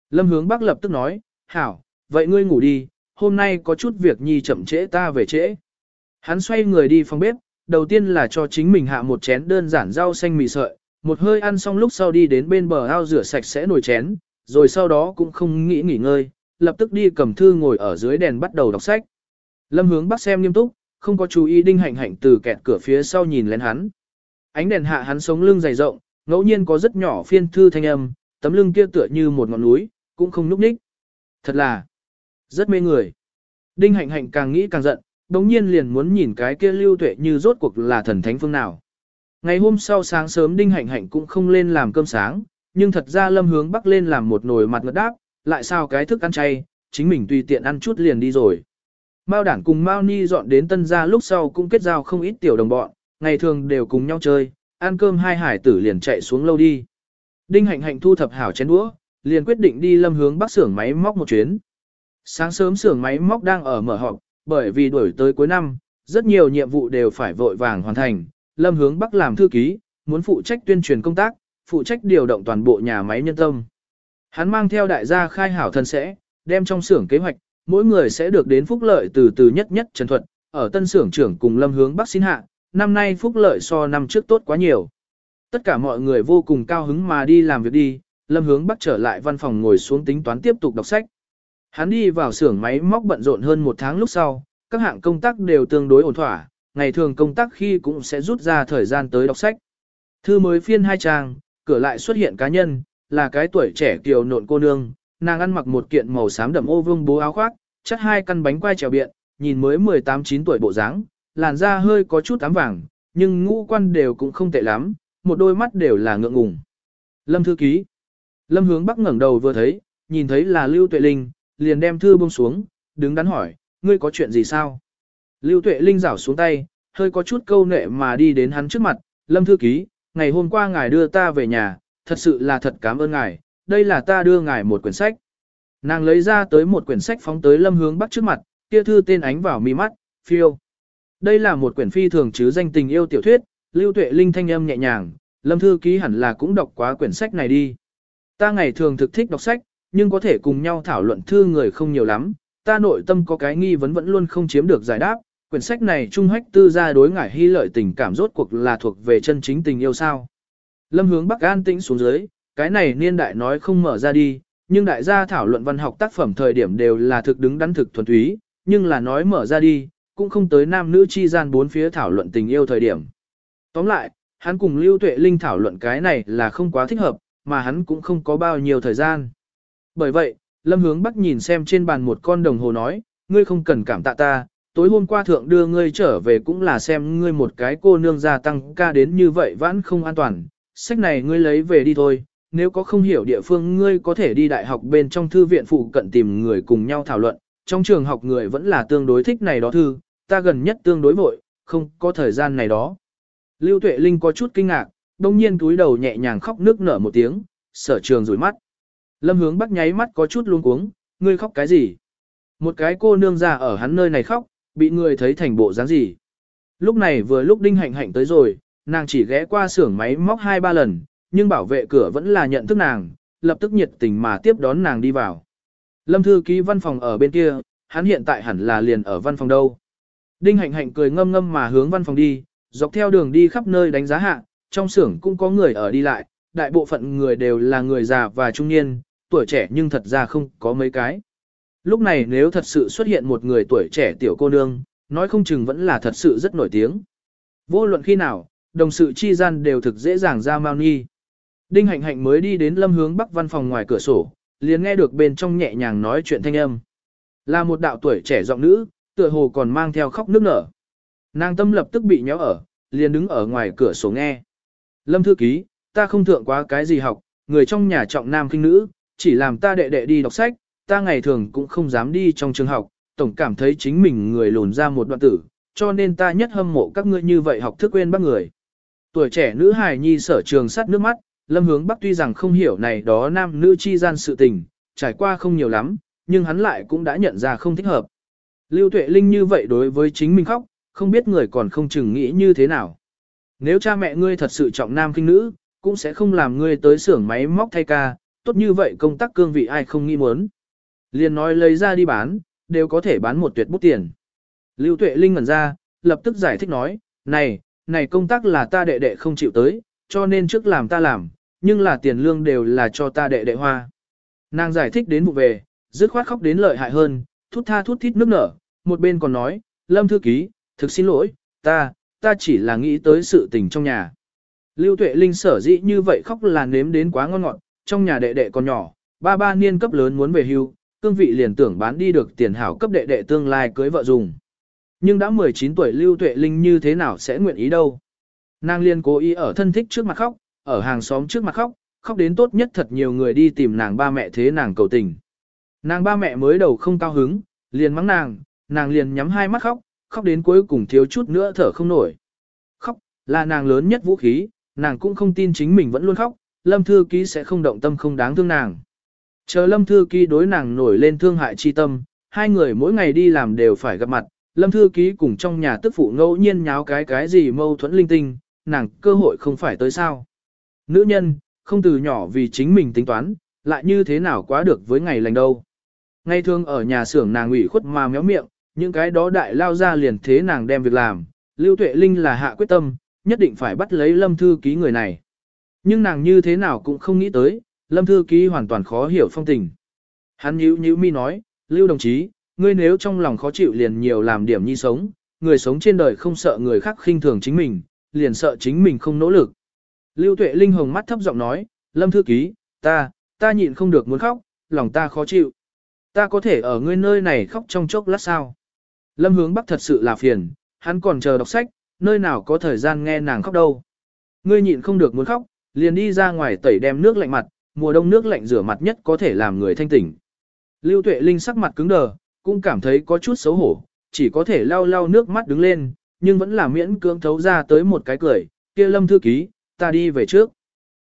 A: Lâm hướng bắc lập tức nói, hảo, vậy ngươi ngủ đi, hôm nay có chút việc nhi chậm trễ ta về trễ. Hắn xoay người đi phòng bếp, đầu tiên là cho chính mình hạ một chén đơn giản rau xanh mì sợi, một hơi ăn xong lúc sau đi đến bên bờ ao rửa sạch sẽ nồi chén, rồi sau đó cũng không nghĩ nghỉ ngơi, lập tức đi cầm thư ngồi ở dưới đèn bắt đầu đọc sách. Lâm hướng bắc xem nghiêm túc, không có chú ý đinh hạnh hạnh từ kẹt cửa phía sau nhìn lên hắn. Ánh đèn hạ hắn sống lưng dày rộng, ngẫu nhiên có rất nhỏ phiên thư thanh âm, tấm lưng kia tựa như một ngọn núi, cũng không núp ních. Thật là rất mê người. Đinh hạnh hạnh càng nghĩ càng giận, đống nhiên liền muốn nhìn cái kia lưu tuệ như rốt cuộc là thần thánh phương nào. Ngày hôm sau sáng sớm Đinh Hạnh Hạnh cũng không lên làm cơm sáng, nhưng thật ra Lâm hướng bắc lên làm một nồi mặt ngật đáp, lại sao cái thức ăn chay, chính mình tùy tiện ăn chút liền đi rồi. Mao đản cùng Mao Ni dọn đến tân gia lúc sau cũng kết giao không ít tiểu đồng bọn, ngày thường đều cùng nhau chơi, ăn cơm hai hải tử liền chạy xuống lâu đi. Đinh Hạnh Hạnh thu thập hảo chén đũa, liền quyết định đi lâm hướng bắc xưởng máy móc một chuyến. Sáng sớm xưởng máy móc đang ở mở họp, bởi vì đuổi tới cuối năm, rất nhiều nhiệm vụ đều phải vội vàng hoàn thành, Lâm Hướng Bắc làm thư ký, muốn phụ trách tuyên truyền công tác, phụ trách điều động toàn bộ nhà máy nhân tâm. Hắn mang theo đại gia khai hảo thân sẽ, đem trong xưởng kế hoạch, mỗi người sẽ được đến phúc lợi từ từ nhất nhất trần thuật, ở tân xưởng trưởng cùng Lâm Hướng Bắc xin hạ, năm nay phúc lợi so năm trước tốt quá nhiều. Tất cả mọi người vô cùng cao hứng mà đi làm việc đi, Lâm Hướng Bắc trở lại văn phòng ngồi xuống tính toán tiếp tục đọc sách. Hắn đi vào xưởng máy móc bận rộn hơn một tháng lúc sau, các hạng công tác đều tương đối ổn thỏa, ngày thường công tác khi cũng sẽ rút ra thời gian tới đọc sách. Thư mới phiên hai trang, cửa lại xuất hiện cá nhân, là cái tuổi trẻ kiều nộn cô nương, nàng ăn mặc một kiện màu xám đậm ô vương bố áo khoác, chất hai căn bánh quai trèo biện, nhìn mới 18-9 tuổi bộ dáng, làn da hơi có chút ám vàng, nhưng ngũ quan đều cũng không tệ lắm, một đôi mắt đều là ngượng ngùng. Lâm thư ký. Lâm hướng bắc ngẩng đầu vừa thấy, nhìn thấy là Lưu Tuệ Linh, liền đem thư buông xuống, đứng đắn hỏi, ngươi có chuyện gì sao? Lưu Tuệ Linh rảo xuống tay, hơi có chút câu nệ mà đi đến hắn trước mặt, Lâm Thư Ký, ngày hôm qua ngài đưa ta về nhà, thật sự là thật cảm ơn ngài, đây là ta đưa ngài một quyển sách. Nàng lấy ra tới một quyển sách phóng tới Lâm Hướng Bắc trước mặt, kia thư tên ánh vào mi mắt, phiêu. Đây là một quyển phi thường chứ danh tình yêu tiểu thuyết, Lưu Tuệ Linh thanh âm nhẹ nhàng, Lâm Thư Ký hẳn là cũng đọc quá quyển sách này đi. Ta ngày thường thực thích đọc sách, nhưng có thể cùng nhau thảo luận thư người không nhiều lắm, ta nội tâm có cái nghi vấn vẫn luôn không chiếm được giải đáp, quyển sách này trung hách tư gia đối ngải hy lợi tình cảm rốt cuộc là thuộc về chân chính tình yêu sao. Lâm hướng Bắc an tĩnh xuống dưới, cái này niên đại nói không mở ra đi, nhưng đại gia thảo luận văn học tác phẩm thời điểm đều là thực đứng đắn thực thuần túy, nhưng là nói mở ra đi, cũng không tới nam nữ chi gian bốn phía thảo luận tình yêu thời điểm. Tóm lại, hắn cùng Lưu Tuệ Linh thảo luận cái này là không quá thích hợp, mà hắn cũng không có bao nhiêu thời gian. Bởi vậy, Lâm Hướng Bắc nhìn xem trên bàn một con đồng hồ nói, ngươi không cần cảm tạ ta, tối hôm qua thượng đưa ngươi trở về cũng là xem ngươi một cái cô nương gia tăng ca đến như vậy vẫn không an toàn. Sách này ngươi lấy về đi thôi, nếu có không hiểu địa phương ngươi có thể đi đại học bên trong thư viện phụ cận tìm người cùng nhau thảo luận. Trong trường học người vẫn là tương đối thích này đó thư, ta gần nhất tương đối vội, không có thời gian này đó. Lưu Tuệ Linh có chút kinh ngạc, đông nhiên túi đầu nhẹ nhàng khóc nước nở một tiếng, sở trường rủi mắt. Lâm hướng bắc nháy mắt có chút luống cuống, ngươi khóc cái gì? Một cái cô nương ra ở hắn nơi này khóc, bị người thấy thành bộ dáng gì. Lúc này vừa lúc đinh hạnh hạnh tới rồi, nàng chỉ ghé qua xưởng máy móc hai ba lần, nhưng bảo vệ cửa vẫn là nhận thức nàng, lập tức nhiệt tình mà tiếp đón nàng đi vào. Lâm thư ký văn phòng ở bên kia, hắn hiện tại hẳn là liền ở văn phòng đâu. Đinh hạnh hạnh cười ngâm ngâm mà hướng văn phòng đi, dọc theo đường đi khắp nơi đánh giá hạ, trong xưởng cũng có người ở đi lại, đại bộ phận người đều là người già và trung niên, tuổi trẻ nhưng thật ra không có mấy cái. Lúc này nếu thật sự xuất hiện một người tuổi trẻ tiểu cô nương, nói không chừng vẫn là thật sự rất nổi tiếng. Vô luận khi nào, đồng sự chi gian đều thực dễ dàng ra mau nghi. Đinh hạnh hạnh mới đi đến lâm hướng bắc văn phòng ngoài cửa sổ, liền nghe được bên trong nhẹ nhàng nói chuyện thanh âm. Là một đạo tuổi trẻ giọng nữ, tựa hồ còn mang theo khóc nước nở. Nàng tâm lập tức bị nhéo ở, liền đứng ở ngoài cửa sổ nghe. Lâm thư ký, ta không thượng quá cái gì học, người trong nhà trọng nam kinh nữ, chỉ làm ta đệ đệ đi đọc sách, ta ngày thường cũng không dám đi trong trường học, tổng cảm thấy chính mình người lùn ra một đoạn tử, cho nên ta nhất hâm mộ các ngươi như vậy học thức quên bác người. Tuổi trẻ nữ hài nhi sở trường sát nước mắt, lâm hướng bắc tuy rằng không hiểu này đó nam nữ chi gian sự tình, trải qua không nhiều lắm, nhưng hắn lại cũng đã nhận ra không thích hợp. Lưu Tuệ Linh như vậy đối với chính mình khóc, không biết người còn không chừng nghĩ như thế nào. Nếu cha mẹ ngươi thật sự trọng nam kinh nữ, cũng sẽ không làm ngươi tới xưởng máy móc thay ca, tốt như vậy công tác cương vị ai không nghĩ muốn. Liền nói lấy ra đi bán, đều có thể bán một tuyệt bút tiền. Lưu Tuệ Linh ngẩn ra, lập tức giải thích nói, này, này công tác là ta đệ đệ không chịu tới, cho nên trước làm ta làm, nhưng là tiền lương đều là cho ta đệ đệ hoa. Nàng giải thích đến vụ về, dứt khoát khóc đến lợi hại hơn, thút tha thút thít nước nở, một bên còn nói, Lâm thư ký, thực xin lỗi, ta, ta chỉ là nghĩ tới sự tình trong nhà. Lưu Tuệ Linh sở dĩ như vậy khóc là nếm đến quá ngon ngọt, trong nhà đệ đệ còn nhỏ, ba ba niên cấp lớn muốn về hưu, cương vị liền tưởng bán đi được tiền hảo cấp đệ đệ tương lai cưới vợ dùng. Nhưng đã 19 tuổi Lưu Tuệ Linh như thế nào sẽ nguyện ý đâu. Nàng liên cố ý ở thân thích trước mặt khóc, ở hàng xóm trước mặt khóc, khóc đến tốt nhất thật nhiều người đi tìm nàng ba mẹ thế nàng cầu tình. Nàng ba mẹ mới đầu không cao hứng, liền mắng nàng, nàng liền nhắm hai mắt khóc, khóc đến cuối cùng thiếu chút nữa thở không nổi. Khóc, là nàng lớn nhất vũ khí, nàng cũng không tin chính mình vẫn luôn khóc, Lâm Thư Ký sẽ không động tâm không đáng thương nàng. Chờ Lâm Thư Ký đối nàng nổi lên thương hại chi tâm, hai người mỗi ngày đi làm đều phải gặp mặt, Lâm Thư Ký cùng trong nhà tức phụ ngẫu nhiên nháo cái cái gì mâu thuẫn linh tinh, nàng cơ hội không phải tới sao. Nữ nhân, không từ nhỏ vì chính mình tính toán, lại như thế nào quá được với ngày lành đâu. Ngày thường ở nhà xưởng nàng ủy khuất mà méo miệng, những cái đó đại lao ra liền thế nàng đem việc làm, Lưu Tuệ Linh là hạ quyết tâm, nhất định phải bắt lấy Lâm Thư Ký người này. Nhưng nàng như thế nào cũng không nghĩ tới, Lâm Thư Ký hoàn toàn khó hiểu phong tình. Hắn nhíu nhíu mi nói, Lưu đồng chí, ngươi nếu trong lòng khó chịu liền nhiều làm điểm nhi sống, người sống trên đời không sợ người khác khinh thường chính mình, liền sợ chính mình không nỗ lực. Lưu Tuệ Linh hồng mắt thấp giọng nói, Lâm Thư Ký, ta, ta nhịn không được muốn khóc, lòng ta khó chịu. Ta có thể ở ngươi nơi này khóc trong chốc lát sao? Lâm hướng bắc thật sự là phiền, hắn còn chờ đọc sách, nơi nào có thời gian nghe nàng khóc đâu. Ngươi nhịn không được muốn khóc, liền đi ra ngoài tẩy đem nước lạnh mặt, mùa đông nước lạnh rửa mặt nhất có thể làm người thanh tỉnh. Lưu Tuệ Linh sắc mặt cứng đờ, cũng cảm thấy có chút xấu hổ, chỉ có thể lau lau nước mắt đứng lên, nhưng vẫn là miễn cưỡng thấu ra tới một cái cười, kia lâm thư ký, ta đi về trước.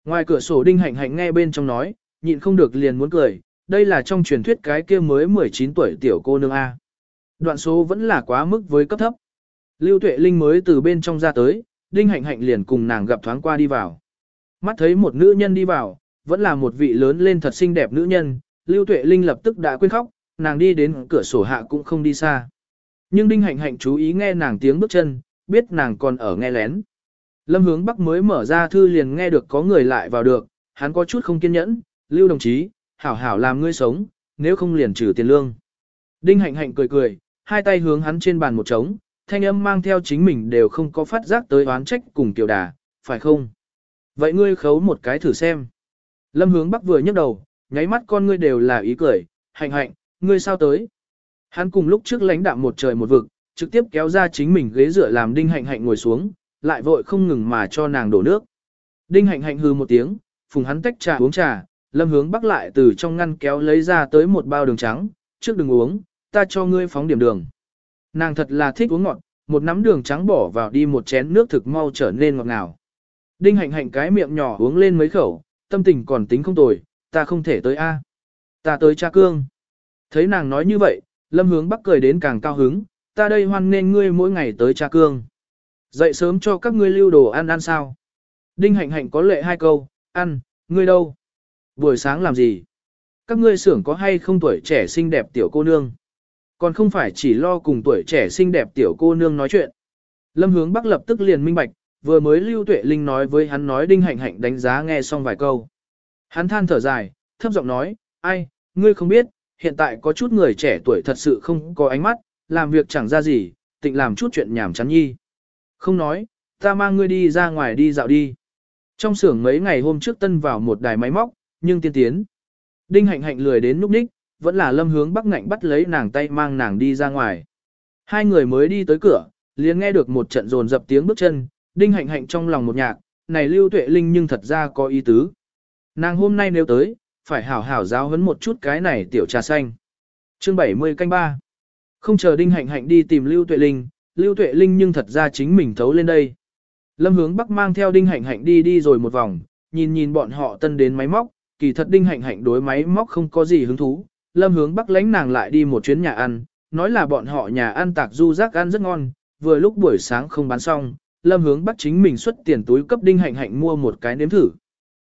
A: Ngoài cửa sổ đinh hạnh hạnh nghe bên trong nói, nhịn không được liền muốn cười, đây là trong truyền thuyết cái kia mới 19 tuổi tiểu cô nương A. Đoạn số vẫn là quá mức với cấp thấp. Lưu Tuệ Linh mới từ bên trong ra tới, đinh hạnh hạnh liền cùng nàng gặp thoáng qua đi vào. Mắt thấy một nữ nhân đi vào, vẫn là một vị lớn lên thật xinh đẹp nữ nhân, Lưu Tuệ Linh lập tức đã quên khóc, nàng đi đến cửa sổ hạ cũng không đi xa. Nhưng Đinh Hạnh Hạnh chú ý nghe nàng tiếng bước chân, biết nàng còn ở nghe lén. Lâm hướng Bắc mới mở ra thư liền nghe được có người lại vào được, hắn có chút không kiên nhẫn, Lưu đồng chí, hảo hảo làm ngươi sống, nếu không liền trừ tiền lương. Đinh Hạnh Hạnh cười cười, hai tay hướng hắn trên bàn một trống, thanh âm mang theo chính mình đều không có phát giác tới oán trách cùng tiểu đà, phải không? Vậy ngươi khấu một cái thử xem. Lâm hướng Bắc vừa nhấc đầu, nháy mắt con ngươi đều là ý cười, hạnh hạnh, ngươi sao tới? Hắn cùng lúc trước lãnh đạm một trời một vực, trực tiếp kéo ra chính mình ghế dựa làm đinh hạnh hạnh ngồi xuống, lại vội không ngừng mà cho nàng đổ nước. Đinh hạnh hạnh hư một tiếng, phùng hắn tách trà uống trà, lâm hướng bắc lại từ trong ngăn kéo lấy ra tới một bao đường trắng, trước đừng uống, ta cho ngươi phóng điểm đường. Nàng thật là thích uống ngọt, một nắm đường trắng bỏ vào đi một chén nước thực mau trở nên ngọt ngào. Đinh hạnh hạnh cái miệng nhỏ uống lên mấy khẩu, tâm tình còn tính không tồi, ta không thể tới A. Ta tới cha cương. Thấy nàng nói như vậy, lâm hướng bắc cười đến càng cao hứng, ta đây hoan nên ngươi mỗi ngày tới cha cương. Dậy sớm cho các ngươi lưu đồ ăn ăn sao. Đinh hạnh hạnh có lệ hai câu, ăn, ngươi đâu? Buổi sáng làm gì? Các ngươi xưởng có hay không tuổi trẻ xinh đẹp tiểu cô nương? Còn không phải chỉ lo cùng tuổi trẻ xinh đẹp tiểu cô nương nói chuyện. Lâm hướng bắc lập tức liền minh bạch, vừa mới lưu tuệ linh nói với hắn nói đinh hạnh hạnh đánh giá nghe xong vài câu. Hắn than thở dài, thấp giọng nói, ai, ngươi không biết, hiện tại có chút người trẻ tuổi thật sự không có ánh mắt, làm việc chẳng ra gì, tịnh làm chút chuyện nhảm chán nhi. Không nói, ta mang ngươi đi ra ngoài đi dạo đi. Trong xưởng mấy ngày hôm trước tân vào một đài máy móc, nhưng tiên tiến. Đinh hạnh hạnh lười đến núp ních, vẫn là lâm hướng bắc ngạnh bắt lấy nàng tay mang nàng đi ra ngoài. Hai người mới đi tới cửa, liền nghe được một trận rồn dập tiếng bước chân, đinh hạnh hạnh trong lòng một nhạc, này lưu tuệ linh nhưng thật ra có ý tứ. Nàng hôm nay nếu tới, phải hảo hảo giáo huấn một chút cái này tiểu trà xanh. Chương 70 canh 3 Không chờ đinh hạnh hạnh đi tìm lưu tuệ linh, lưu tuệ linh nhưng thật ra chính mình thấu lên đây. Lâm hướng bắc mang theo đinh hạnh hạnh đi đi rồi một vòng, nhìn nhìn bọn họ tân đến máy móc, kỳ thật đinh hạnh hạnh đối máy móc không có gì hứng thú. Lâm hướng bắc lánh nàng lại đi một chuyến nhà ăn, nói là bọn họ nhà ăn tạc du rác ăn rất ngon, vừa lúc buổi sáng không bán xong, lâm hướng bắc chính mình xuất tiền túi cấp đinh hạnh hạnh mua một cái nếm thử.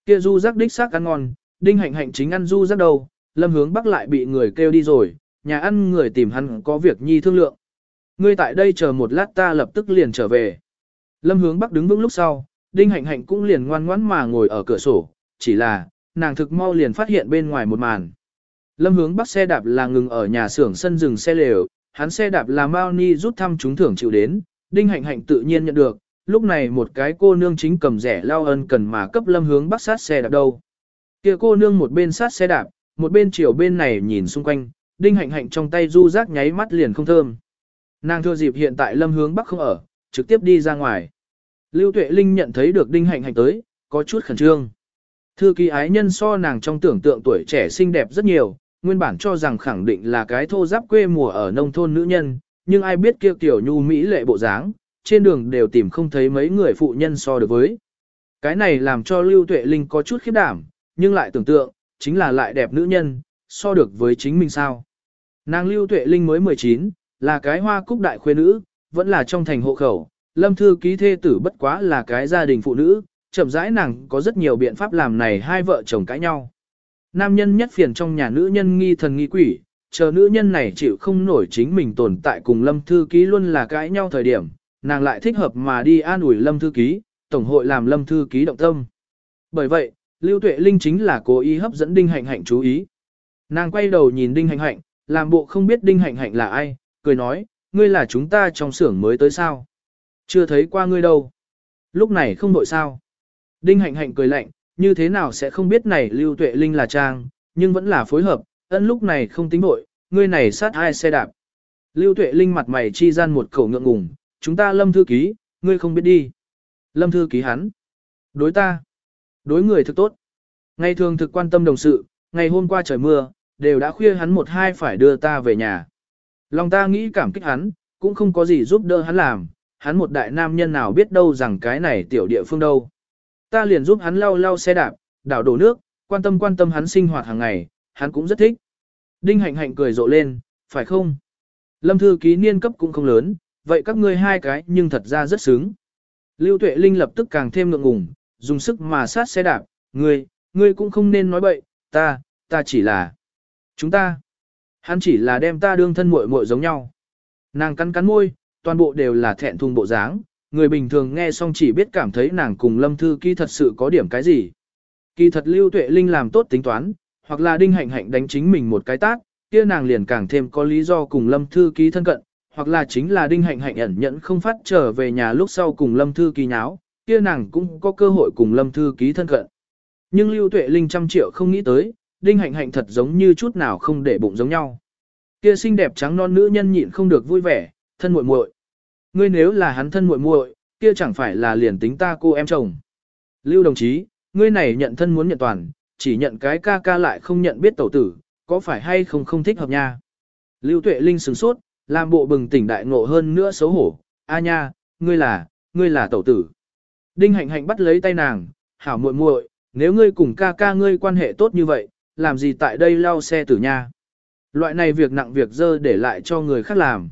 A: Kia du rác đích xác ăn ngon, đinh hạnh hạnh chính ăn du rác đâu, lâm hướng bắc lại bị người kêu đi rồi, nhà ăn người tìm hắn có việc nhi thương lượng. Ngươi tại đây chờ một lát ta lập tức liền trở về. Lâm hướng bắc đứng vững lúc sau, Đinh Hạnh Hạnh cũng liền ngoan ngoãn mà ngồi ở cửa sổ, chỉ là, nàng thực mau liền phát hiện bên ngoài một màn. Lâm hướng Bắc xe đạp là ngừng ở nhà xưởng sân rừng xe lều, hắn xe đạp là Mao Ni rút thăm trúng thưởng chịu đến, Đinh Hạnh Hạnh tự nhiên nhận được, lúc này một cái cô nương chính cầm rẻ lao ân cần mà cấp lâm hướng Bắc sát xe đạp đâu. Kia cô nương một bên sát xe đạp, một bên chiều bên này nhìn xung quanh, Đinh Hạnh Hạnh trong tay du rác nháy mắt liền không thơm. Nàng thưa dịp hiện tại lâm hướng bắc không ở, trực tiếp đi ra ngoài. Lưu Tuệ Linh nhận thấy được Đinh Hạnh Hạnh tới, có chút khẩn trương. Thư ký ái nhân so nàng trong tưởng tượng tuổi trẻ xinh đẹp rất nhiều, nguyên bản cho rằng khẳng định là cái thô giáp quê mùa ở nông thôn nữ nhân, nhưng ai biết kia tiểu nhu mỹ lệ bộ dáng, trên đường đều tìm không thấy mấy người phụ nhân so được với. Cái này làm cho Lưu Tuệ Linh có chút khiếp đảm, nhưng lại tưởng tượng, chính là lại đẹp nữ nhân, so được với chính mình sao. Nàng Lưu Tuệ Linh mới 19, là cái hoa cúc đại khuê nữ, vẫn là trong thành hộ khẩu, lâm thư ký thê tử bất quá là cái gia đình phụ nữ, chậm rãi nàng có rất nhiều biện pháp làm này hai vợ chồng cãi nhau. Nam nhân nhất phiền trong nhà nữ nhân nghi thần nghi quỷ, chờ nữ nhân này chịu không nổi chính mình tồn tại cùng lâm thư ký luôn là cãi nhau thời điểm, nàng lại thích hợp mà đi an ủi lâm thư ký, tổng hội làm lâm thư ký động tâm. Bởi vậy, Lưu Tuệ Linh chính là cố ý hấp dẫn Đinh Hạnh Hạnh chú ý. Nàng quay đầu nhìn Đinh Hạnh Hạnh, làm bộ không biết Đinh Hạnh Hạnh là ai, cười nói, ngươi là chúng ta trong xưởng mới tới sao. Chưa thấy qua ngươi đâu. Lúc này không đội sao. Đinh Hạnh Hạnh cười lạnh, như thế nào sẽ không biết này Lưu Tuệ Linh là trang, nhưng vẫn là phối hợp, ân lúc này không tính nội, ngươi này sát ai xe đạp. Lưu Tuệ Linh mặt mày chi gian một khẩu ngượng ngùng, chúng ta lâm thư ký, ngươi không biết đi. Lâm thư ký hắn. Đối ta. Đối người thực tốt. Ngày thường thực quan tâm đồng sự, ngày hôm qua trời mưa, đều đã khuya hắn một hai phải đưa ta về nhà. Lòng ta nghĩ cảm kích hắn, cũng không có gì giúp đỡ hắn làm, hắn một đại nam nhân nào biết đâu rằng cái này tiểu địa phương đâu. Ta liền giúp hắn lau lau xe đạp, đảo đổ nước, quan tâm quan tâm hắn sinh hoạt hàng ngày, hắn cũng rất thích. Đinh hạnh hạnh cười rộ lên, phải không? Lâm thư ký niên cấp cũng không lớn, vậy các ngươi hai cái nhưng thật ra rất sướng. Lưu Tuệ Linh lập tức càng thêm ngượng ngùng, dùng sức mà sát xe đạp, ngươi, ngươi cũng không nên nói bậy, ta, ta chỉ là, chúng ta, hắn chỉ là đem ta đương thân muội muội giống nhau. Nàng cắn cắn môi, toàn bộ đều là thẹn thùng bộ dáng, người bình thường nghe xong chỉ biết cảm thấy nàng cùng Lâm Thư Ký thật sự có điểm cái gì. Kỳ thật Lưu Tuệ Linh làm tốt tính toán, hoặc là Đinh Hạnh Hạnh đánh chính mình một cái tác, kia nàng liền càng thêm có lý do cùng Lâm Thư Ký thân cận, hoặc là chính là Đinh Hạnh Hạnh ẩn nhẫn không phát trở về nhà lúc sau cùng Lâm Thư Ký nháo, kia nàng cũng có cơ hội cùng Lâm Thư Ký thân cận. Nhưng Lưu Tuệ Linh trăm triệu không nghĩ tới, Đinh Hạnh Hạnh thật giống như chút nào không để bụng giống nhau. Kia xinh đẹp trắng non nữ nhân nhịn không được vui vẻ, thân muội muội. Ngươi nếu là hắn thân muội muội, kia chẳng phải là liền tính ta cô em chồng. Lưu đồng chí, ngươi này nhận thân muốn nhận toàn, chỉ nhận cái ca ca lại không nhận biết tẩu tử, có phải hay không không thích hợp nha. Lưu Tuệ Linh sửng sốt, làm bộ bừng tỉnh đại ngộ hơn nữa xấu hổ, a nha, ngươi là, ngươi là tẩu tử. Đinh hạnh hạnh bắt lấy tay nàng, hảo muội muội, nếu ngươi cùng ca ca ngươi quan hệ tốt như vậy, làm gì tại đây lau xe tử nha. Loại này việc nặng việc dơ để lại cho người khác làm.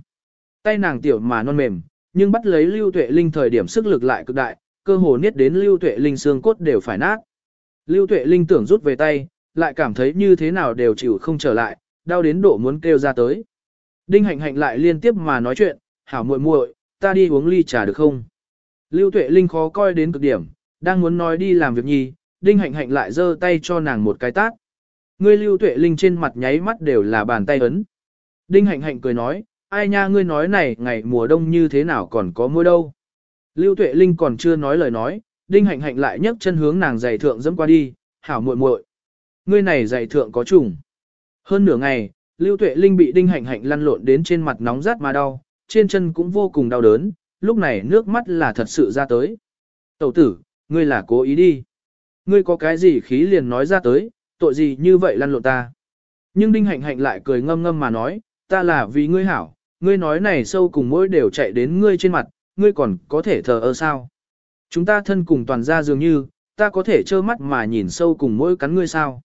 A: Tay nàng tiểu mà non mềm, nhưng bắt lấy Lưu Tuệ Linh thời điểm sức lực lại cực đại, cơ hồ niết đến Lưu Tuệ Linh xương cốt đều phải nát. Lưu Tuệ Linh tưởng rút về tay, lại cảm thấy như thế nào đều chịu không trở lại, đau đến độ muốn kêu ra tới. Đinh hạnh hạnh lại liên tiếp mà nói chuyện, hảo muội muội, ta đi uống ly trà được không? Lưu Tuệ Linh khó coi đến cực điểm, đang muốn nói đi làm việc nhi, Đinh hạnh hạnh lại giơ tay cho nàng một cái tát. Ngươi Lưu Tuệ Linh trên mặt nháy mắt đều là bàn tay ấn. Đinh hạnh hạnh cười nói, ai nha ngươi nói này ngày mùa đông như thế nào còn có mưa đâu. Lưu Tuệ Linh còn chưa nói lời nói, Đinh Hạnh Hạnh lại nhấc chân hướng nàng giày thượng dẫm qua đi, hảo muội muội, ngươi này giày thượng có trùng. Hơn nửa ngày, Lưu Tuệ Linh bị Đinh Hạnh Hạnh lăn lộn đến trên mặt nóng rát mà đau, trên chân cũng vô cùng đau đớn, lúc này nước mắt là thật sự ra tới. Tẩu tử, ngươi là cố ý đi. Ngươi có cái gì khí liền nói ra tới, tội gì như vậy lăn lộn ta. Nhưng Đinh Hạnh Hạnh lại cười ngâm ngâm mà nói, ta là vì ngươi hảo, Ngươi nói này sâu cùng mỗi đều chạy đến ngươi trên mặt, ngươi còn có thể thờ ơ sao? Chúng ta thân cùng toàn ra dường như, ta có thể trơ mắt mà nhìn sâu cùng mỗi cắn ngươi sao?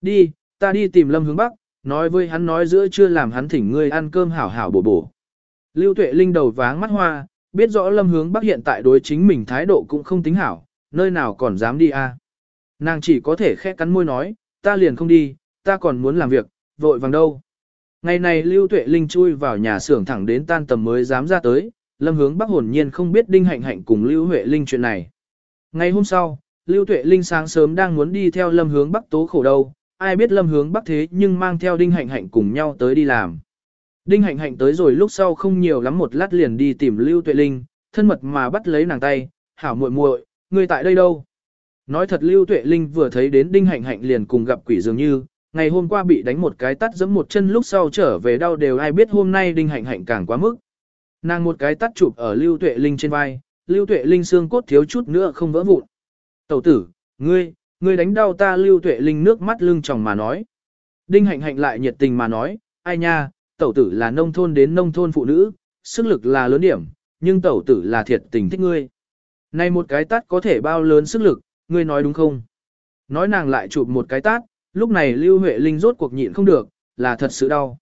A: Đi, ta đi tìm Lâm Hướng Bắc, nói với hắn nói giữa chưa làm hắn thỉnh ngươi ăn cơm hảo hảo bổ bổ. Lưu Tuệ Linh đầu váng mắt hoa, biết rõ Lâm Hướng Bắc hiện tại đối chính mình thái độ cũng không tính hảo, nơi nào còn dám đi a? Nàng chỉ có thể khẽ cắn môi nói, ta liền không đi, ta còn muốn làm việc, vội vàng đâu. Ngày này Lưu Tuệ Linh chui vào nhà xưởng thẳng đến tan tầm mới dám ra tới, Lâm Hướng Bắc hồn nhiên không biết Đinh Hạnh Hạnh cùng Lưu Huệ Linh chuyện này. Ngày hôm sau, Lưu Tuệ Linh sáng sớm đang muốn đi theo lâm hướng bắc tố khổ đâu, ai biết lâm hướng bắc thế nhưng mang theo đinh hạnh hạnh cùng nhau tới đi làm. Đinh hạnh hạnh tới rồi lúc sau không nhiều lắm một lát liền đi tìm Lưu Tuệ Linh, thân mật mà bắt lấy nàng tay, hảo muội muội, người tại đây đâu? Nói thật Lưu Tuệ Linh vừa thấy đến Đinh Hạnh Hạnh liền cùng gặp quỷ dường như, ngày hôm qua bị đánh một cái tắt giẫm một chân lúc sau trở về đau đều ai biết hôm nay Đinh Hạnh Hạnh càng quá mức. Nàng một cái tắt chụp ở Lưu Tuệ Linh trên vai, Lưu Tuệ Linh xương cốt thiếu chút nữa không vỡ vụn. Tẩu tử, ngươi, ngươi đánh đau ta Lưu Tuệ Linh nước mắt lưng tròng mà nói. Đinh Hạnh Hạnh lại nhiệt tình mà nói, ai nha, tẩu tử là nông thôn đến nông thôn phụ nữ, sức lực là lớn điểm, nhưng tẩu tử là thiệt tình thích ngươi. Này một cái tát có thể bao lớn sức lực, ngươi nói đúng không? Nói nàng lại chụp một cái tát, lúc này Lưu Huệ Linh rốt cuộc nhịn không được, là thật sự đau.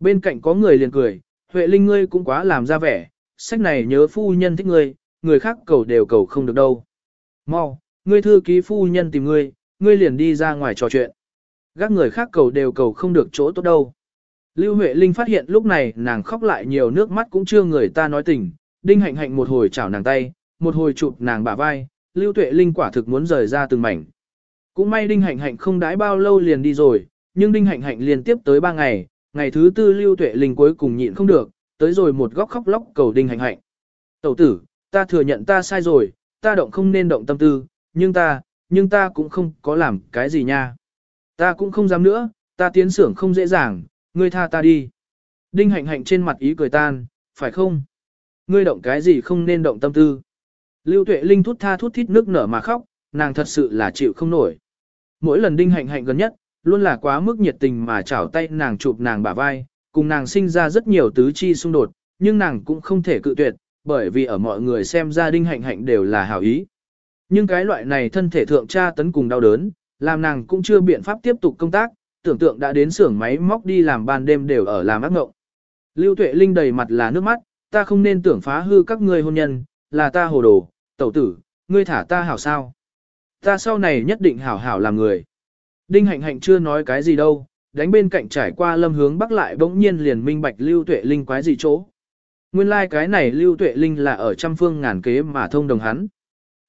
A: Bên cạnh có người liền cười, Huệ Linh ngươi cũng quá làm ra vẻ, sách này nhớ phu nhân thích ngươi, người khác cầu đều cầu không được đâu. Mau, ngươi thư ký phu nhân tìm ngươi, ngươi liền đi ra ngoài trò chuyện. Các người khác cầu đều cầu không được chỗ tốt đâu. Lưu Huệ Linh phát hiện lúc này nàng khóc lại nhiều nước mắt cũng chưa người ta nói tình, đinh hạnh hạnh một hồi chảo nàng tay, một hồi chụp nàng bả vai, Lưu Tuệ Linh quả thực muốn rời ra từng mảnh. Cũng may Đinh Hạnh Hạnh không đãi bao lâu liền đi rồi, nhưng Đinh Hạnh Hạnh liên tiếp tới ba ngày, ngày thứ tư Lưu Tuệ Linh cuối cùng nhịn không được, tới rồi một góc khóc lóc cầu Đinh Hạnh Hạnh. Tẩu tử, ta thừa nhận ta sai rồi, ta động không nên động tâm tư, nhưng ta, nhưng ta cũng không có làm cái gì nha. Ta cũng không dám nữa, ta tiến xưởng không dễ dàng, ngươi tha ta đi. Đinh Hạnh Hạnh trên mặt ý cười tan, phải không? Ngươi động cái gì không nên động tâm tư. Lưu Tuệ Linh thút tha thút thít nước nở mà khóc, nàng thật sự là chịu không nổi. Mỗi lần đinh hạnh hạnh gần nhất, luôn là quá mức nhiệt tình mà chảo tay nàng chụp nàng bả vai, cùng nàng sinh ra rất nhiều tứ chi xung đột, nhưng nàng cũng không thể cự tuyệt, bởi vì ở mọi người xem ra đinh hạnh hạnh đều là hảo ý. Nhưng cái loại này thân thể thượng tra tấn cùng đau đớn, làm nàng cũng chưa biện pháp tiếp tục công tác, tưởng tượng đã đến xưởng máy móc đi làm ban đêm đều ở làm ác ngộng. Lưu Tuệ Linh đầy mặt là nước mắt, ta không nên tưởng phá hư các ngươi hôn nhân, là ta hồ đồ, tẩu tử, ngươi thả ta hảo sao. Ta sau này nhất định hảo hảo làm người. Đinh hạnh hạnh chưa nói cái gì đâu, đánh bên cạnh trải qua lâm hướng bắc lại bỗng nhiên liền minh bạch lưu tuệ linh quái gì chỗ. Nguyên lai like cái này lưu tuệ linh là ở trăm phương ngàn kế mà thông đồng hắn.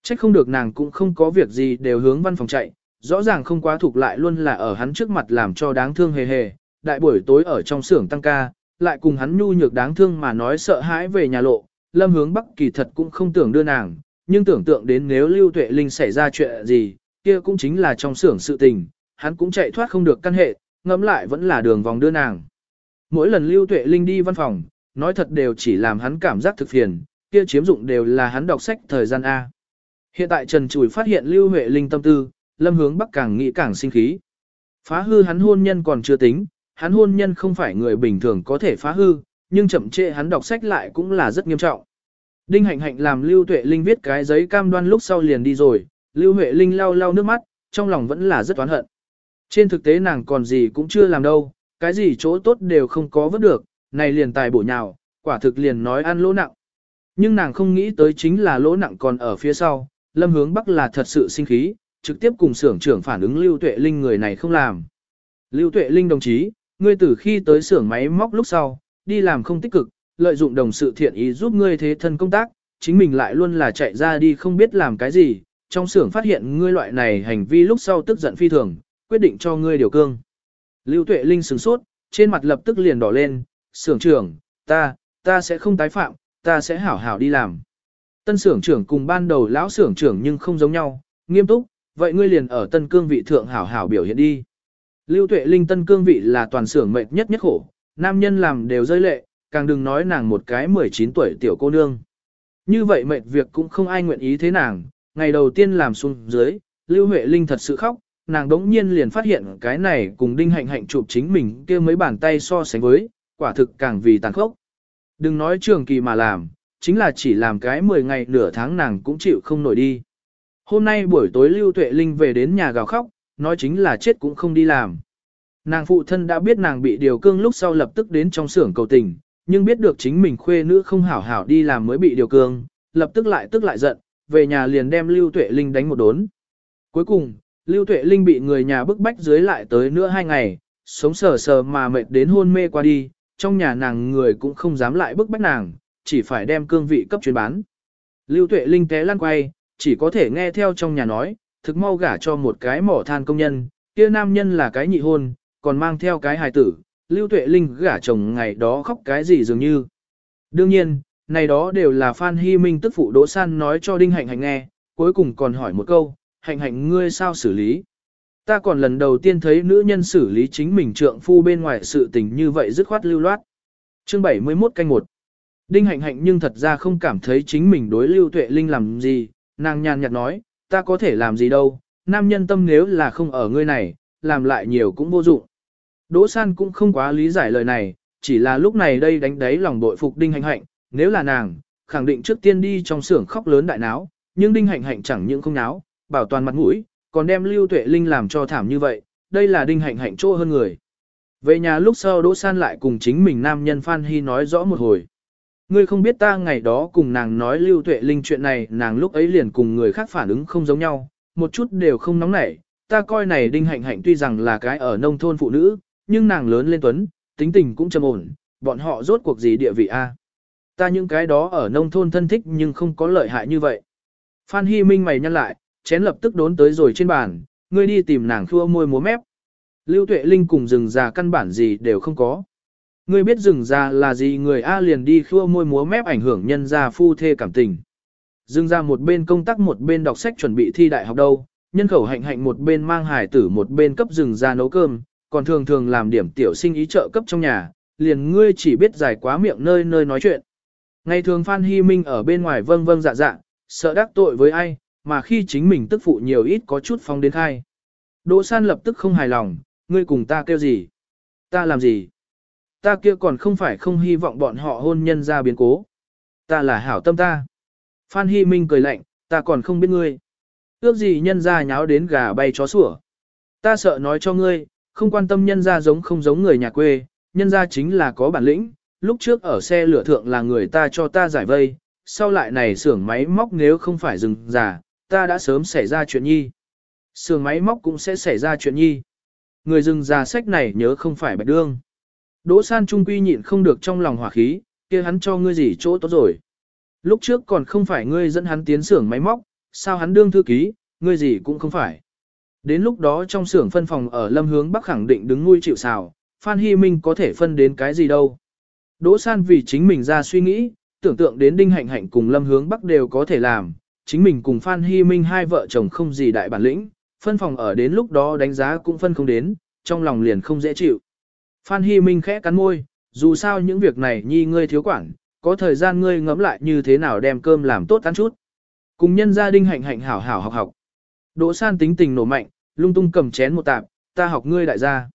A: Trách không được nàng cũng không có việc gì đều hướng văn phòng chạy, rõ ràng không quá thuộc lại luôn là ở hắn trước mặt làm cho đáng thương hề hề, đại buổi tối ở trong xưởng tăng ca, lại cùng hắn nhu nhược đáng thương mà nói sợ hãi về nhà lộ, lâm hướng bắc kỳ thật cũng không tưởng đưa nàng, nhưng tưởng tượng đến nếu Lưu Tuệ Linh xảy ra chuyện gì, kia cũng chính là trong xưởng sự tình, hắn cũng chạy thoát không được căn hệ, ngẫm lại vẫn là đường vòng đưa nàng. Mỗi lần Lưu Tuệ Linh đi văn phòng, nói thật đều chỉ làm hắn cảm giác thực phiền, kia chiếm dụng đều là hắn đọc sách thời gian A. Hiện tại Trần Chùi phát hiện Lưu Huệ Linh tâm tư, lâm hướng bắc càng nghĩ càng sinh khí. Phá hư hắn hôn nhân còn chưa tính, hắn hôn nhân không phải người bình thường có thể phá hư, nhưng chậm trễ hắn đọc sách lại cũng là rất nghiêm trọng. Đinh Hạnh Hạnh làm Lưu Tuệ Linh viết cái giấy cam đoan lúc sau liền đi rồi, Lưu Huệ Linh lau lau nước mắt, trong lòng vẫn là rất oán hận. Trên thực tế nàng còn gì cũng chưa làm đâu, cái gì chỗ tốt đều không có vớt được, này liền tài bổ nhào, quả thực liền nói ăn lỗ nặng. Nhưng nàng không nghĩ tới chính là lỗ nặng còn ở phía sau, lâm hướng bắc là thật sự sinh khí, trực tiếp cùng xưởng trưởng phản ứng Lưu Tuệ Linh người này không làm. Lưu Tuệ Linh đồng chí, ngươi từ khi tới xưởng máy móc lúc sau, đi làm không tích cực, lợi dụng đồng sự thiện ý giúp ngươi thế thân công tác, chính mình lại luôn là chạy ra đi không biết làm cái gì, trong xưởng phát hiện ngươi loại này hành vi lúc sau tức giận phi thường, quyết định cho ngươi điều cương. Lưu Tuệ Linh sửng sốt, trên mặt lập tức liền đỏ lên, xưởng trưởng, ta, ta sẽ không tái phạm, ta sẽ hảo hảo đi làm. Tân xưởng trưởng cùng ban đầu lão xưởng trưởng nhưng không giống nhau, nghiêm túc, vậy ngươi liền ở tân cương vị thượng hảo hảo biểu hiện đi. Lưu Tuệ Linh tân cương vị là toàn xưởng mệt nhất nhất khổ, nam nhân làm đều rơi lệ, càng đừng nói nàng một cái 19 tuổi tiểu cô nương. Như vậy mệt việc cũng không ai nguyện ý thế nàng, ngày đầu tiên làm xuống dưới, Lưu Huệ Linh thật sự khóc, nàng đống nhiên liền phát hiện cái này cùng đinh hạnh hạnh chụp chính mình kia mấy bàn tay so sánh với, quả thực càng vì tàn khốc. Đừng nói trường kỳ mà làm, chính là chỉ làm cái 10 ngày nửa tháng nàng cũng chịu không nổi đi. Hôm nay buổi tối Lưu Tuệ Linh về đến nhà gào khóc, nói chính là chết cũng không đi làm. Nàng phụ thân đã biết nàng bị điều cương lúc sau lập tức đến trong xưởng cầu tình, nhưng biết được chính mình khuê nữ không hảo hảo đi làm mới bị điều cương, lập tức lại tức lại giận, về nhà liền đem Lưu Tuệ Linh đánh một đốn. Cuối cùng, Lưu Tuệ Linh bị người nhà bức bách dưới lại tới nữa hai ngày, sống sờ sờ mà mệt đến hôn mê qua đi, trong nhà nàng người cũng không dám lại bức bách nàng, chỉ phải đem cương vị cấp chuyên bán. Lưu Tuệ Linh té lăn quay, chỉ có thể nghe theo trong nhà nói, thực mau gả cho một cái mỏ than công nhân, kia nam nhân là cái nhị hôn, còn mang theo cái hài tử, Lưu Tuệ Linh gả chồng ngày đó khóc cái gì dường như. Đương nhiên, này đó đều là Phan Hy Minh tức phụ Đỗ San nói cho Đinh Hạnh Hạnh nghe, cuối cùng còn hỏi một câu, Hạnh Hạnh ngươi sao xử lý? Ta còn lần đầu tiên thấy nữ nhân xử lý chính mình trượng phu bên ngoài sự tình như vậy dứt khoát lưu loát. Chương 71 canh 1 Đinh Hạnh Hạnh nhưng thật ra không cảm thấy chính mình đối Lưu Tuệ Linh làm gì, nàng nhàn nhạt nói, ta có thể làm gì đâu, nam nhân tâm nếu là không ở ngươi này, làm lại nhiều cũng vô dụng. Đỗ San cũng không quá lý giải lời này, chỉ là lúc này đây đánh đáy lòng bội phục Đinh Hạnh Hạnh, nếu là nàng, khẳng định trước tiên đi trong xưởng khóc lớn đại náo, nhưng Đinh Hạnh Hạnh chẳng những không náo, bảo toàn mặt mũi, còn đem Lưu Tuệ Linh làm cho thảm như vậy, đây là Đinh Hạnh Hạnh chỗ hơn người. Về nhà lúc sau Đỗ San lại cùng chính mình nam nhân Phan Hy nói rõ một hồi. Ngươi không biết ta ngày đó cùng nàng nói Lưu Tuệ Linh chuyện này, nàng lúc ấy liền cùng người khác phản ứng không giống nhau, một chút đều không nóng nảy. Ta coi này Đinh Hạnh Hạnh tuy rằng là cái ở nông thôn phụ nữ, nhưng nàng lớn lên tuấn, tính tình cũng trầm ổn, bọn họ rốt cuộc gì địa vị a? Ta những cái đó ở nông thôn thân thích nhưng không có lợi hại như vậy. Phan Hy Minh mày nhăn lại, chén lập tức đốn tới rồi trên bàn, ngươi đi tìm nàng khua môi múa mép. Lưu Tuệ Linh cùng rừng già căn bản gì đều không có. Ngươi biết rừng già là gì người A liền đi khua môi múa mép ảnh hưởng nhân gia phu thê cảm tình. Rừng ra một bên công tác một bên đọc sách chuẩn bị thi đại học đâu, nhân khẩu hạnh hạnh một bên mang hải tử một bên cấp rừng ra nấu cơm, còn thường thường làm điểm tiểu sinh ý trợ cấp trong nhà, liền ngươi chỉ biết giải quá miệng nơi nơi nói chuyện. Ngày thường Phan Hy Minh ở bên ngoài vâng vâng dạ dạ, sợ đắc tội với ai, mà khi chính mình tức phụ nhiều ít có chút phong đến khai. Đỗ San lập tức không hài lòng, ngươi cùng ta kêu gì? Ta làm gì? Ta kia còn không phải không hy vọng bọn họ hôn nhân ra biến cố. Ta là hảo tâm ta. Phan Hy Minh cười lạnh, ta còn không biết ngươi. Ước gì nhân ra nháo đến gà bay chó sủa. Ta sợ nói cho ngươi, không quan tâm nhân ra giống không giống người nhà quê, nhân ra chính là có bản lĩnh, lúc trước ở xe lửa thượng là người ta cho ta giải vây, sau lại này xưởng máy móc nếu không phải dừng giả, ta đã sớm xảy ra chuyện nhi. Xưởng máy móc cũng sẽ xảy ra chuyện nhi. Người dừng giả sách này nhớ không phải bạch đương. Đỗ san trung quy nhịn không được trong lòng hỏa khí, kia hắn cho ngươi gì chỗ tốt rồi. Lúc trước còn không phải ngươi dẫn hắn tiến xưởng máy móc, sao hắn đương thư ký, ngươi gì cũng không phải. Đến lúc đó trong xưởng phân phòng ở lâm hướng bắc khẳng định đứng nuôi chịu xào, Phan Hy Minh có thể phân đến cái gì đâu. Đỗ San vì chính mình ra suy nghĩ, tưởng tượng đến Đinh Hạnh Hạnh cùng lâm hướng bắc đều có thể làm, chính mình cùng Phan Hy Minh hai vợ chồng không gì đại bản lĩnh, phân phòng ở đến lúc đó đánh giá cũng phân không đến, trong lòng liền không dễ chịu. Phan Hy Minh khẽ cắn môi, dù sao những việc này nhi ngươi thiếu quản, có thời gian ngươi ngẫm lại như thế nào đem cơm làm tốt ăn chút. Cùng nhân gia Đinh Hạnh Hạnh hảo hảo học học. Đỗ San tính tình nổ mạnh, lung tung cầm chén một tạp, ta học ngươi đại gia.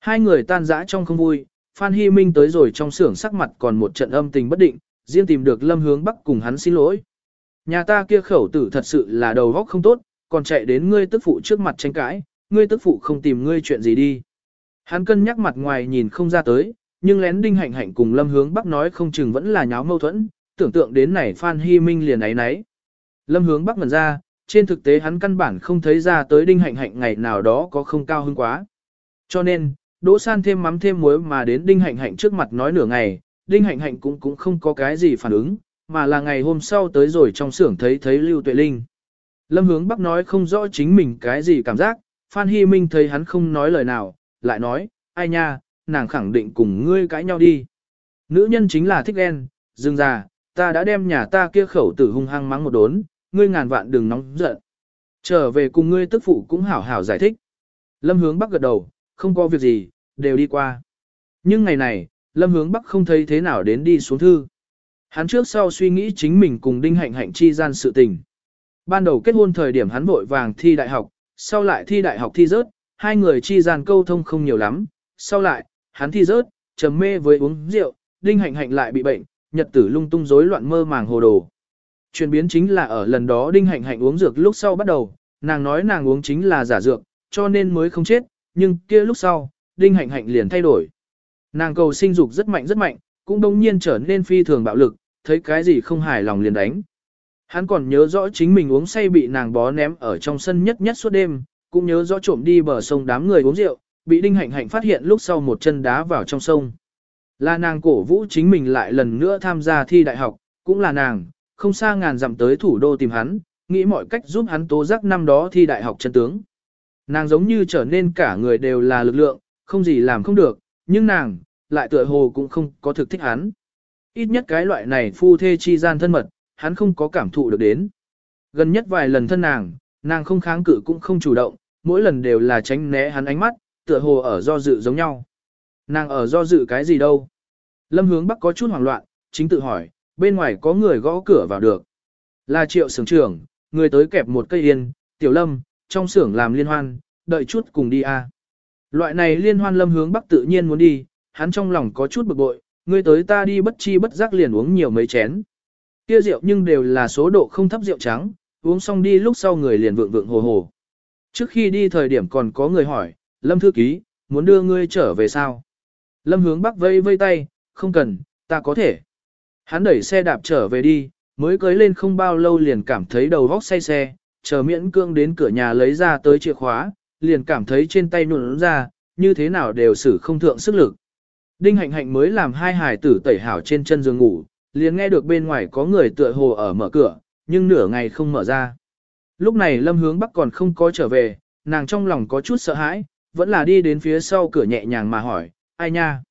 A: Hai người tan rã trong không vui, Phan Hy Minh tới rồi trong xưởng sắc mặt còn một trận âm tình bất định, riêng tìm được Lâm Hướng Bắc cùng hắn xin lỗi. Nhà ta kia khẩu tử thật sự là đầu óc không tốt, còn chạy đến ngươi tức phụ trước mặt tranh cãi, ngươi tức phụ không tìm ngươi chuyện gì đi. Hắn cân nhắc mặt ngoài nhìn không ra tới, nhưng lén đinh hạnh hạnh cùng Lâm Hướng Bắc nói không chừng vẫn là nháo mâu thuẫn, tưởng tượng đến này Phan Hy Minh liền ấy nấy. Lâm Hướng Bắc ngần ra, trên thực tế hắn căn bản không thấy ra tới đinh hạnh hạnh ngày nào đó có không cao hơn quá. Cho nên, Đỗ San thêm mắm thêm muối mà đến đinh hạnh hạnh trước mặt nói nửa ngày, đinh hạnh hạnh cũng cũng không có cái gì phản ứng, mà là ngày hôm sau tới rồi trong xưởng thấy thấy Lưu Tuệ Linh. Lâm hướng Bắc nói không rõ chính mình cái gì cảm giác, Phan Hy Minh thấy hắn không nói lời nào, lại nói, ai nha, nàng khẳng định cùng ngươi cãi nhau đi. Nữ nhân chính là thích đen, dừng già, ta đã đem nhà ta kia khẩu tử hung hăng mắng một đốn, ngươi ngàn vạn đừng nóng giận. Trở về cùng ngươi tức phụ cũng hảo hảo giải thích. Lâm hướng Bắc gật đầu, không có việc gì, đều đi qua. Nhưng ngày này, Lâm hướng Bắc không thấy thế nào đến đi xuống thư. Hắn trước sau suy nghĩ chính mình cùng Đinh Hạnh Hạnh chi gian sự tình. Ban đầu kết hôn thời điểm hắn vội vàng thi đại học, sau lại thi đại học thi rớt, hai người chi gian câu thông không nhiều lắm. Sau lại, hắn thi rớt, trầm mê với uống rượu, Đinh Hạnh Hạnh lại bị bệnh, nhật tử lung tung rối loạn mơ màng hồ đồ. Chuyển biến chính là ở lần đó Đinh Hạnh Hạnh uống dược lúc sau bắt đầu, nàng nói nàng uống chính là giả dược, cho nên mới không chết, nhưng kia lúc sau, Đinh Hạnh Hạnh liền thay đổi. Nàng cầu sinh dục rất mạnh rất mạnh, cũng đông nhiên trở nên phi thường bạo lực, thấy cái gì không hài lòng liền đánh. Hắn còn nhớ rõ chính mình uống say bị nàng bó ném ở trong sân nhất nhất suốt đêm, cũng nhớ rõ trộm đi bờ sông đám người uống rượu, bị Đinh Hạnh Hạnh phát hiện lúc sau một chân đá vào trong sông. Là nàng cổ vũ chính mình lại lần nữa tham gia thi đại học, cũng là nàng, không xa ngàn dặm tới thủ đô tìm hắn, nghĩ mọi cách giúp hắn tố giác năm đó thi đại học chân tướng. Nàng giống như trở nên cả người đều là lực lượng, không gì làm không được, nhưng nàng, lại tựa hồ cũng không có thực thích hắn. Ít nhất cái loại này phu thê chi gian thân mật, hắn không có cảm thụ được đến. Gần nhất vài lần thân nàng, nàng không kháng cự cũng không chủ động, mỗi lần đều là tránh né hắn ánh mắt, tựa hồ ở do dự giống nhau. Nàng ở do dự cái gì đâu? Lâm hướng bắc có chút hoảng loạn, chính tự hỏi, bên ngoài có người gõ cửa vào được. Là triệu sưởng trưởng, người tới kẹp một cây yên, tiểu lâm, trong xưởng làm liên hoan, đợi chút cùng đi a. Loại này liên hoan lâm hướng bắc tự nhiên muốn đi, hắn trong lòng có chút bực bội, người tới ta đi bất chi bất giác liền uống nhiều mấy chén. Kia rượu nhưng đều là số độ không thấp rượu trắng, uống xong đi lúc sau người liền vượng vượng hồ hồ. Trước khi đi thời điểm còn có người hỏi, Lâm thư ký, muốn đưa ngươi trở về sao? Lâm hướng bắc vây vây tay, không cần, ta có thể. Hắn đẩy xe đạp trở về đi, mới cưới lên không bao lâu liền cảm thấy đầu vóc say xe, chờ miễn cương đến cửa nhà lấy ra tới chìa khóa, liền cảm thấy trên tay nụn ra, như thế nào đều xử không thượng sức lực. Đinh hạnh hạnh mới làm hai hài tử tẩy hảo trên chân giường ngủ, liền nghe được bên ngoài có người tựa hồ ở mở cửa, nhưng nửa ngày không mở ra. Lúc này lâm hướng bắc còn không có trở về, nàng trong lòng có chút sợ hãi, vẫn là đi đến phía sau cửa nhẹ nhàng mà hỏi, ai nha?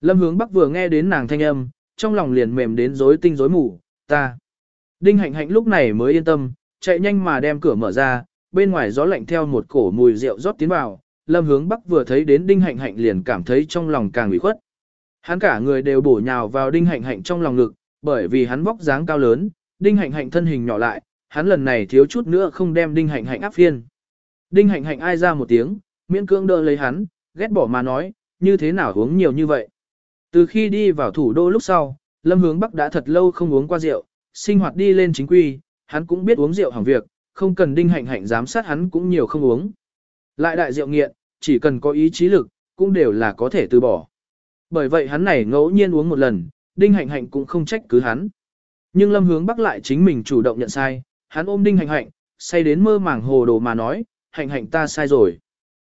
A: Lâm hướng bắc vừa nghe đến nàng thanh âm, trong lòng liền mềm đến rối tinh rối mù, ta. Đinh hạnh hạnh lúc này mới yên tâm, chạy nhanh mà đem cửa mở ra, bên ngoài gió lạnh theo một cổ mùi rượu rót tiến vào, lâm hướng bắc vừa thấy đến đinh hạnh hạnh liền cảm thấy trong lòng càng ủy khuất. Hắn cả người đều bổ nhào vào đinh hạnh hạnh trong lòng ngực, bởi vì hắn vóc dáng cao lớn, đinh hạnh hạnh thân hình nhỏ lại, hắn lần này thiếu chút nữa không đem đinh hạnh hạnh áp phiên. Đinh hạnh hạnh ai ra một tiếng, miễn cưỡng đỡ lấy hắn, ghét bỏ mà nói, như thế nào uống nhiều như vậy. Từ khi đi vào thủ đô lúc sau, Lâm Hướng Bắc đã thật lâu không uống qua rượu, sinh hoạt đi lên chính quy, hắn cũng biết uống rượu hỏng việc, không cần đinh hạnh hạnh giám sát hắn cũng nhiều không uống. Lại đại rượu nghiện, chỉ cần có ý chí lực, cũng đều là có thể từ bỏ. Bởi vậy hắn này ngẫu nhiên uống một lần, đinh hạnh hạnh cũng không trách cứ hắn. Nhưng Lâm Hướng Bắc lại chính mình chủ động nhận sai, hắn ôm đinh hạnh hạnh, say đến mơ màng hồ đồ mà nói, hạnh hạnh ta sai rồi.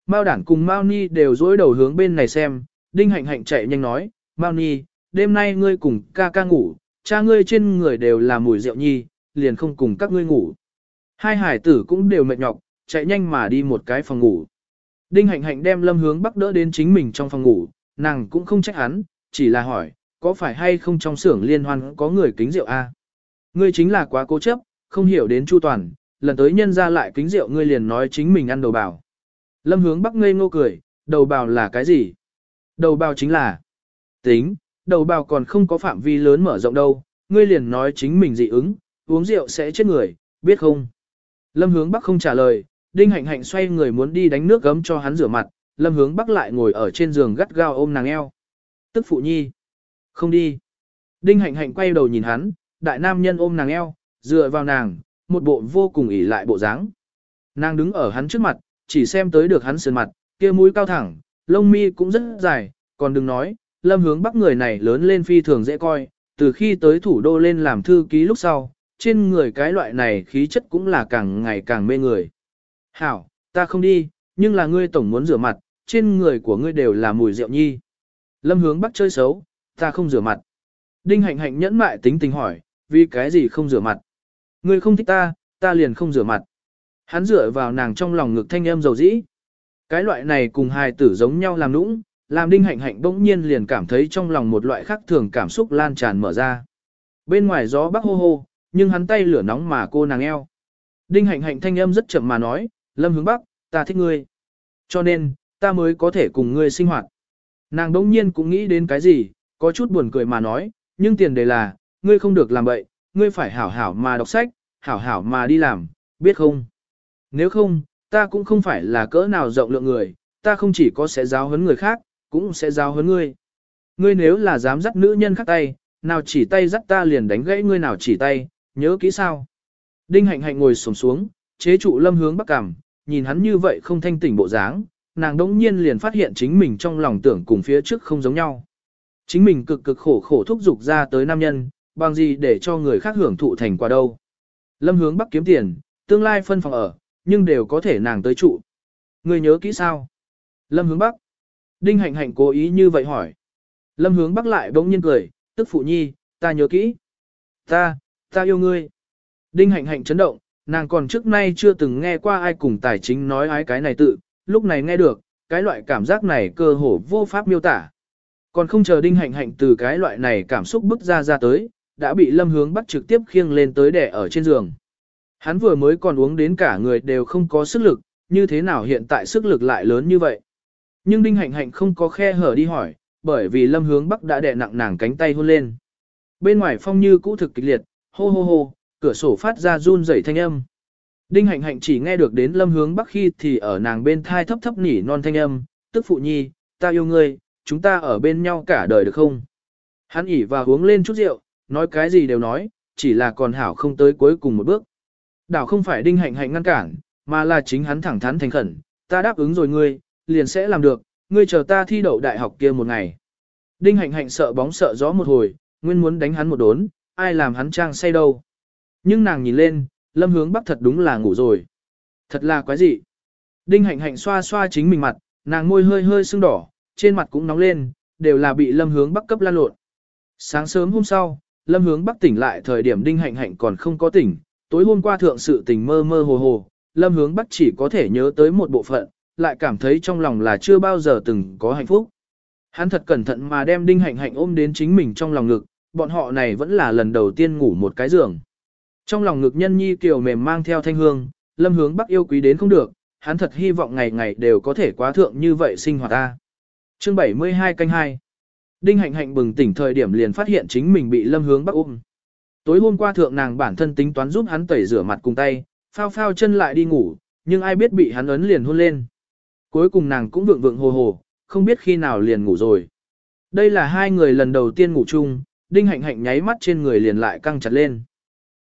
A: Mao đản cùng Mao Ni đều dối đầu hướng bên này xem, đinh hạnh hạnh chạy nhanh nói, Mao Nhi, đêm nay ngươi cùng ca ca ngủ, cha ngươi trên người đều là mùi rượu nhi, liền không cùng các ngươi ngủ. Hai hải tử cũng đều mệt nhọc, chạy nhanh mà đi một cái phòng ngủ. Đinh hạnh hạnh đem lâm hướng bắc đỡ đến chính mình trong phòng ngủ, nàng cũng không trách hắn, chỉ là hỏi, có phải hay không trong xưởng liên hoan có người kính rượu a? Ngươi chính là quá cố chấp, không hiểu đến chu toàn, lần tới nhân ra lại kính rượu ngươi liền nói chính mình ăn đầu bào. Lâm hướng bắc ngây ngô cười, đầu bào là cái gì? Đầu bào chính là tính, đầu bào còn không có phạm vi lớn mở rộng đâu, ngươi liền nói chính mình dị ứng, uống rượu sẽ chết người, biết không? Lâm hướng bắc không trả lời, đinh hạnh hạnh xoay người muốn đi đánh nước gấm cho hắn rửa mặt, lâm hướng bắc lại ngồi ở trên giường gắt gao ôm nàng eo. Tức phụ nhi. Không đi. Đinh hạnh hạnh quay đầu nhìn hắn, đại nam nhân ôm nàng eo, dựa vào nàng, một bộ vô cùng ỉ lại bộ dáng. Nàng đứng ở hắn trước mặt, chỉ xem tới được hắn sườn mặt, kia mũi cao thẳng, lông mi cũng rất dài, còn đừng nói, lâm hướng bắc người này lớn lên phi thường dễ coi, từ khi tới thủ đô lên làm thư ký lúc sau, trên người cái loại này khí chất cũng là càng ngày càng mê người. Hảo, ta không đi, nhưng là ngươi tổng muốn rửa mặt, trên người của ngươi đều là mùi rượu nhi. Lâm hướng bắc chơi xấu, ta không rửa mặt. Đinh hạnh hạnh nhẫn mại tính tình hỏi, vì cái gì không rửa mặt? Ngươi không thích ta, ta liền không rửa mặt. Hắn dựa vào nàng trong lòng ngực thanh âm dầu dĩ. Cái loại này cùng hài tử giống nhau làm nũng, làm đinh hạnh hạnh bỗng nhiên liền cảm thấy trong lòng một loại khác thường cảm xúc lan tràn mở ra. Bên ngoài gió bắc hô hô, nhưng hắn tay lửa nóng mà cô nàng eo. Đinh hạnh hạnh thanh âm rất chậm mà nói, lâm hướng bắc, ta thích ngươi. Cho nên, ta mới có thể cùng ngươi sinh hoạt. Nàng đỗng nhiên cũng nghĩ đến cái gì, có chút buồn cười mà nói, nhưng tiền đề là, ngươi không được làm vậy, ngươi phải hảo hảo mà đọc sách, hảo hảo mà đi làm, biết không? Nếu không, ta cũng không phải là cỡ nào rộng lượng người, ta không chỉ có sẽ giáo huấn người khác, cũng sẽ giao hơn ngươi. Ngươi nếu là dám dắt nữ nhân khác tay, nào chỉ tay dắt ta liền đánh gãy ngươi nào chỉ tay, nhớ kỹ sao. Đinh hạnh hạnh ngồi sổng xuống, chế trụ lâm hướng bắc cảm, nhìn hắn như vậy không thanh tỉnh bộ dáng, nàng đống nhiên liền phát hiện chính mình trong lòng tưởng cùng phía trước không giống nhau. Chính mình cực cực khổ khổ thúc giục ra tới nam nhân, bằng gì để cho người khác hưởng thụ thành quả đâu. Lâm hướng bắc kiếm tiền, tương lai phân phòng ở, nhưng đều có thể nàng tới trụ. Người nhớ kỹ sao? Lâm hướng bắc. Đinh hạnh hạnh cố ý như vậy hỏi. Lâm hướng bắc lại bỗng nhiên cười, tức phụ nhi, ta nhớ kỹ. Ta, ta yêu ngươi. Đinh hạnh hạnh chấn động, Nàng còn trước nay chưa từng nghe qua ai cùng tài chính nói ái cái này tự, lúc này nghe được, cái loại cảm giác này cơ hồ vô pháp miêu tả. Còn không chờ đinh hạnh hạnh từ cái loại này cảm xúc bức ra ra tới, đã bị lâm hướng bắt trực tiếp khiêng lên tới đẻ ở trên giường. Hắn vừa mới còn uống đến cả người đều không có sức lực, như thế nào hiện tại sức lực lại lớn như vậy. Nhưng đinh hạnh hạnh không có khe hở đi hỏi, bởi vì lâm hướng bắc đã đè nặng nàng cánh tay hôn lên. Bên ngoài phong như cũ thực kịch liệt, hô hô hô, cửa sổ phát ra run rẩy thanh âm. Đinh hạnh hạnh chỉ nghe được đến lâm hướng bắc khi thì ở nàng bên thai thấp thấp nỉ non thanh âm, tức phụ nhi, ta yêu ngươi, chúng ta ở bên nhau cả đời được không? Hắn ỉ và uống lên chút rượu, nói cái gì đều nói, chỉ là còn hảo không tới cuối cùng một bước. Đảo không phải đinh hạnh hạnh ngăn cản, mà là chính hắn thẳng thắn thành khẩn, ta đáp ứng rồi ngươi, liền sẽ làm được, ngươi chờ ta thi đậu đại học kia một ngày. Đinh hạnh hạnh sợ bóng sợ gió một hồi, nguyên muốn đánh hắn một đốn, ai làm hắn trang say đâu. Nhưng nàng nhìn lên, lâm hướng bắc thật đúng là ngủ rồi. Thật là quái gì. Đinh hạnh hạnh xoa xoa chính mình mặt, nàng môi hơi hơi sưng đỏ, trên mặt cũng nóng lên, đều là bị lâm hướng bắc cấp lan lộn. Sáng sớm hôm sau, lâm hướng bắc tỉnh lại thời điểm đinh hạnh hạnh còn không có tỉnh, tối hôm qua thượng sự tình mơ mơ hồ hồ, lâm hướng bắc chỉ có thể nhớ tới một bộ phận, lại cảm thấy trong lòng là chưa bao giờ từng có hạnh phúc. Hắn thật cẩn thận mà đem đinh hạnh hạnh ôm đến chính mình trong lòng ngực, bọn họ này vẫn là lần đầu tiên ngủ một cái giường. Trong lòng ngực nhân nhi kiều mềm mang theo thanh hương, lâm hướng bắc yêu quý đến không được, hắn thật hy vọng ngày ngày đều có thể quá thượng như vậy sinh hoạt ta. Chương 72 canh 2 Đinh hạnh hạnh bừng tỉnh thời điểm liền phát hiện chính mình bị lâm hướng bắc ôm. Tối hôm qua thượng nàng bản thân tính toán giúp hắn tẩy rửa mặt cùng tay, phao phao chân lại đi ngủ, nhưng ai biết bị hắn ấn liền hôn lên. Cuối cùng nàng cũng vượng vượng hồ hồ, không biết khi nào liền ngủ rồi. Đây là hai người lần đầu tiên ngủ chung, đinh hạnh hạnh nháy mắt trên người liền lại căng chặt lên.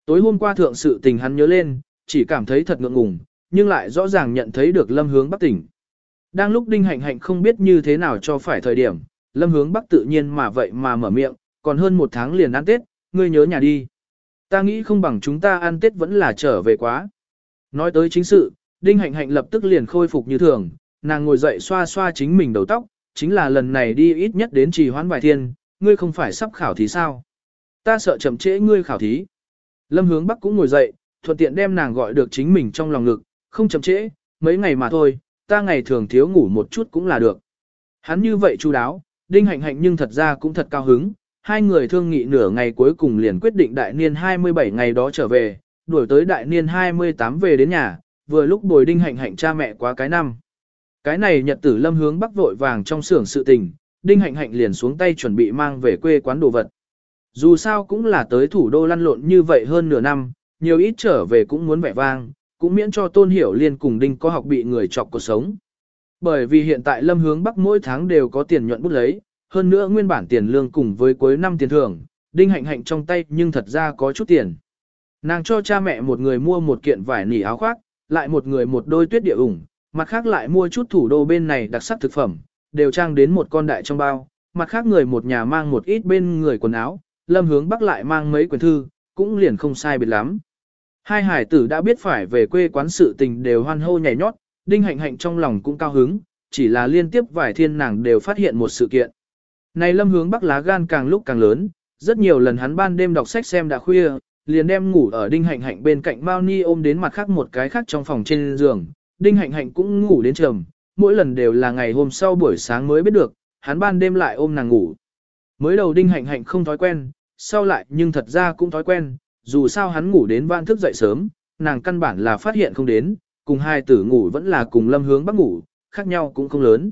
A: Tối hôm qua thượng sự tình hắn nhớ lên, chỉ cảm thấy thật ngượng ngùng, nhưng lại rõ ràng nhận thấy được lâm hướng bắc tỉnh. Đang lúc đinh hạnh hạnh không biết như thế nào cho phải thời điểm, lâm hướng bắc tự nhiên mà vậy mà mở miệng, còn hơn một tháng liền ăn Tết, ngươi nhớ nhà đi. Ta nghĩ không bằng chúng ta ăn Tết vẫn là trở về quá. Nói tới chính sự, đinh hạnh hạnh lập tức liền khôi phục như thường, nàng ngồi dậy xoa xoa chính mình đầu tóc, chính là lần này đi ít nhất đến trì hoãn vài thiên, ngươi không phải sắp khảo thí sao. Ta sợ chậm trễ ngươi khảo thí. Lâm hướng bắc cũng ngồi dậy, thuận tiện đem nàng gọi được chính mình trong lòng ngực, không chậm trễ, mấy ngày mà thôi, ta ngày thường thiếu ngủ một chút cũng là được. Hắn như vậy chu đáo, đinh hạnh hạnh nhưng thật ra cũng thật cao hứng, hai người thương nghị nửa ngày cuối cùng liền quyết định đại niên 27 ngày đó trở về, đuổi tới đại niên 28 về đến nhà, vừa lúc bồi đinh hạnh hạnh cha mẹ quá cái năm. Cái này nhật tử lâm hướng bắc vội vàng trong xưởng sự tình, đinh hạnh hạnh liền xuống tay chuẩn bị mang về quê quán đồ vật. Dù sao cũng là tới thủ đô lăn lộn như vậy hơn nửa năm, nhiều ít trở về cũng muốn vẻ vang, cũng miễn cho tôn hiểu liên cùng đinh có học bị người chọc cuộc sống. Bởi vì hiện tại lâm hướng bắc mỗi tháng đều có tiền nhuận bút lấy, hơn nữa nguyên bản tiền lương cùng với cuối năm tiền thưởng, đinh hạnh hạnh trong tay nhưng thật ra có chút tiền. Nàng cho cha mẹ một người mua một kiện vải nỉ áo khoác, lại một người một đôi tuyết địa ủng, mặt khác lại mua chút thủ đô bên này đặc sắc thực phẩm, đều trang đến một con đại trong bao, mặt khác người một nhà mang một ít bên người quần áo, lâm hướng bắc lại mang mấy quyển thư, cũng liền không sai biệt lắm. Hai hải tử đã biết phải về quê quán sự tình đều hoan hô nhảy nhót, đinh hạnh hạnh trong lòng cũng cao hứng, chỉ là liên tiếp vài thiên nàng đều phát hiện một sự kiện. Này lâm hướng bắc lá gan càng lúc càng lớn, rất nhiều lần hắn ban đêm đọc sách xem đã khuya, liền đem ngủ ở đinh hạnh hạnh bên cạnh Mao Ni ôm đến mặt khác một cái khác trong phòng trên giường, đinh hạnh hạnh cũng ngủ đến trầm, mỗi lần đều là ngày hôm sau buổi sáng mới biết được, hắn ban đêm lại ôm nàng ngủ. Mới đầu đinh hạnh hạnh không thói quen, sau lại nhưng thật ra cũng thói quen, dù sao hắn ngủ đến vãn thức dậy sớm, nàng căn bản là phát hiện không đến, cùng hai tử ngủ vẫn là cùng lâm hướng bắc ngủ, khác nhau cũng không lớn.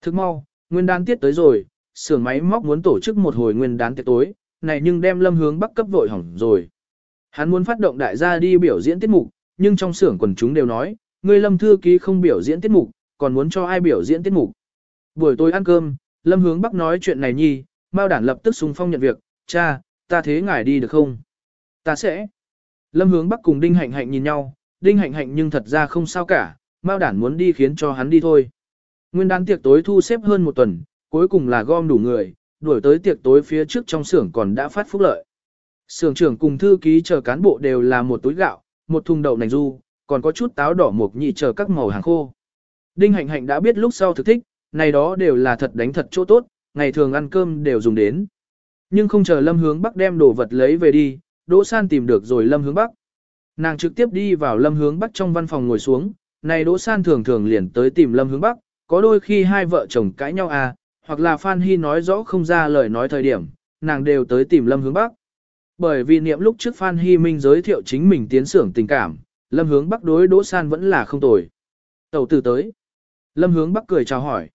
A: Thức mau, nguyên đán tiết tới rồi, xưởng máy móc muốn tổ chức một hồi nguyên đán tiết tối, này nhưng đem lâm hướng bắc cấp vội hỏng rồi. Hắn muốn phát động đại gia đi biểu diễn tiết mục, nhưng trong xưởng quần chúng đều nói, Ngươi lâm thư ký không biểu diễn tiết mục, còn muốn cho ai biểu diễn tiết mục. Buổi tối ăn cơm, lâm hướng bắc nói chuyện này nhi, Mao đản lập tức xung phong nhận việc, cha, ta thế ngài đi được không? Ta sẽ. Lâm hướng bắc cùng Đinh Hạnh Hạnh nhìn nhau, Đinh Hạnh Hạnh nhưng thật ra không sao cả, Mao đản muốn đi khiến cho hắn đi thôi. Nguyên đán tiệc tối thu xếp hơn một tuần, cuối cùng là gom đủ người, đuổi tới tiệc tối phía trước trong xưởng còn đã phát phúc lợi. Xưởng trưởng cùng thư ký chờ cán bộ đều là một túi gạo, một thùng đậu nành du, còn có chút táo đỏ mộc nhị chờ các màu hàng khô. Đinh Hạnh Hạnh đã biết lúc sau thực thích, này đó đều là thật đánh thật chỗ tốt, ngày thường ăn cơm đều dùng đến. Nhưng không chờ Lâm Hướng Bắc đem đồ vật lấy về đi, Đỗ San tìm được rồi Lâm Hướng Bắc. Nàng trực tiếp đi vào lâm hướng bắc trong văn phòng ngồi xuống, này Đỗ San thường thường liền tới tìm lâm hướng bắc, có đôi khi hai vợ chồng cãi nhau à, hoặc là Phan Hy nói rõ không ra lời nói thời điểm, nàng đều tới tìm lâm hướng bắc. Bởi vì niệm lúc trước Phan Hy Minh giới thiệu chính mình tiến sưởng tình cảm, lâm hướng bắc đối Đỗ San vẫn là không tồi. Tẩu tử tới. Lâm hướng bắc cười chào hỏi.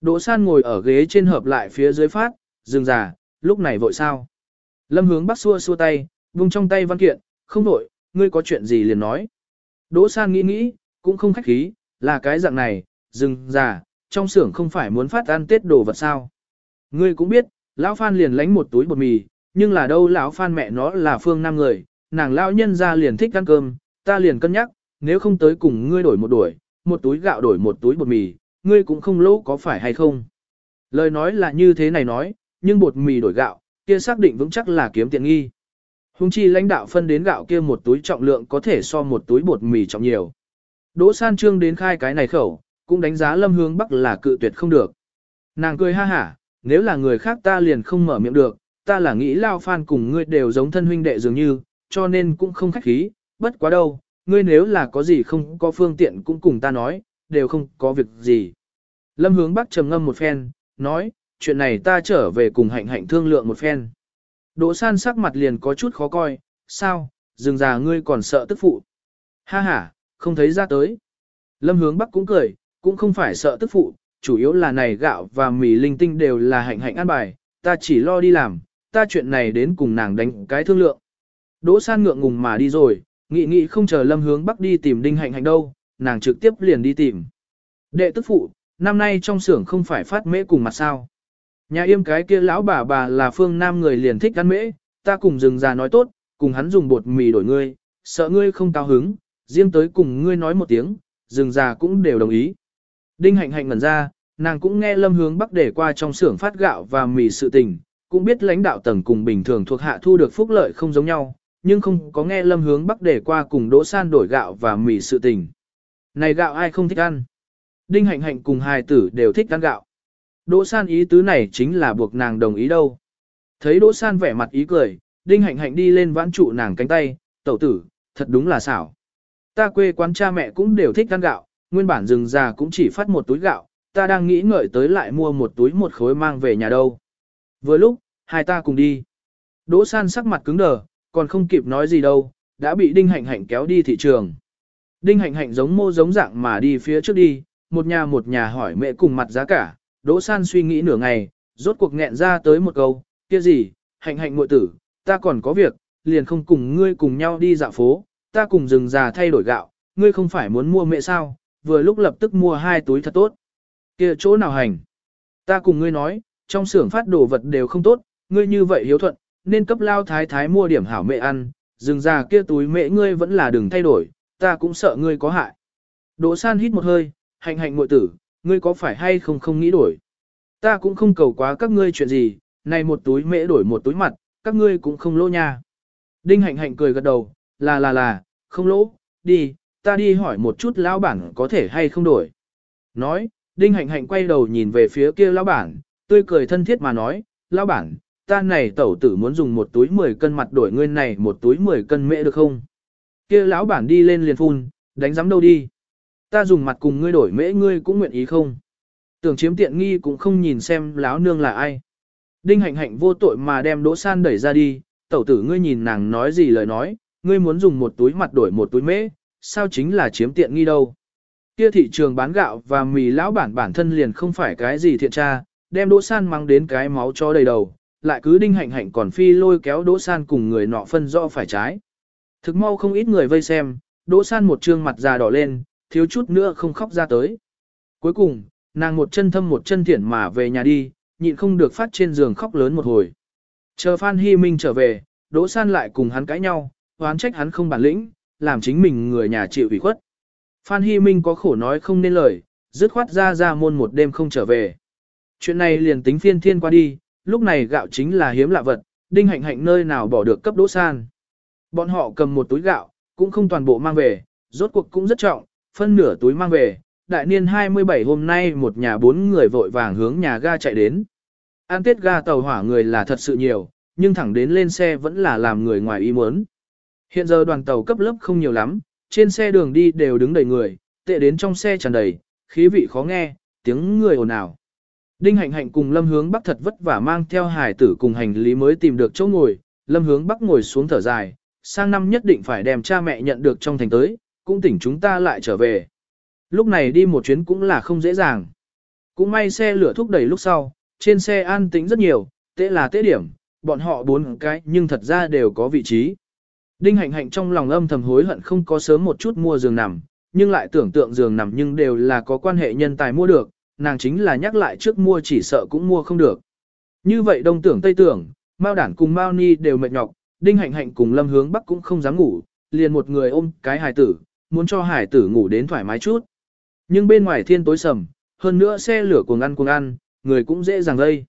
A: Đỗ San ngồi ở ghế trên hợp lại phía dưới phát, dừng già, lúc này vội sao. Lâm hướng bắc xua xua tay, vung trong tay văn kiện, không vội, ngươi có chuyện gì liền nói. Đỗ San nghĩ nghĩ, cũng không khách khí, là cái dạng này, dừng già, trong xưởng không phải muốn phát ăn tết đồ vật sao. Ngươi cũng biết, lão Phan liền lánh một túi bột mì, nhưng là đâu lão Phan mẹ nó là phương nam người, nàng lão nhân ra liền thích ăn cơm, ta liền cân nhắc, nếu không tới cùng ngươi đổi một đuổi, một túi gạo đổi một túi bột mì, ngươi cũng không lỗ có phải hay không. Lời nói là như thế này nói, nhưng bột mì đổi gạo, kia xác định vững chắc là kiếm tiện nghi. Hùng chi lãnh đạo phân đến gạo kia một túi trọng lượng có thể so một túi bột mì trọng nhiều. Đỗ San Trương đến khai cái này khẩu, cũng đánh giá Lâm Hướng Bắc là cự tuyệt không được. Nàng cười ha hả, nếu là người khác ta liền không mở miệng được, ta là nghĩ Lao Phan cùng ngươi đều giống thân huynh đệ dường như, cho nên cũng không khách khí, bất quá đâu, ngươi nếu là có gì không có phương tiện cũng cùng ta nói, đều không có việc gì. Lâm hướng bắc trầm ngâm một phen, nói, chuyện này ta trở về cùng hạnh hạnh thương lượng một phen. Đỗ san sắc mặt liền có chút khó coi, sao, dừng già ngươi còn sợ tức phụ. Ha ha, không thấy ra tới. Lâm hướng bắc cũng cười, cũng không phải sợ tức phụ, chủ yếu là này gạo và mì linh tinh đều là hạnh hạnh ăn bài, ta chỉ lo đi làm, ta chuyện này đến cùng nàng đánh cái thương lượng. Đỗ san ngượng ngùng mà đi rồi, Nghị nghị không chờ lâm hướng bắc đi tìm đinh hạnh hạnh đâu, nàng trực tiếp liền đi tìm. Đệ tức phụ, năm nay trong xưởng không phải phát mễ cùng mặt sao. Nhà yêm cái kia lão bà bà là phương nam người liền thích ăn mễ, ta cùng rừng già nói tốt, cùng hắn dùng bột mì đổi ngươi, sợ ngươi không cao hứng, riêng tới cùng ngươi nói một tiếng, rừng già cũng đều đồng ý. Đinh hạnh hạnh ngẩn ra, nàng cũng nghe lâm hướng bắc để qua trong xưởng phát gạo và mì sự tình, cũng biết lãnh đạo tầng cùng bình thường thuộc hạ thu được phúc lợi không giống nhau, nhưng không có nghe lâm hướng bắc để qua cùng đỗ san đổi gạo và mì sự tình. Này gạo ai không thích ăn? Đinh hạnh hạnh cùng hài tử đều thích ăn gạo. Đỗ san ý tứ này chính là buộc nàng đồng ý đâu. Thấy đỗ san vẻ mặt ý cười, đinh hạnh hạnh đi lên vãn trụ nàng cánh tay, tẩu tử, thật đúng là xảo. Ta quê quán cha mẹ cũng đều thích ăn gạo, nguyên bản rừng già cũng chỉ phát một túi gạo, ta đang nghĩ ngợi tới lại mua một túi một khối mang về nhà đâu. Vừa lúc, hai ta cùng đi. Đỗ san sắc mặt cứng đờ, còn không kịp nói gì đâu, đã bị đinh hạnh hạnh kéo đi thị trường. Đinh hạnh hạnh giống mô giống dạng mà đi phía trước đi, một nhà một nhà hỏi mẹ cùng mặt giá cả, đỗ san suy nghĩ nửa ngày, rốt cuộc nghẹn ra tới một câu, kia gì, hạnh hạnh muội tử, ta còn có việc, liền không cùng ngươi cùng nhau đi dạo phố, ta cùng rừng già thay đổi gạo, ngươi không phải muốn mua mẹ sao, vừa lúc lập tức mua hai túi thật tốt. kia chỗ nào hành? Ta cùng ngươi nói, trong xưởng phát đồ vật đều không tốt, ngươi như vậy hiếu thuận, nên cấp lao thái thái mua điểm hảo mẹ ăn, dừng ra kia túi mẹ ngươi vẫn là đừng thay đổi, ta cũng sợ ngươi có hại. Đỗ san hít một hơi, hạnh hạnh muội tử, ngươi có phải hay không không nghĩ đổi. Ta cũng không cầu quá các ngươi chuyện gì, này một túi mẹ đổi một túi mặt, các ngươi cũng không lỗ nha. Đinh hạnh hạnh cười gật đầu, là là là, không lỗ, đi, ta đi hỏi một chút lão bản có thể hay không đổi. Nói, đinh hạnh hạnh quay đầu nhìn về phía kia lão bản, tươi cười thân thiết mà nói, lão bản, ta này tẩu tử muốn dùng một túi 10 cân mặt đổi ngươi này một túi 10 cân mễ được không? Kia lão bản đi lên liền phun, đánh giám đâu đi. Ta dùng mặt cùng ngươi đổi mễ ngươi cũng nguyện ý không? Tưởng chiếm tiện nghi cũng không nhìn xem lão nương là ai. Đinh hạnh hạnh vô tội mà đem đỗ san đẩy ra đi, tẩu tử ngươi nhìn nàng nói gì lời nói, ngươi muốn dùng một túi mặt đổi một túi mễ, sao chính là chiếm tiện nghi đâu. Kia thị trường bán gạo và mì lão bản bản thân liền không phải cái gì thiện tra, đem đỗ san mang đến cái máu cho đầy đầu, lại cứ đinh hạnh hạnh còn phi lôi kéo Đỗ San cùng người nọ phân rõ phải trái. Thực mau không ít người vây xem, Đỗ San một trương mặt già đỏ lên, thiếu chút nữa không khóc ra tới. Cuối cùng, nàng một chân thâm một chân thiển mà về nhà đi, nhịn không được phát trên giường khóc lớn một hồi. Chờ Phan Hy Minh trở về, Đỗ San lại cùng hắn cãi nhau, oán trách hắn không bản lĩnh, làm chính mình người nhà chịu ủy khuất. Phan Hy Minh có khổ nói không nên lời, dứt khoát ra ra môn một đêm không trở về. Chuyện này liền tính phiên thiên qua đi, lúc này gạo chính là hiếm lạ vật, đinh hạnh hạnh nơi nào bỏ được cấp đỗ san. Bọn họ cầm một túi gạo, cũng không toàn bộ mang về, rốt cuộc cũng rất trọng, phân nửa túi mang về, đại niên 27 hôm nay một nhà bốn người vội vàng hướng nhà ga chạy đến. An tiết ga tàu hỏa người là thật sự nhiều, nhưng thẳng đến lên xe vẫn là làm người ngoài ý muốn. Hiện giờ đoàn tàu cấp lớp không nhiều lắm, trên xe đường đi đều đứng đầy người, tệ đến trong xe tràn đầy, khí vị khó nghe, tiếng người ồn ào. Đinh Hạnh Hạnh cùng Lâm Hướng Bắc thật vất vả mang theo hải tử cùng hành lý mới tìm được chỗ ngồi, Lâm Hướng Bắc ngồi xuống thở dài, sang năm nhất định phải đem cha mẹ nhận được trong thành tới, cũng tỉnh chúng ta lại trở về. Lúc này đi một chuyến cũng là không dễ dàng. Cũng may xe lửa thúc đẩy lúc sau, trên xe an tĩnh rất nhiều, Tệ là tế điểm, bọn họ bốn cái nhưng thật ra đều có vị trí. Đinh hạnh hạnh trong lòng âm thầm hối hận không có sớm một chút mua giường nằm, nhưng lại tưởng tượng giường nằm nhưng đều là có quan hệ nhân tài mua được, nàng chính là nhắc lại trước mua chỉ sợ cũng mua không được. Như vậy đông tưởng tây tưởng, Mao đản cùng Mao ni đều mệt nhọc, đinh hạnh hạnh cùng lâm hướng bắc cũng không dám ngủ, liền một người ôm cái hài tử, muốn cho hải tử ngủ đến thoải mái chút. Nhưng bên ngoài thiên tối sầm, hơn nữa xe lửa cuồng ăn cuồng ăn, người cũng dễ dàng lây.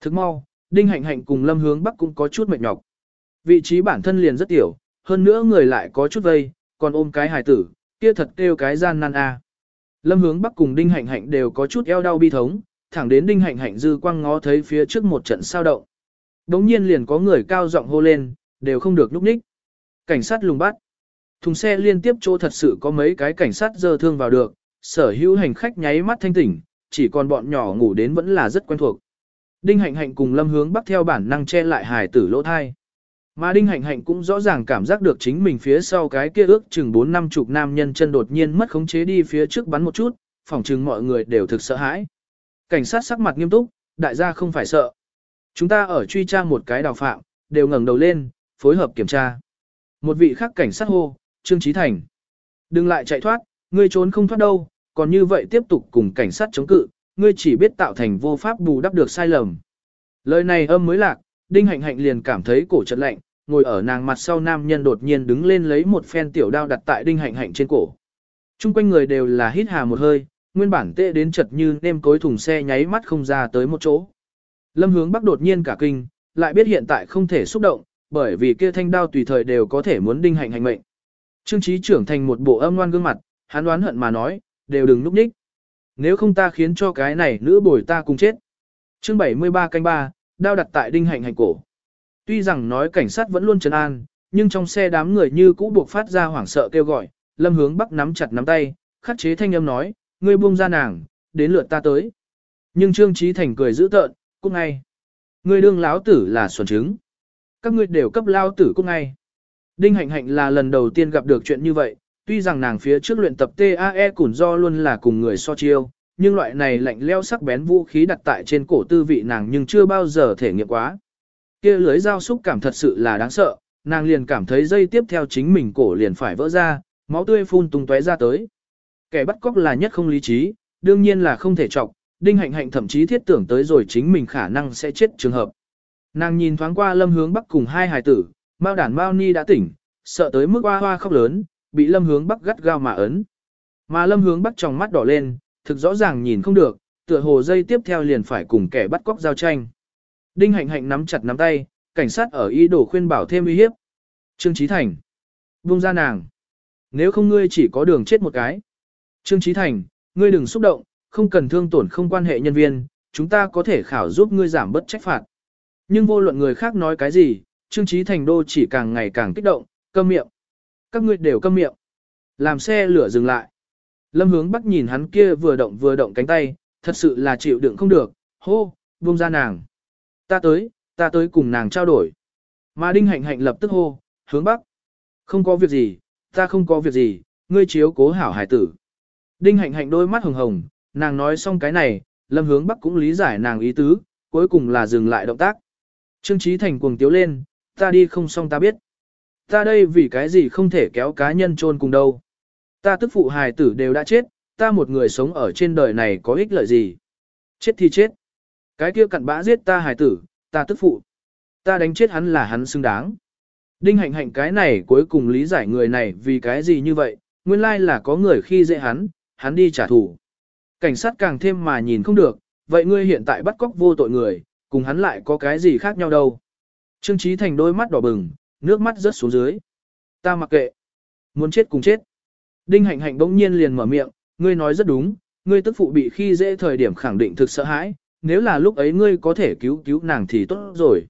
A: Thức mau, Đinh Hạnh Hạnh cùng Lâm Hướng Bắc cũng có chút mệt nhọc. Vị trí bản thân liền rất tiểu, hơn nữa người lại có chút vây, còn ôm cái hài tử, kia thật kêu cái gian nan a. Lâm Hướng Bắc cùng Đinh Hạnh Hạnh đều có chút eo đau bi thống, thẳng đến Đinh Hạnh Hạnh dư quang ngó thấy phía trước một trận sao động. Đống nhiên liền có người cao giọng hô lên, đều không được núp ních. Cảnh sát lùng bắt. Thùng xe liên tiếp chỗ thật sự có mấy cái cảnh sát dơ thương vào được, sở hữu hành khách nháy mắt thanh tỉnh, chỉ còn bọn nhỏ ngủ đến vẫn là rất quen thuộc. Đinh Hạnh Hạnh cùng Lâm Hướng Bắc theo bản năng che lại hài tử lỗ thai. Mà Đinh Hạnh Hạnh cũng rõ ràng cảm giác được chính mình phía sau cái kia ước chừng 4 năm chục nam nhân chân đột nhiên mất khống chế đi phía trước bắn một chút, phòng chừng mọi người đều thực sợ hãi. Cảnh sát sắc mặt nghiêm túc, đại gia không phải sợ. Chúng ta ở truy tra một cái đào phạm, đều ngẩng đầu lên, phối hợp kiểm tra. Một vị khác cảnh sát hô, Trương Trí Thành. Đừng lại chạy thoát, ngươi trốn không thoát đâu, còn như vậy tiếp tục cùng cảnh sát chống cự, ngươi chỉ biết tạo thành vô pháp bù đắp được sai lầm. Lời này âm mới lạc, Đinh Hạnh Hạnh liền cảm thấy cổ chật lạnh, ngồi ở nàng mặt sau nam nhân đột nhiên đứng lên lấy một phen tiểu đao đặt tại Đinh Hạnh Hạnh trên cổ. Trung quanh người đều là hít hà một hơi, nguyên bản tệ đến chật như nêm cối thùng xe nháy mắt không ra tới một chỗ. Lâm hướng bắc đột nhiên cả kinh, lại biết hiện tại không thể xúc động, bởi vì kia thanh đao tùy thời đều có thể muốn Đinh Hạnh Hạnh mệnh. Trương Chí trưởng thành một bộ âm ngoan gương mặt, hắn đoán hận mà nói, đều đừng núp đích. Nếu không ta khiến cho cái này nữ bồi ta cùng chết. Chương 73 canh 3, đao đặt tại đinh hạnh hạnh cổ. Tuy rằng nói cảnh sát vẫn luôn trấn an, nhưng trong xe đám người như cũ buộc phát ra hoảng sợ kêu gọi, lâm hướng bắc nắm chặt nắm tay, khắc chế thanh âm nói, ngươi buông ra nàng, đến lượt ta tới. Nhưng Trương trí Thành cười giữ tợn, cút ngay. Ngươi đương láo tử là xuẩn trứng. Các ngươi đều cấp lao tử cút ngay. Đinh Hạnh Hạnh là lần đầu tiên gặp được chuyện như vậy, tuy rằng nàng phía trước luyện tập TAE củn do luôn là cùng người so chiêu, nhưng loại này lạnh leo sắc bén vũ khí đặt tại trên cổ tư vị nàng nhưng chưa bao giờ thể nghiệm quá. Kia lưới dao xúc cảm thật sự là đáng sợ, nàng liền cảm thấy dây tiếp theo chính mình cổ liền phải vỡ ra, máu tươi phun tung tóe ra tới. Kẻ bắt cóc là nhất không lý trí, đương nhiên là không thể trọng, đinh hạnh hạnh thậm chí thiết tưởng tới rồi chính mình khả năng sẽ chết trường hợp. Nàng nhìn thoáng qua lâm hướng bắc cùng hai hài tử, Mao đản Mao Ni đã tỉnh, sợ tới mức hoa hoa khóc lớn, bị lâm hướng bắc gắt gao mà ấn. Mà lâm hướng bắc trong mắt đỏ lên, thực rõ ràng nhìn không được, tựa hồ dây tiếp theo liền phải cùng kẻ bắt cóc giao tranh. Đinh hạnh hạnh nắm chặt nắm tay, cảnh sát ở ý đồ khuyên bảo thêm uy hiếp. Trương Trí Thành. Buông ra nàng. Nếu không ngươi chỉ có đường chết một cái. Trương Trí Thành, ngươi đừng xúc động, không cần thương tổn không quan hệ nhân viên, chúng ta có thể khảo giúp ngươi giảm bớt trách phạt. Nhưng vô luận người khác nói cái gì, Trương Trí Thành đô chỉ càng ngày càng kích động, câm miệng. Các ngươi đều câm miệng. Làm xe lửa dừng lại. Lâm hướng bắc nhìn hắn kia vừa động vừa động cánh tay, thật sự là chịu đựng không được, hô, buông ra nàng. Ta tới, ta tới cùng nàng trao đổi. Mà đinh hạnh hạnh lập tức hô, hướng bắc. Không có việc gì, ta không có việc gì, ngươi chiếu cố hảo hải tử. Đinh hạnh hạnh đôi mắt hồng hồng, nàng nói xong cái này, lâm hướng bắc cũng lý giải nàng ý tứ, cuối cùng là dừng lại động tác. Trương Trí Thành cuồng tiếu lên, ta đi không xong ta biết. Ta đây vì cái gì không thể kéo cá nhân chôn cùng đâu. Ta tức phụ hài tử đều đã chết, ta một người sống ở trên đời này có ích lợi gì. Chết thì chết. Cái kia cặn bã giết ta hài tử, ta tức phụ. Ta đánh chết hắn là hắn xứng đáng. Đinh hạnh hạnh cái này cuối cùng lý giải người này vì cái gì như vậy, nguyên lai là có người khi dễ hắn, hắn đi trả thù. Cảnh sát càng thêm mà nhìn không được, vậy ngươi hiện tại bắt cóc vô tội người, cùng hắn lại có cái gì khác nhau đâu. Trương Trí Thành đôi mắt đỏ bừng, nước mắt rớt xuống dưới. Ta mặc kệ. Muốn chết cùng chết. Đinh hạnh hạnh bỗng nhiên liền mở miệng, ngươi nói rất đúng, ngươi tức phụ bị khi dễ thời điểm khẳng định thực sợ hãi, nếu là lúc ấy ngươi có thể cứu cứu nàng thì tốt rồi.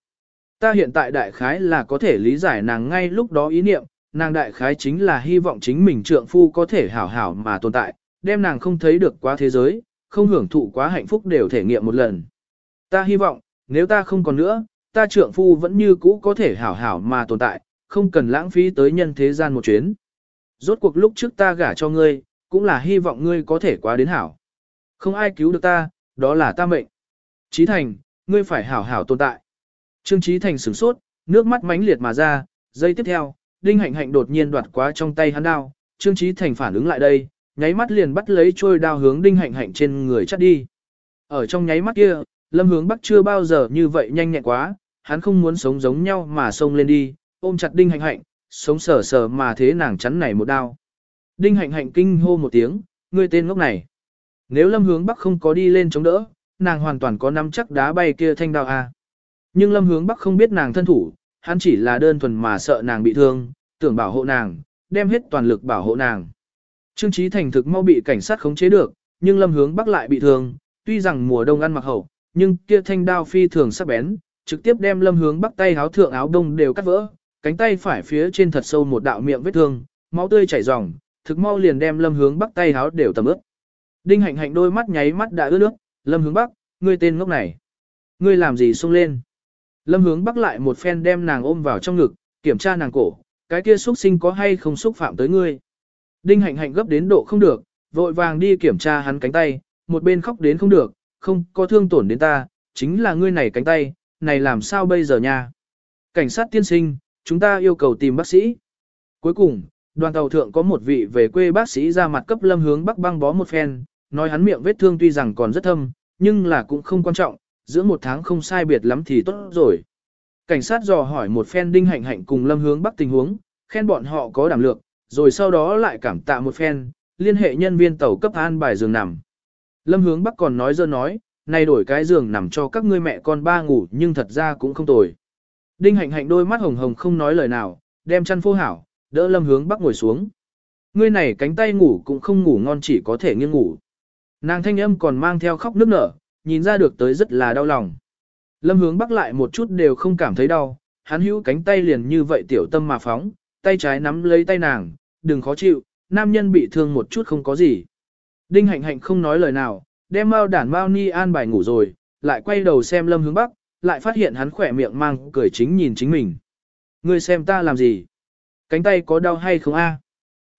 A: Ta hiện tại đại khái là có thể lý giải nàng ngay lúc đó ý niệm, nàng đại khái chính là hy vọng chính mình trượng phu có thể hảo hảo mà tồn tại, đem nàng không thấy được quá thế giới, không hưởng thụ quá hạnh phúc đều thể nghiệm một lần. Ta hy vọng, nếu ta không còn nữa, ta trượng phu vẫn như cũ có thể hảo hảo mà tồn tại, không cần lãng phí tới nhân thế gian một chuyến. Rốt cuộc lúc trước ta gả cho ngươi, cũng là hy vọng ngươi có thể quá đến hảo. Không ai cứu được ta, đó là ta mệnh. Trí Thành, ngươi phải hảo hảo tồn tại. Trương Trí Thành sửng sốt, nước mắt mãnh liệt mà ra, giây tiếp theo, Đinh Hạnh Hạnh đột nhiên đoạt quá trong tay hắn đao, Trương Trí Thành phản ứng lại đây, nháy mắt liền bắt lấy trôi đao hướng Đinh Hạnh Hạnh trên người chắt đi. Ở trong nháy mắt kia, Lâm Hướng Bắc chưa bao giờ như vậy nhanh nhẹn quá, hắn không muốn sống giống nhau mà xông lên đi, ôm chặt Đinh Hạnh Hạnh, sống sờ sờ mà thế nàng chắn này một đao. Đinh Hạnh Hạnh kinh hô một tiếng, ngươi tên ngốc này. Nếu Lâm Hướng Bắc không có đi lên chống đỡ, nàng hoàn toàn có nắm chắc đá bay kia thanh đao a. Nhưng Lâm Hướng Bắc không biết nàng thân thủ, hắn chỉ là đơn thuần mà sợ nàng bị thương, tưởng bảo hộ nàng, đem hết toàn lực bảo hộ nàng. Trương Chí Thành thực mau bị cảnh sát khống chế được, nhưng Lâm Hướng Bắc lại bị thương, tuy rằng mùa đông ăn mặc hậu, nhưng kia thanh đao phi thường sắc bén, trực tiếp đem Lâm Hướng Bắc tay áo thượng áo đông đều cắt vỡ, cánh tay phải phía trên thật sâu một đạo miệng vết thương, máu tươi chảy ròng, thực mau liền đem Lâm Hướng Bắc tay háo đều tầm ướt. Đinh Hạnh Hạnh đôi mắt nháy mắt đã ướt nước, Lâm Hướng Bắc, ngươi tên ngốc này, ngươi làm gì xông lên? Lâm Hướng Bắc lại một phen đem nàng ôm vào trong ngực, kiểm tra nàng cổ, cái kia xúc sinh có hay không xúc phạm tới ngươi? Đinh Hạnh Hạnh gấp đến độ không được, vội vàng đi kiểm tra hắn cánh tay, một bên khóc đến không được, không có thương tổn đến ta, chính là ngươi này cánh tay, này làm sao bây giờ nha? Cảnh sát tiên sinh, chúng ta yêu cầu tìm bác sĩ. Cuối cùng, đoàn tàu thượng có một vị về quê bác sĩ ra mặt cấp lâm hướng bắc băng bó một phen, nói hắn miệng vết thương tuy rằng còn rất thâm, nhưng là cũng không quan trọng, giữa một tháng không sai biệt lắm thì tốt rồi. Cảnh sát dò hỏi một phen đinh hạnh hạnh cùng lâm hướng bắc tình huống, khen bọn họ có đảm lược, rồi sau đó lại cảm tạ một phen, liên hệ nhân viên tàu cấp an bài giường nằm. Lâm hướng bắc còn nói dơ nói, này đổi cái giường nằm cho các ngươi mẹ con ba ngủ nhưng thật ra cũng không tồi. Đinh hạnh hạnh đôi mắt hồng hồng không nói lời nào, đem chăn phô hảo, đỡ lâm hướng bắc ngồi xuống. Ngươi này cánh tay ngủ cũng không ngủ ngon chỉ có thể nghiêng ngủ. Nàng thanh âm còn mang theo khóc nước nở, nhìn ra được tới rất là đau lòng. Lâm hướng bắc lại một chút đều không cảm thấy đau, hắn hữu cánh tay liền như vậy tiểu tâm mà phóng, tay trái nắm lấy tay nàng, đừng khó chịu, nam nhân bị thương một chút không có gì. Đinh hạnh hạnh không nói lời nào, đem mao đản mao ni an bài ngủ rồi, lại quay đầu xem lâm hướng bắc, lại phát hiện hắn khỏe miệng mang cười chính nhìn chính mình. Ngươi xem ta làm gì? Cánh tay có đau hay không a?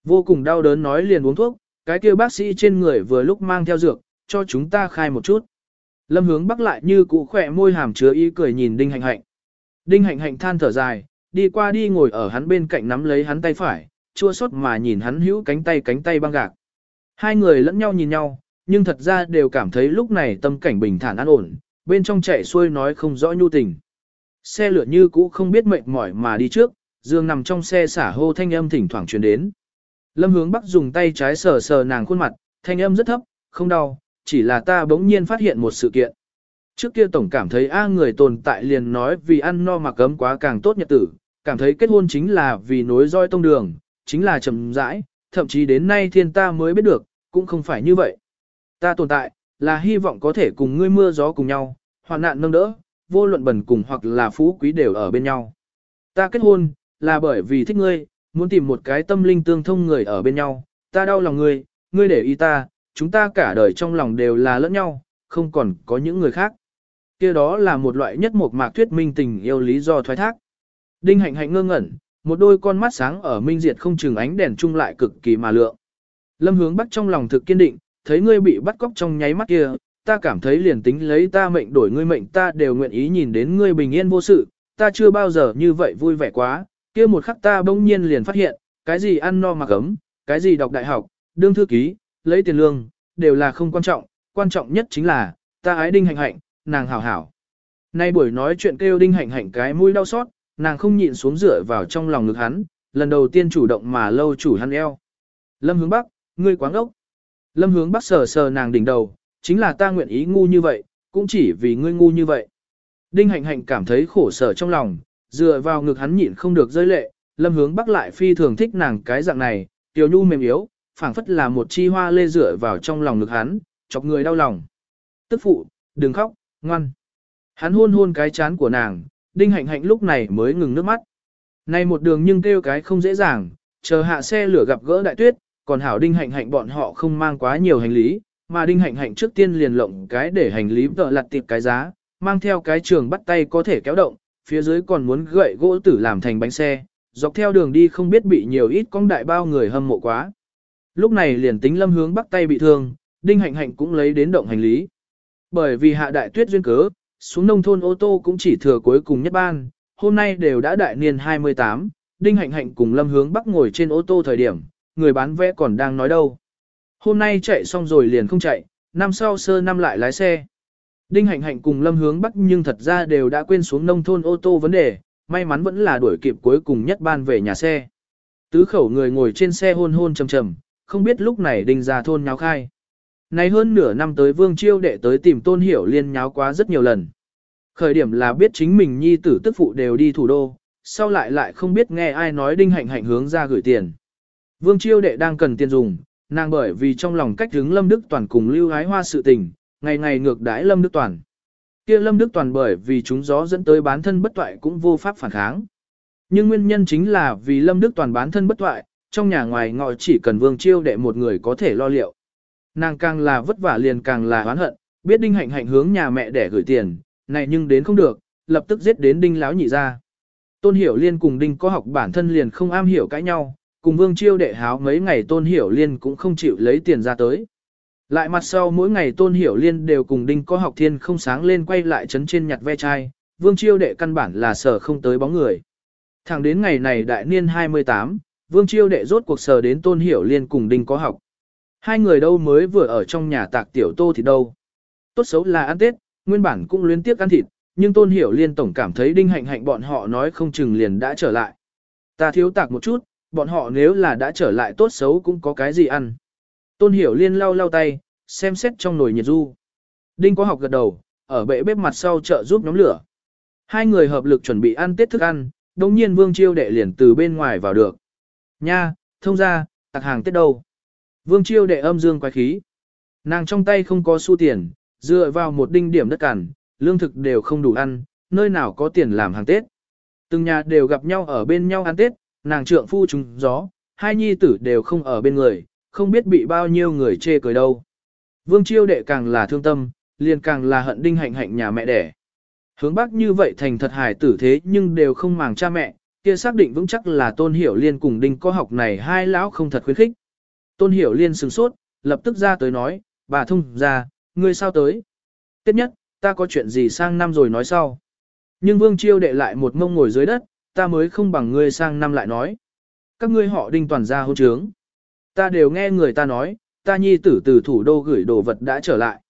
A: Vô cùng đau đớn nói liền uống thuốc, cái kia bác sĩ trên người vừa lúc mang theo dược, cho chúng ta khai một chút. Lâm hướng bắc lại như cũ khỏe môi hàm chứa ý cười nhìn Đinh Hạnh Hạnh. Đinh Hạnh Hạnh than thở dài, đi qua đi ngồi ở hắn bên cạnh nắm lấy hắn tay phải, chua xót mà nhìn hắn hữu cánh tay cánh tay băng gạc. Hai người lẫn nhau nhìn nhau, nhưng thật ra đều cảm thấy lúc này tâm cảnh bình thản an ổn, bên trong chạy xuôi nói không rõ nhu tình. Xe lửa như cũ không biết mệt mỏi mà đi trước, dương nằm trong xe xả hô thanh âm thỉnh thoảng truyền đến. Lâm hướng bắc dùng tay trái sờ sờ nàng khuôn mặt, thanh âm rất thấp, không đau, chỉ là ta bỗng nhiên phát hiện một sự kiện. Trước kia tổng cảm thấy A người tồn tại liền nói vì ăn no mà cấm quá càng tốt nhật tử, cảm thấy kết hôn chính là vì nối roi tông đường, chính là chậm rãi, thậm chí đến nay thiên ta mới biết được, cũng không phải như vậy. Ta tồn tại, là hy vọng có thể cùng ngươi mưa gió cùng nhau, hoạn nạn nâng đỡ, vô luận bẩn cùng hoặc là phú quý đều ở bên nhau. Ta kết hôn, là bởi vì thích ngươi, muốn tìm một cái tâm linh tương thông người ở bên nhau, ta đau lòng ngươi, ngươi để ý ta, chúng ta cả đời trong lòng đều là lẫn nhau, không còn có những người khác. kia đó là một loại nhất một mạc thuyết minh tình yêu lý do thoái thác. Đinh hạnh hạnh ngơ ngẩn, một đôi con mắt sáng ở minh diệt không chừng ánh đèn chung lại cực kỳ mà lượng. Lâm hướng bắt trong lòng thực kiên định, thấy ngươi bị bắt cóc trong nháy mắt kia, ta cảm thấy liền tính lấy ta mệnh đổi ngươi mệnh ta đều nguyện ý nhìn đến ngươi bình yên vô sự, ta chưa bao giờ như vậy vui vẻ quá, kia một khắc ta bỗng nhiên liền phát hiện, cái gì ăn no mặc ấm, cái gì đọc đại học, đương thư ký, lấy tiền lương, đều là không quan trọng, quan trọng nhất chính là, ta ái đinh hạnh hạnh, nàng hảo hảo. Nay buổi nói chuyện kêu đinh hạnh hạnh cái mũi đau xót, nàng không nhịn xuống rửa vào trong lòng ngực hắn, lần đầu tiên chủ động mà lâu chủ hắn eo. Lâm hướng bắc, ngươi quáng ốc. Lâm hướng bắc sờ sờ nàng đỉnh đầu, chính là ta nguyện ý ngu như vậy, cũng chỉ vì ngươi ngu như vậy. Đinh hạnh hạnh cảm thấy khổ sở trong lòng, dựa vào ngực hắn nhịn không được rơi lệ, lâm hướng bắc lại phi thường thích nàng cái dạng này, tiểu nhu mềm yếu, phảng phất là một chi hoa lê dựa vào trong lòng ngực hắn, chọc người đau lòng. Tức phụ, đừng khóc, ngoan. Hắn hôn hôn cái chán của nàng, đinh hạnh hạnh lúc này mới ngừng nước mắt. Này một đường nhưng kêu cái không dễ dàng, chờ hạ xe lửa gặp gỡ đại tuyết, còn hảo đinh hạnh hạnh bọn họ không mang quá nhiều hành lý, mà đinh hạnh hạnh trước tiên liền lộng cái để hành lý vợ lặt tiệp cái giá, mang theo cái trường bắt tay có thể kéo động, phía dưới còn muốn gậy gỗ tử làm thành bánh xe, dọc theo đường đi không biết bị nhiều ít con đại bao người hâm mộ quá. Lúc này liền tính lâm hướng bắc tay bị thương, đinh hạnh hạnh cũng lấy đến động hành lý. Bởi vì hạ đại tuyết duyên cớ, xuống nông thôn ô tô cũng chỉ thừa cuối cùng nhất ban, hôm nay đều đã đại niên 28, đinh hạnh hạnh cùng lâm hướng bắc ngồi trên ô tô thời điểm, người bán vé còn đang nói đâu. Hôm nay chạy xong rồi liền không chạy, năm sau sơ năm lại lái xe. Đinh hạnh hạnh cùng lâm hướng bắc nhưng thật ra đều đã quên xuống nông thôn ô tô vấn đề, may mắn vẫn là đuổi kịp cuối cùng nhất ban về nhà xe. Tứ khẩu người ngồi trên xe hôn hôn trầm trầm, không biết lúc này đinh ra thôn nháo khai. Này hơn nửa năm tới vương chiêu đệ tới tìm tôn hiểu liên nháo quá rất nhiều lần. Khởi điểm là biết chính mình nhi tử tức phụ đều đi thủ đô, sau lại lại không biết nghe ai nói đinh hạnh hạnh hướng ra gửi tiền. Vương chiêu đệ đang cần tiền dùng, nàng bởi vì trong lòng cách hướng Lâm Đức Toàn cùng lưu ái hoa sự tình, ngày ngày ngược đãi Lâm Đức Toàn. kia Lâm Đức Toàn bởi vì chúng gió dẫn tới bán thân bất toại cũng vô pháp phản kháng. Nhưng nguyên nhân chính là vì Lâm Đức Toàn bán thân bất toại, trong nhà ngoài ngọ chỉ cần vương chiêu đệ một người có thể lo liệu. Nàng càng là vất vả liền càng là oán hận, biết đinh hạnh hạnh hướng nhà mẹ để gửi tiền, này nhưng đến không được, lập tức giết đến đinh láo nhị ra. Tôn Hiểu Liên cùng đinh có học bản thân liền không am hiểu cãi nhau, cùng vương chiêu đệ háo mấy ngày Tôn Hiểu Liên cũng không chịu lấy tiền ra tới. Lại mặt sau mỗi ngày Tôn Hiểu Liên đều cùng đinh có học thiên không sáng lên quay lại chấn trên nhặt ve chai, vương chiêu đệ căn bản là sở không tới bóng người. Thẳng đến ngày này đại niên 28, vương chiêu đệ rốt cuộc sở đến Tôn Hiểu Liên cùng đinh có học. Hai người đâu mới vừa ở trong nhà tạc tiểu tô thì đâu. Tốt xấu là ăn Tết, nguyên bản cũng luyến tiếc ăn thịt, nhưng Tôn Hiểu Liên tổng cảm thấy đinh hạnh hạnh bọn họ nói không chừng liền đã trở lại. Ta thiếu tạc một chút, bọn họ nếu là đã trở lại tốt xấu cũng có cái gì ăn. Tôn Hiểu Liên lau lau tay, xem xét trong nồi nhiệt du. Đinh có học gật đầu, ở bệ bếp mặt sau chợ giúp nhóm lửa. Hai người hợp lực chuẩn bị ăn Tết thức ăn, đồng nhiên Vương Chiêu đệ liền từ bên ngoài vào được. Nha, thông ra, tạc hàng Tết đâu. Vương Chiêu đệ âm dương quái khí. Nàng trong tay không có xu tiền, dựa vào một đinh điểm đất cằn, lương thực đều không đủ ăn, nơi nào có tiền làm hàng Tết. Từng nhà đều gặp nhau ở bên nhau ăn Tết, nàng trượng phu trúng gió, hai nhi tử đều không ở bên người, không biết bị bao nhiêu người chê cười đâu. Vương chiêu đệ càng là thương tâm, liền càng là hận đinh hạnh hạnh nhà mẹ đẻ. Hướng bắc như vậy thành thật hài tử thế nhưng đều không màng cha mẹ, kia xác định vững chắc là tôn hiểu liên cùng đinh có học này hai lão không thật khuyến khích. Tôn hiểu liên sừng sốt, lập tức ra tới nói, bà thông ra, ngươi sao tới? Tiếp nhất, ta có chuyện gì sang năm rồi nói sau. Nhưng vương chiêu đệ lại một mông ngồi dưới đất, ta mới không bằng ngươi sang năm lại nói. Các ngươi họ đinh toàn ra hôn trướng. Ta đều nghe người ta nói, ta nhi tử từ thủ đô gửi đồ vật đã trở lại.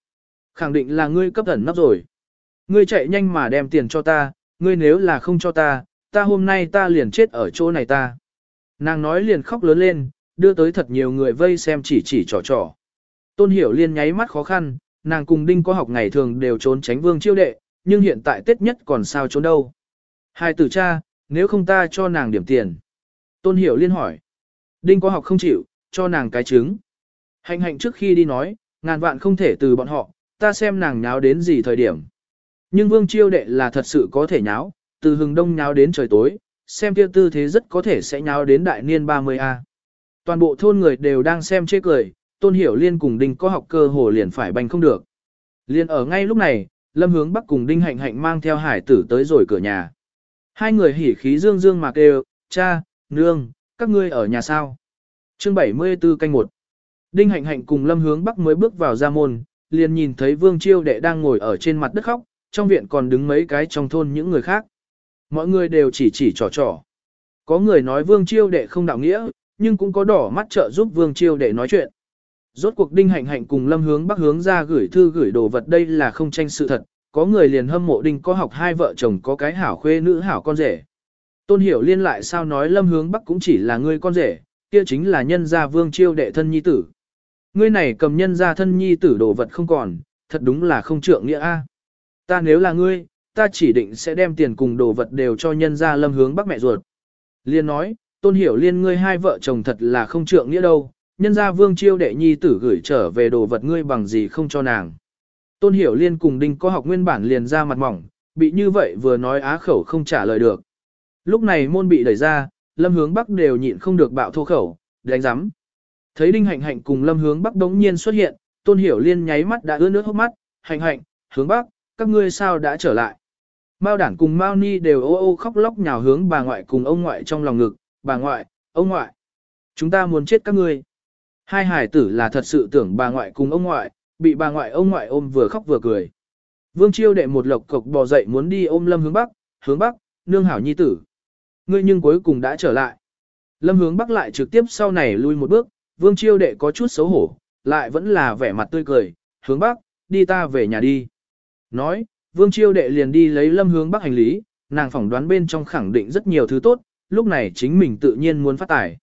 A: Khẳng định là ngươi cấp ẩn nắp rồi. Ngươi chạy nhanh mà đem tiền cho ta, ngươi nếu là không cho ta, ta hôm nay ta liền chết ở chỗ này ta. Nàng nói liền khóc lớn lên, đưa tới thật nhiều người vây xem chỉ chỉ trò trò. Tôn hiểu liên nháy mắt khó khăn, nàng cùng đinh có học ngày thường đều trốn tránh vương chiêu đệ, nhưng hiện tại tết nhất còn sao trốn đâu. Hai tử cha, nếu không ta cho nàng điểm tiền. Tôn hiểu liên hỏi. Đinh có học không chịu, cho nàng cái trứng. Hạnh hạnh trước khi đi nói, ngàn vạn không thể từ bọn họ, ta xem nàng nháo đến gì thời điểm. Nhưng vương chiêu đệ là thật sự có thể nháo, từ hừng đông nháo đến trời tối, xem kia tư thế rất có thể sẽ nháo đến đại niên 30A. Toàn bộ thôn người đều đang xem chê cười, tôn hiểu liên cùng đinh có học cơ hồ liền phải bành không được. Liên ở ngay lúc này, lâm hướng bắc cùng đinh hạnh hạnh mang theo hải tử tới rồi cửa nhà. Hai người hỉ khí dương dương mà kêu, cha, nương, các ngươi ở nhà sao? Chương 74 canh một. Đinh hạnh hạnh cùng lâm hướng bắc mới bước vào ra môn, liền nhìn thấy vương chiêu đệ đang ngồi ở trên mặt đất khóc, trong viện còn đứng mấy cái trong thôn những người khác. Mọi người đều chỉ chỉ trò trò. Có người nói vương chiêu đệ không đạo nghĩa, nhưng cũng có đỏ mắt trợ giúp vương chiêu đệ nói chuyện. Rốt cuộc đinh hạnh hạnh cùng lâm hướng bắc hướng ra gửi thư gửi đồ vật đây là không tranh sự thật, có người liền hâm mộ đinh có học hai vợ chồng có cái hảo khuê nữ hảo con rể. Tôn hiểu liên lại sao nói lâm hướng bắc cũng chỉ là ngươi con rể, kia chính là nhân gia vương chiêu đệ thân nhi tử. Ngươi này cầm nhân gia thân nhi tử đồ vật không còn, thật đúng là không trượng nghĩa a. Ta nếu là ngươi, ta chỉ định sẽ đem tiền cùng đồ vật đều cho nhân gia lâm hướng bắc mẹ ruột. Liên nói, tôn hiểu liên ngươi hai vợ chồng thật là không trượng nghĩa đâu, nhân gia vương chiêu đệ nhi tử gửi trở về đồ vật ngươi bằng gì không cho nàng. Tôn hiểu liên cùng đinh có học nguyên bản liền ra mặt mỏng, bị như vậy vừa nói á khẩu không trả lời được. Lúc này môn bị đẩy ra, lâm hướng bắc đều nhịn không được bạo thô khẩu, đánh rắm. Thấy đinh hạnh hạnh cùng lâm hướng bắc đống nhiên xuất hiện, tôn hiểu liên nháy mắt đã ướt nước hốc mắt, hạnh hạnh, hướng bắc, các ngươi sao đã trở lại. Mao đản cùng Mao ni đều ô ô khóc lóc nhào hướng bà ngoại cùng ông ngoại trong lòng ngực, bà ngoại, ông ngoại. Chúng ta muốn chết các ngươi. Hai hải tử là thật sự tưởng bà ngoại cùng ông ngoại, bị bà ngoại ông ngoại ôm vừa khóc vừa cười. Vương chiêu đệ một lộc cộc bò dậy muốn đi ôm lâm hướng bắc, hướng bắc, nương hảo nhi tử. Ngươi nhưng cuối cùng đã trở lại. Lâm hướng bắc lại trực tiếp sau này lui một bước, vương chiêu đệ có chút xấu hổ, lại vẫn là vẻ mặt tươi cười, hướng bắc, đi ta về nhà đi. Nói, vương chiêu đệ liền đi lấy lâm hướng bắc hành lý, nàng phỏng đoán bên trong khẳng định rất nhiều thứ tốt, lúc này chính mình tự nhiên muốn phát tài.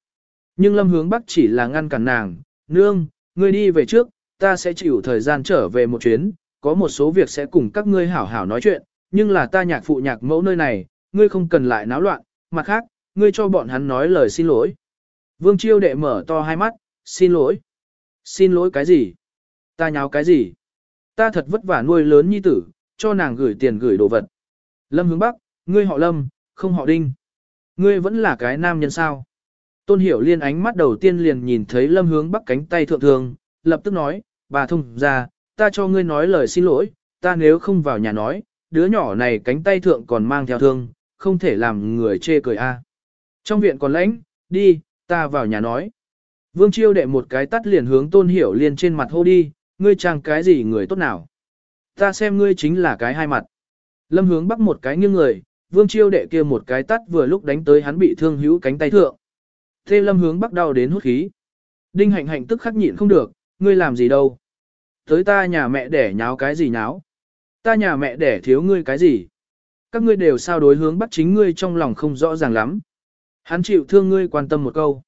A: Nhưng lâm hướng bắc chỉ là ngăn cản nàng, nương, ngươi đi về trước, ta sẽ chịu thời gian trở về một chuyến, có một số việc sẽ cùng các ngươi hảo hảo nói chuyện, nhưng là ta nhạc phụ nhạc mẫu nơi này, ngươi không cần lại náo loạn, mặt khác, ngươi cho bọn hắn nói lời xin lỗi. Vương chiêu đệ mở to hai mắt, xin lỗi. Xin lỗi cái gì? Ta nháo cái gì? Ta thật vất vả nuôi lớn nhi tử, cho nàng gửi tiền gửi đồ vật. Lâm hướng bắc, ngươi họ Lâm, không họ Đinh. Ngươi vẫn là cái nam nhân sao? Tôn hiểu liên ánh mắt đầu tiên liền nhìn thấy lâm hướng bắc cánh tay thượng thường, lập tức nói, bà thông ra, ta cho ngươi nói lời xin lỗi, ta nếu không vào nhà nói, đứa nhỏ này cánh tay thượng còn mang theo thương, không thể làm người chê cười a. Trong viện còn lãnh, đi, ta vào nhà nói. Vương chiêu đệ một cái tắt liền hướng tôn hiểu liên trên mặt hô đi, ngươi chàng cái gì người tốt nào. Ta xem ngươi chính là cái hai mặt. Lâm hướng bắc một cái nghiêng người, vương chiêu đệ kia một cái tắt vừa lúc đánh tới hắn bị thương hữu cánh tay thượng. Thế lâm hướng bắc đau đến hút khí. Đinh hạnh hạnh tức khắc nhịn không được, ngươi làm gì đâu. Tới ta nhà mẹ đẻ nháo cái gì nháo. Ta nhà mẹ đẻ thiếu ngươi cái gì. Các ngươi đều sao đối hướng bắt chính ngươi trong lòng không rõ ràng lắm. Hắn chịu thương ngươi quan tâm một câu.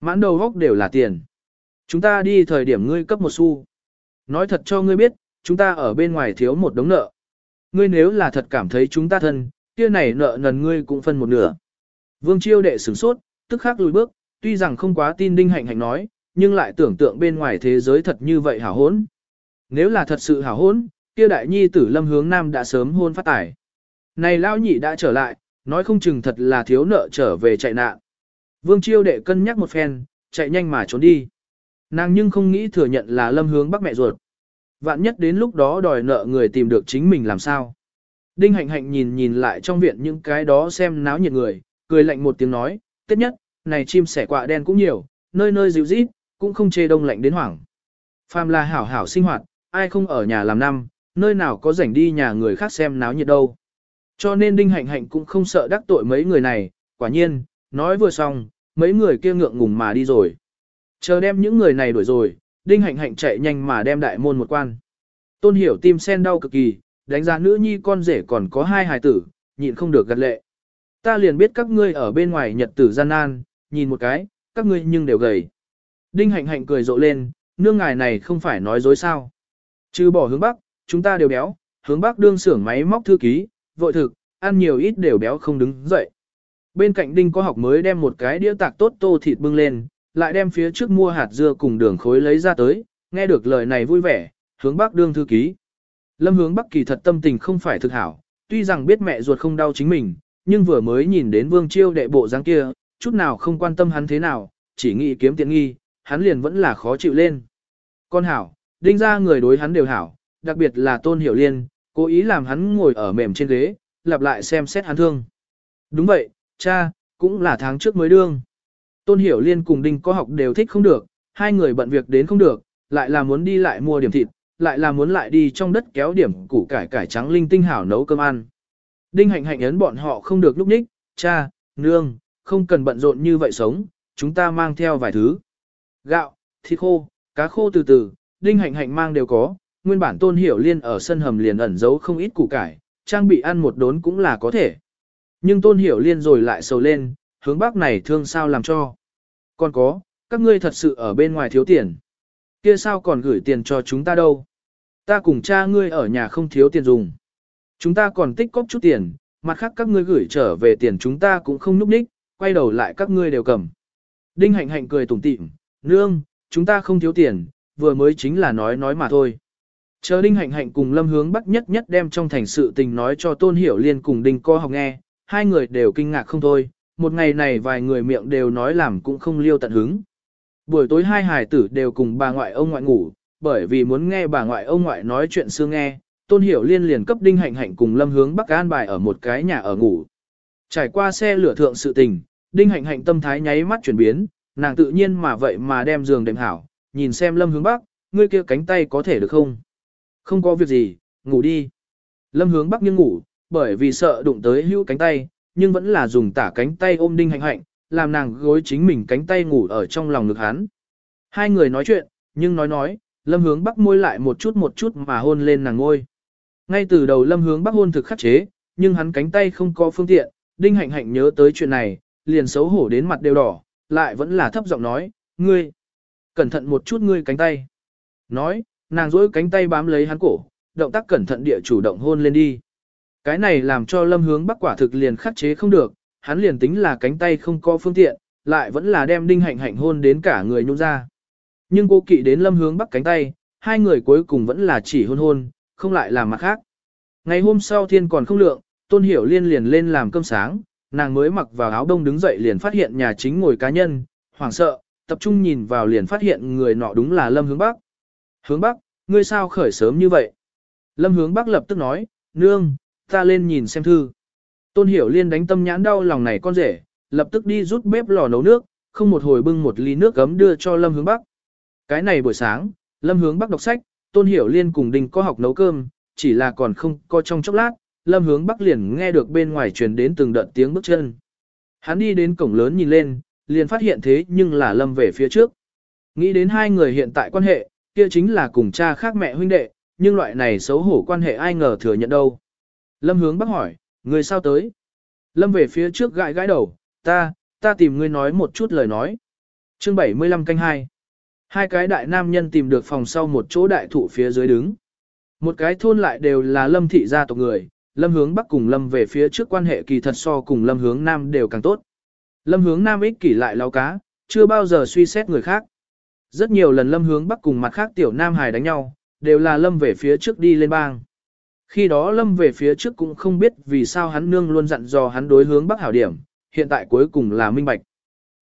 A: Mãn đầu góc đều là tiền. Chúng ta đi thời điểm ngươi cấp một xu. Nói thật cho ngươi biết, chúng ta ở bên ngoài thiếu một đống nợ. Ngươi nếu là thật cảm thấy chúng ta thân, kia này nợ nần ngươi cũng phân một nửa. Vương chiêu đệ sửng sốt, tức khắc lùi bước, tuy rằng không quá tin đinh hạnh hạnh nói, nhưng lại tưởng tượng bên ngoài thế giới thật như vậy hảo hốn. Nếu là thật sự hảo hôn, kia đại nhi tử lâm hướng nam đã sớm hôn phát tải. Này lao nhị đã trở lại, nói không chừng thật là thiếu nợ trở về chạy nạn. Vương chiêu đệ cân nhắc một phen, chạy nhanh mà trốn đi. Nàng nhưng không nghĩ thừa nhận là lâm hướng bắc mẹ ruột. Vạn nhất đến lúc đó đòi nợ người tìm được chính mình làm sao. Đinh hạnh hạnh nhìn nhìn lại trong viện những cái đó xem náo nhiệt người, cười lạnh một tiếng nói, tiết nhất, này chim sẻ quạ đen cũng nhiều, nơi nơi dịu rít, cũng không chê đông lạnh đến hoảng. Phàm là hảo hảo sinh hoạt, ai không ở nhà làm năm, nơi nào có rảnh đi nhà người khác xem náo nhiệt đâu. Cho nên đinh hạnh hạnh cũng không sợ đắc tội mấy người này, quả nhiên, nói vừa xong, mấy người kia ngượng ngùng mà đi rồi. Chờ đem những người này đuổi rồi, đinh hạnh hạnh chạy nhanh mà đem đại môn một quan. Tôn hiểu tim sen đau cực kỳ, đánh giá nữ nhi con rể còn có hai hài tử, nhịn không được gật lệ. Ta liền biết các ngươi ở bên ngoài nhật tử gian nan, nhìn một cái, các ngươi nhưng đều gầy. Đinh hạnh hạnh cười rộ lên, nương ngài này không phải nói dối sao. Trừ bỏ hướng bắc, chúng ta đều béo, hướng bắc đương xưởng máy móc thư ký, vội thực, ăn nhiều ít đều béo không đứng dậy. Bên cạnh đinh có học mới đem một cái đĩa tạc tốt tô thịt bưng lên, lại đem phía trước mua hạt dưa cùng đường khối lấy ra tới, nghe được lời này vui vẻ, hướng bắc đương thư ký. Lâm hướng bắc kỳ thật tâm tình không phải thực hảo, tuy rằng biết mẹ ruột không đau chính mình, nhưng vừa mới nhìn đến vương chiêu đệ bộ dáng kia, chút nào không quan tâm hắn thế nào, chỉ nghĩ kiếm tiện nghi, hắn liền vẫn là khó chịu lên. Con hảo, đinh ra người đối hắn đều hảo, đặc biệt là tôn hiểu liên, cố ý làm hắn ngồi ở mềm trên ghế, lặp lại xem xét hắn thương. Đúng vậy, cha, cũng là tháng trước mới đương. Tôn hiểu liên cùng đinh có học đều thích không được, hai người bận việc đến không được, lại là muốn đi lại mua điểm thịt, lại là muốn lại đi trong đất kéo điểm củ cải cải trắng linh tinh hảo nấu cơm ăn. Đinh hạnh hạnh ấn bọn họ không được lúc ních, cha, nương, không cần bận rộn như vậy sống, chúng ta mang theo vài thứ. Gạo, thịt khô, cá khô từ từ, đinh hạnh hạnh mang đều có, nguyên bản tôn hiểu liên ở sân hầm liền ẩn giấu không ít củ cải, trang bị ăn một đốn cũng là có thể. Nhưng tôn hiểu liên rồi lại sầu lên, hướng bắc này thương sao làm cho. Còn có, các ngươi thật sự ở bên ngoài thiếu tiền. Kia sao còn gửi tiền cho chúng ta đâu. Ta cùng cha ngươi ở nhà không thiếu tiền dùng. Chúng ta còn tích cóp chút tiền, mặt khác các ngươi gửi trở về tiền chúng ta cũng không núp ních, quay đầu lại các ngươi đều cầm. Đinh hạnh hạnh cười tủm tỉm, nương, chúng ta không thiếu tiền, vừa mới chính là nói nói mà thôi. Chờ Đinh Hạnh Hạnh cùng Lâm Hướng Bắc nhất nhất đem trong thành sự tình nói cho Tôn Hiểu Liên cùng Đinh Co học nghe, hai người đều kinh ngạc không thôi, một ngày này vài người miệng đều nói làm cũng không liêu tận hứng. Buổi tối hai hài tử đều cùng bà ngoại ông ngoại ngủ, bởi vì muốn nghe bà ngoại ông ngoại nói chuyện xưa nghe, Tôn Hiểu Liên liền cấp Đinh Hạnh Hạnh cùng Lâm Hướng Bắc an bài ở một cái nhà ở ngủ. Trải qua xe lửa thượng sự tình, Đinh Hạnh Hạnh tâm thái nháy mắt chuyển biến, nàng tự nhiên mà vậy mà đem giường đệm hảo, nhìn xem Lâm Hướng Bắc, ngươi kia cánh tay có thể được không? Không có việc gì, ngủ đi. Lâm Hướng Bắc nghiêng ngủ, bởi vì sợ đụng tới hữu cánh tay, nhưng vẫn là dùng tả cánh tay ôm Đinh Hạnh Hạnh, làm nàng gối chính mình cánh tay ngủ ở trong lòng ngực hắn. Hai người nói chuyện, nhưng nói nói, Lâm Hướng Bắc môi lại một chút một chút mà hôn lên nàng ngôi. Ngay từ đầu Lâm Hướng Bắc hôn thực khắc chế, nhưng hắn cánh tay không có phương tiện, Đinh Hạnh Hạnh nhớ tới chuyện này, liền xấu hổ đến mặt đều đỏ, lại vẫn là thấp giọng nói, ngươi, cẩn thận một chút ngươi cánh tay. Nói, nàng duỗi cánh tay bám lấy hắn cổ, động tác cẩn thận địa chủ động hôn lên đi. Cái này làm cho lâm hướng bắc quả thực liền khắc chế không được, hắn liền tính là cánh tay không có phương tiện, lại vẫn là đem đinh hạnh hạnh hôn đến cả người nhung ra. Nhưng cô kỵ đến lâm hướng bắc cánh tay, hai người cuối cùng vẫn là chỉ hôn hôn, không lại làm mặt khác. Ngày hôm sau thiên còn không lượng, tôn hiểu liên liền lên làm cơm sáng, nàng mới mặc vào áo đông đứng dậy liền phát hiện nhà chính ngồi cá nhân, hoảng sợ, tập trung nhìn vào liền phát hiện người nọ đúng là lâm hướng bắc. Hướng bắc, ngươi sao khởi sớm như vậy? Lâm hướng bắc lập tức nói, nương, ta lên nhìn xem thư. Tôn hiểu liên đánh tâm nhãn đau lòng này con rể, lập tức đi rút bếp lò nấu nước, không một hồi bưng một ly nước gấm đưa cho Lâm hướng bắc. Cái này buổi sáng, Lâm hướng bắc đọc sách, Tôn hiểu liên cùng đình có học nấu cơm, chỉ là còn không có trong chốc lát, Lâm hướng bắc liền nghe được bên ngoài truyền đến từng đợt tiếng bước chân. Hắn đi đến cổng lớn nhìn lên, liền phát hiện thế nhưng là Lâm về phía trước. Nghĩ đến hai người hiện tại quan hệ, kia chính là cùng cha khác mẹ huynh đệ, nhưng loại này xấu hổ quan hệ ai ngờ thừa nhận đâu. Lâm hướng bác hỏi, người sao tới? Lâm về phía trước gãi gãi đầu, ta, ta tìm ngươi nói một chút lời nói. chương 75 canh 2. Hai cái đại nam nhân tìm được phòng sau một chỗ đại thụ phía dưới đứng. Một cái thôn lại đều là lâm thị gia tộc người, lâm hướng bắc cùng lâm về phía trước quan hệ kỳ thật so cùng lâm hướng nam đều càng tốt. Lâm hướng nam ích kỷ lại lao cá, chưa bao giờ suy xét người khác. Rất nhiều lần lâm hướng bắc cùng mặt khác tiểu nam hài đánh nhau, đều là lâm về phía trước đi lên bang. Khi đó lâm về phía trước cũng không biết vì sao hắn nương luôn dặn dò hắn đối hướng bắc hảo điểm, hiện tại cuối cùng là minh bạch.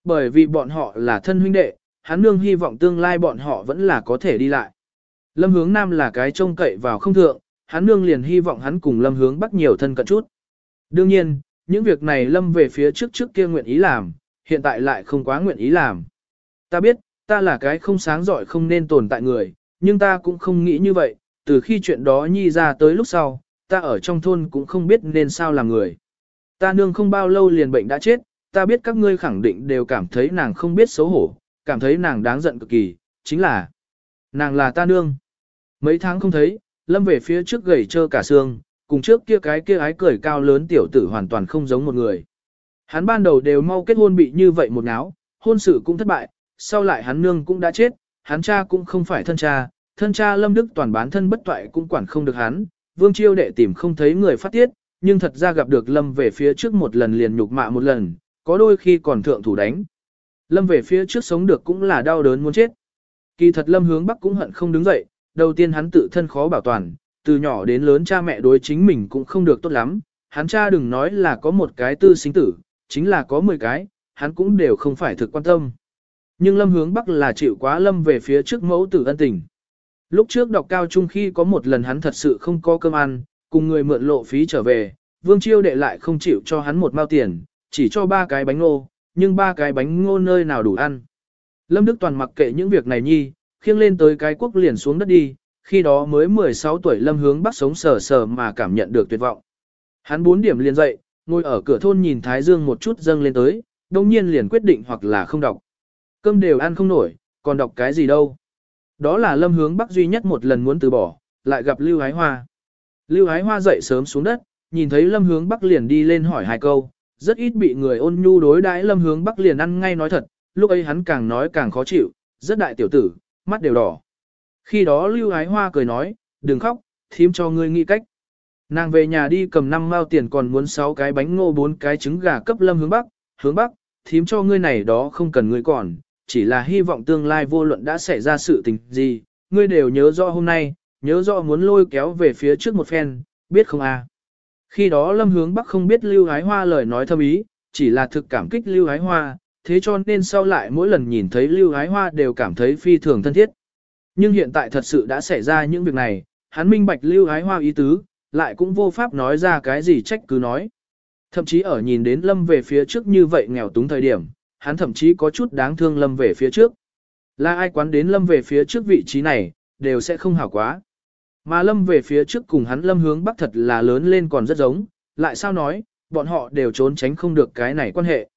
A: Bởi vì bọn họ là thân huynh đệ, hắn nương hy vọng tương lai bọn họ vẫn là có thể đi lại. Lâm hướng nam là cái trông cậy vào không thượng, hắn nương liền hy vọng hắn cùng lâm hướng bắc nhiều thân cận chút. Đương nhiên, những việc này lâm về phía trước trước kia nguyện ý làm, hiện tại lại không quá nguyện ý làm. Ta biết, ta là cái không sáng giỏi không nên tồn tại người, nhưng ta cũng không nghĩ như vậy, từ khi chuyện đó nhi ra tới lúc sau, ta ở trong thôn cũng không biết nên sao làm người. Ta nương không bao lâu liền bệnh đã chết, ta biết các ngươi khẳng định đều cảm thấy nàng không biết xấu hổ, cảm thấy nàng đáng giận cực kỳ, chính là nàng là ta nương. Mấy tháng không thấy, lâm về phía trước gầy trơ cả xương, cùng trước kia cái kia ái cười cao lớn tiểu tử hoàn toàn không giống một người. Hắn ban đầu đều mau kết hôn bị như vậy một náo, hôn sự cũng thất bại, sau lại hắn nương cũng đã chết, hắn cha cũng không phải thân cha, thân cha Lâm Đức toàn bán thân bất toại cũng quản không được hắn, Vương Chiêu đệ tìm không thấy người phát tiết, nhưng thật ra gặp được Lâm về phía trước một lần liền nhục mạ một lần, có đôi khi còn thượng thủ đánh. Lâm về phía trước sống được cũng là đau đớn muốn chết. Kỳ thật Lâm hướng Bắc cũng hận không đứng dậy, đầu tiên hắn tự thân khó bảo toàn, từ nhỏ đến lớn cha mẹ đối chính mình cũng không được tốt lắm, hắn cha đừng nói là có một cái tư sinh tử, chính là có 10 cái, hắn cũng đều không phải thực quan tâm. Nhưng Lâm hướng Bắc là chịu quá Lâm về phía trước mẫu tử ân tình. Lúc trước đọc cao trung khi có một lần hắn thật sự không có cơm ăn, cùng người mượn lộ phí trở về, Vương Chiêu đệ lại không chịu cho hắn một mao tiền, chỉ cho ba cái bánh ngô, nhưng ba cái bánh ngô nơi nào đủ ăn. Lâm Đức Toàn mặc kệ những việc này nhi, khiêng lên tới cái quốc liền xuống đất đi, khi đó mới 16 tuổi Lâm hướng bắc sống sờ sờ mà cảm nhận được tuyệt vọng. Hắn bốn điểm liền dậy, ngồi ở cửa thôn nhìn Thái Dương một chút dâng lên tới, đồng nhiên liền quyết định hoặc là không đọc. Cơm đều ăn không nổi, còn đọc cái gì đâu. Đó là lâm hướng bắc duy nhất một lần muốn từ bỏ, lại gặp Lưu Hái Hoa. Lưu Hái Hoa dậy sớm xuống đất, nhìn thấy lâm hướng bắc liền đi lên hỏi hai câu, rất ít bị người ôn nhu đối đãi lâm hướng bắc liền ăn ngay nói thật, lúc ấy hắn càng nói càng khó chịu, rất đại tiểu tử, mắt đều đỏ. Khi đó Lưu Ái Hoa cười nói, đừng khóc, thím cho ngươi nghĩ cách. Nàng về nhà đi cầm 5 mao tiền còn muốn 6 cái bánh ngô 4 cái trứng gà cấp lâm hướng bắc, hướng bắc, thím cho ngươi này đó không cần ngươi còn, chỉ là hy vọng tương lai vô luận đã xảy ra sự tình gì, ngươi đều nhớ rõ hôm nay, nhớ rõ muốn lôi kéo về phía trước một phen, biết không à? Khi đó Lâm Hướng Bắc không biết Lưu Ái Hoa lời nói thâm ý, chỉ là thực cảm kích Lưu Ái Hoa, thế cho nên sau lại mỗi lần nhìn thấy Lưu Ái Hoa đều cảm thấy phi thường thân thiết. Nhưng hiện tại thật sự đã xảy ra những việc này, hắn minh bạch Lưu Ái Hoa ý tứ, lại cũng vô pháp nói ra cái gì trách cứ nói. Thậm chí ở nhìn đến Lâm về phía trước như vậy nghèo túng thời điểm, hắn thậm chí có chút đáng thương Lâm về phía trước. Là ai quán đến Lâm về phía trước vị trí này, đều sẽ không hảo quá. Mà Lâm về phía trước cùng hắn Lâm hướng Bắc thật là lớn lên còn rất giống, lại sao nói, bọn họ đều trốn tránh không được cái này quan hệ.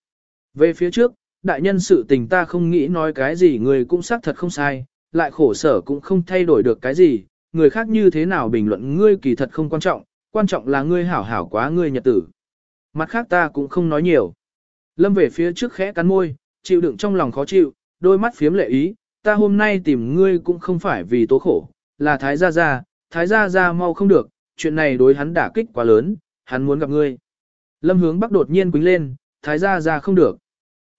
A: Về phía trước, đại nhân sự tình ta không nghĩ nói cái gì người cũng xác thật không sai, lại khổ sở cũng không thay đổi được cái gì, người khác như thế nào bình luận ngươi kỳ thật không quan trọng, quan trọng là ngươi hảo hảo quá ngươi nhật tử. Mặt khác ta cũng không nói nhiều. Lâm về phía trước khẽ cắn môi, chịu đựng trong lòng khó chịu, đôi mắt phiếm lệ ý, ta hôm nay tìm ngươi cũng không phải vì tố khổ, là thái gia gia, thái gia gia mau không được, chuyện này đối hắn đả kích quá lớn, hắn muốn gặp ngươi. Lâm hướng bắc đột nhiên quính lên, thái gia gia không được.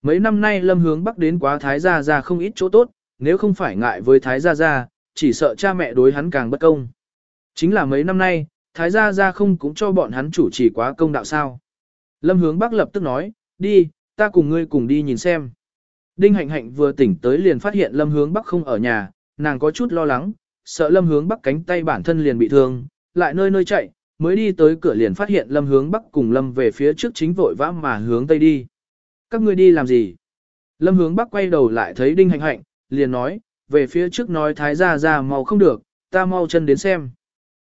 A: Mấy năm nay lâm hướng bắc đến quá thái gia gia không ít chỗ tốt, nếu không phải ngại với thái gia gia, chỉ sợ cha mẹ đối hắn càng bất công. Chính là mấy năm nay, thái gia gia không cũng cho bọn hắn chủ trì quá công đạo sao. Lâm hướng bắc lập tức nói, đi, ta cùng ngươi cùng đi nhìn xem. Đinh hạnh hạnh vừa tỉnh tới liền phát hiện lâm hướng bắc không ở nhà, nàng có chút lo lắng, sợ lâm hướng bắc cánh tay bản thân liền bị thương, lại nơi nơi chạy, mới đi tới cửa liền phát hiện lâm hướng bắc cùng lâm về phía trước chính vội vã mà hướng tây đi. Các ngươi đi làm gì? Lâm hướng bắc quay đầu lại thấy đinh hạnh hạnh, liền nói, về phía trước nói thái gia ra mau không được, ta mau chân đến xem.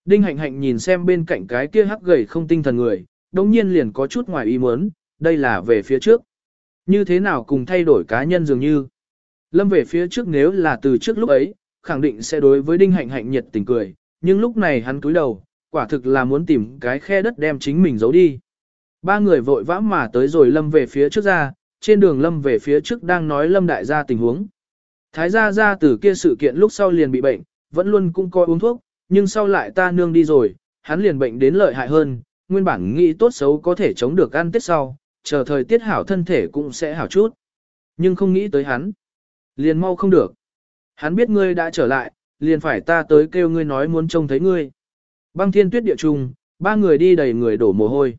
A: Đinh hạnh hạnh nhìn xem bên cạnh cái kia hắc gầy không tinh thần người, đồng nhiên liền có chút ngoài ý muốn, đây là về phía trước. Như thế nào cùng thay đổi cá nhân dường như. Lâm về phía trước nếu là từ trước lúc ấy, khẳng định sẽ đối với đinh hạnh hạnh nhiệt tình cười, nhưng lúc này hắn cúi đầu, quả thực là muốn tìm cái khe đất đem chính mình giấu đi. Ba người vội vã mà tới rồi Lâm về phía trước ra, trên đường Lâm về phía trước đang nói Lâm đại gia tình huống. Thái gia gia từ kia sự kiện lúc sau liền bị bệnh, vẫn luôn cũng coi uống thuốc, nhưng sau lại ta nương đi rồi, hắn liền bệnh đến lợi hại hơn, nguyên bản nghĩ tốt xấu có thể chống được ăn tết sau, chờ thời tiết hảo thân thể cũng sẽ hảo chút. Nhưng không nghĩ tới hắn. Liền mau không được. Hắn biết ngươi đã trở lại, liền phải ta tới kêu ngươi nói muốn trông thấy ngươi. Băng thiên tuyết địa trung, ba người đi đầy người đổ mồ hôi.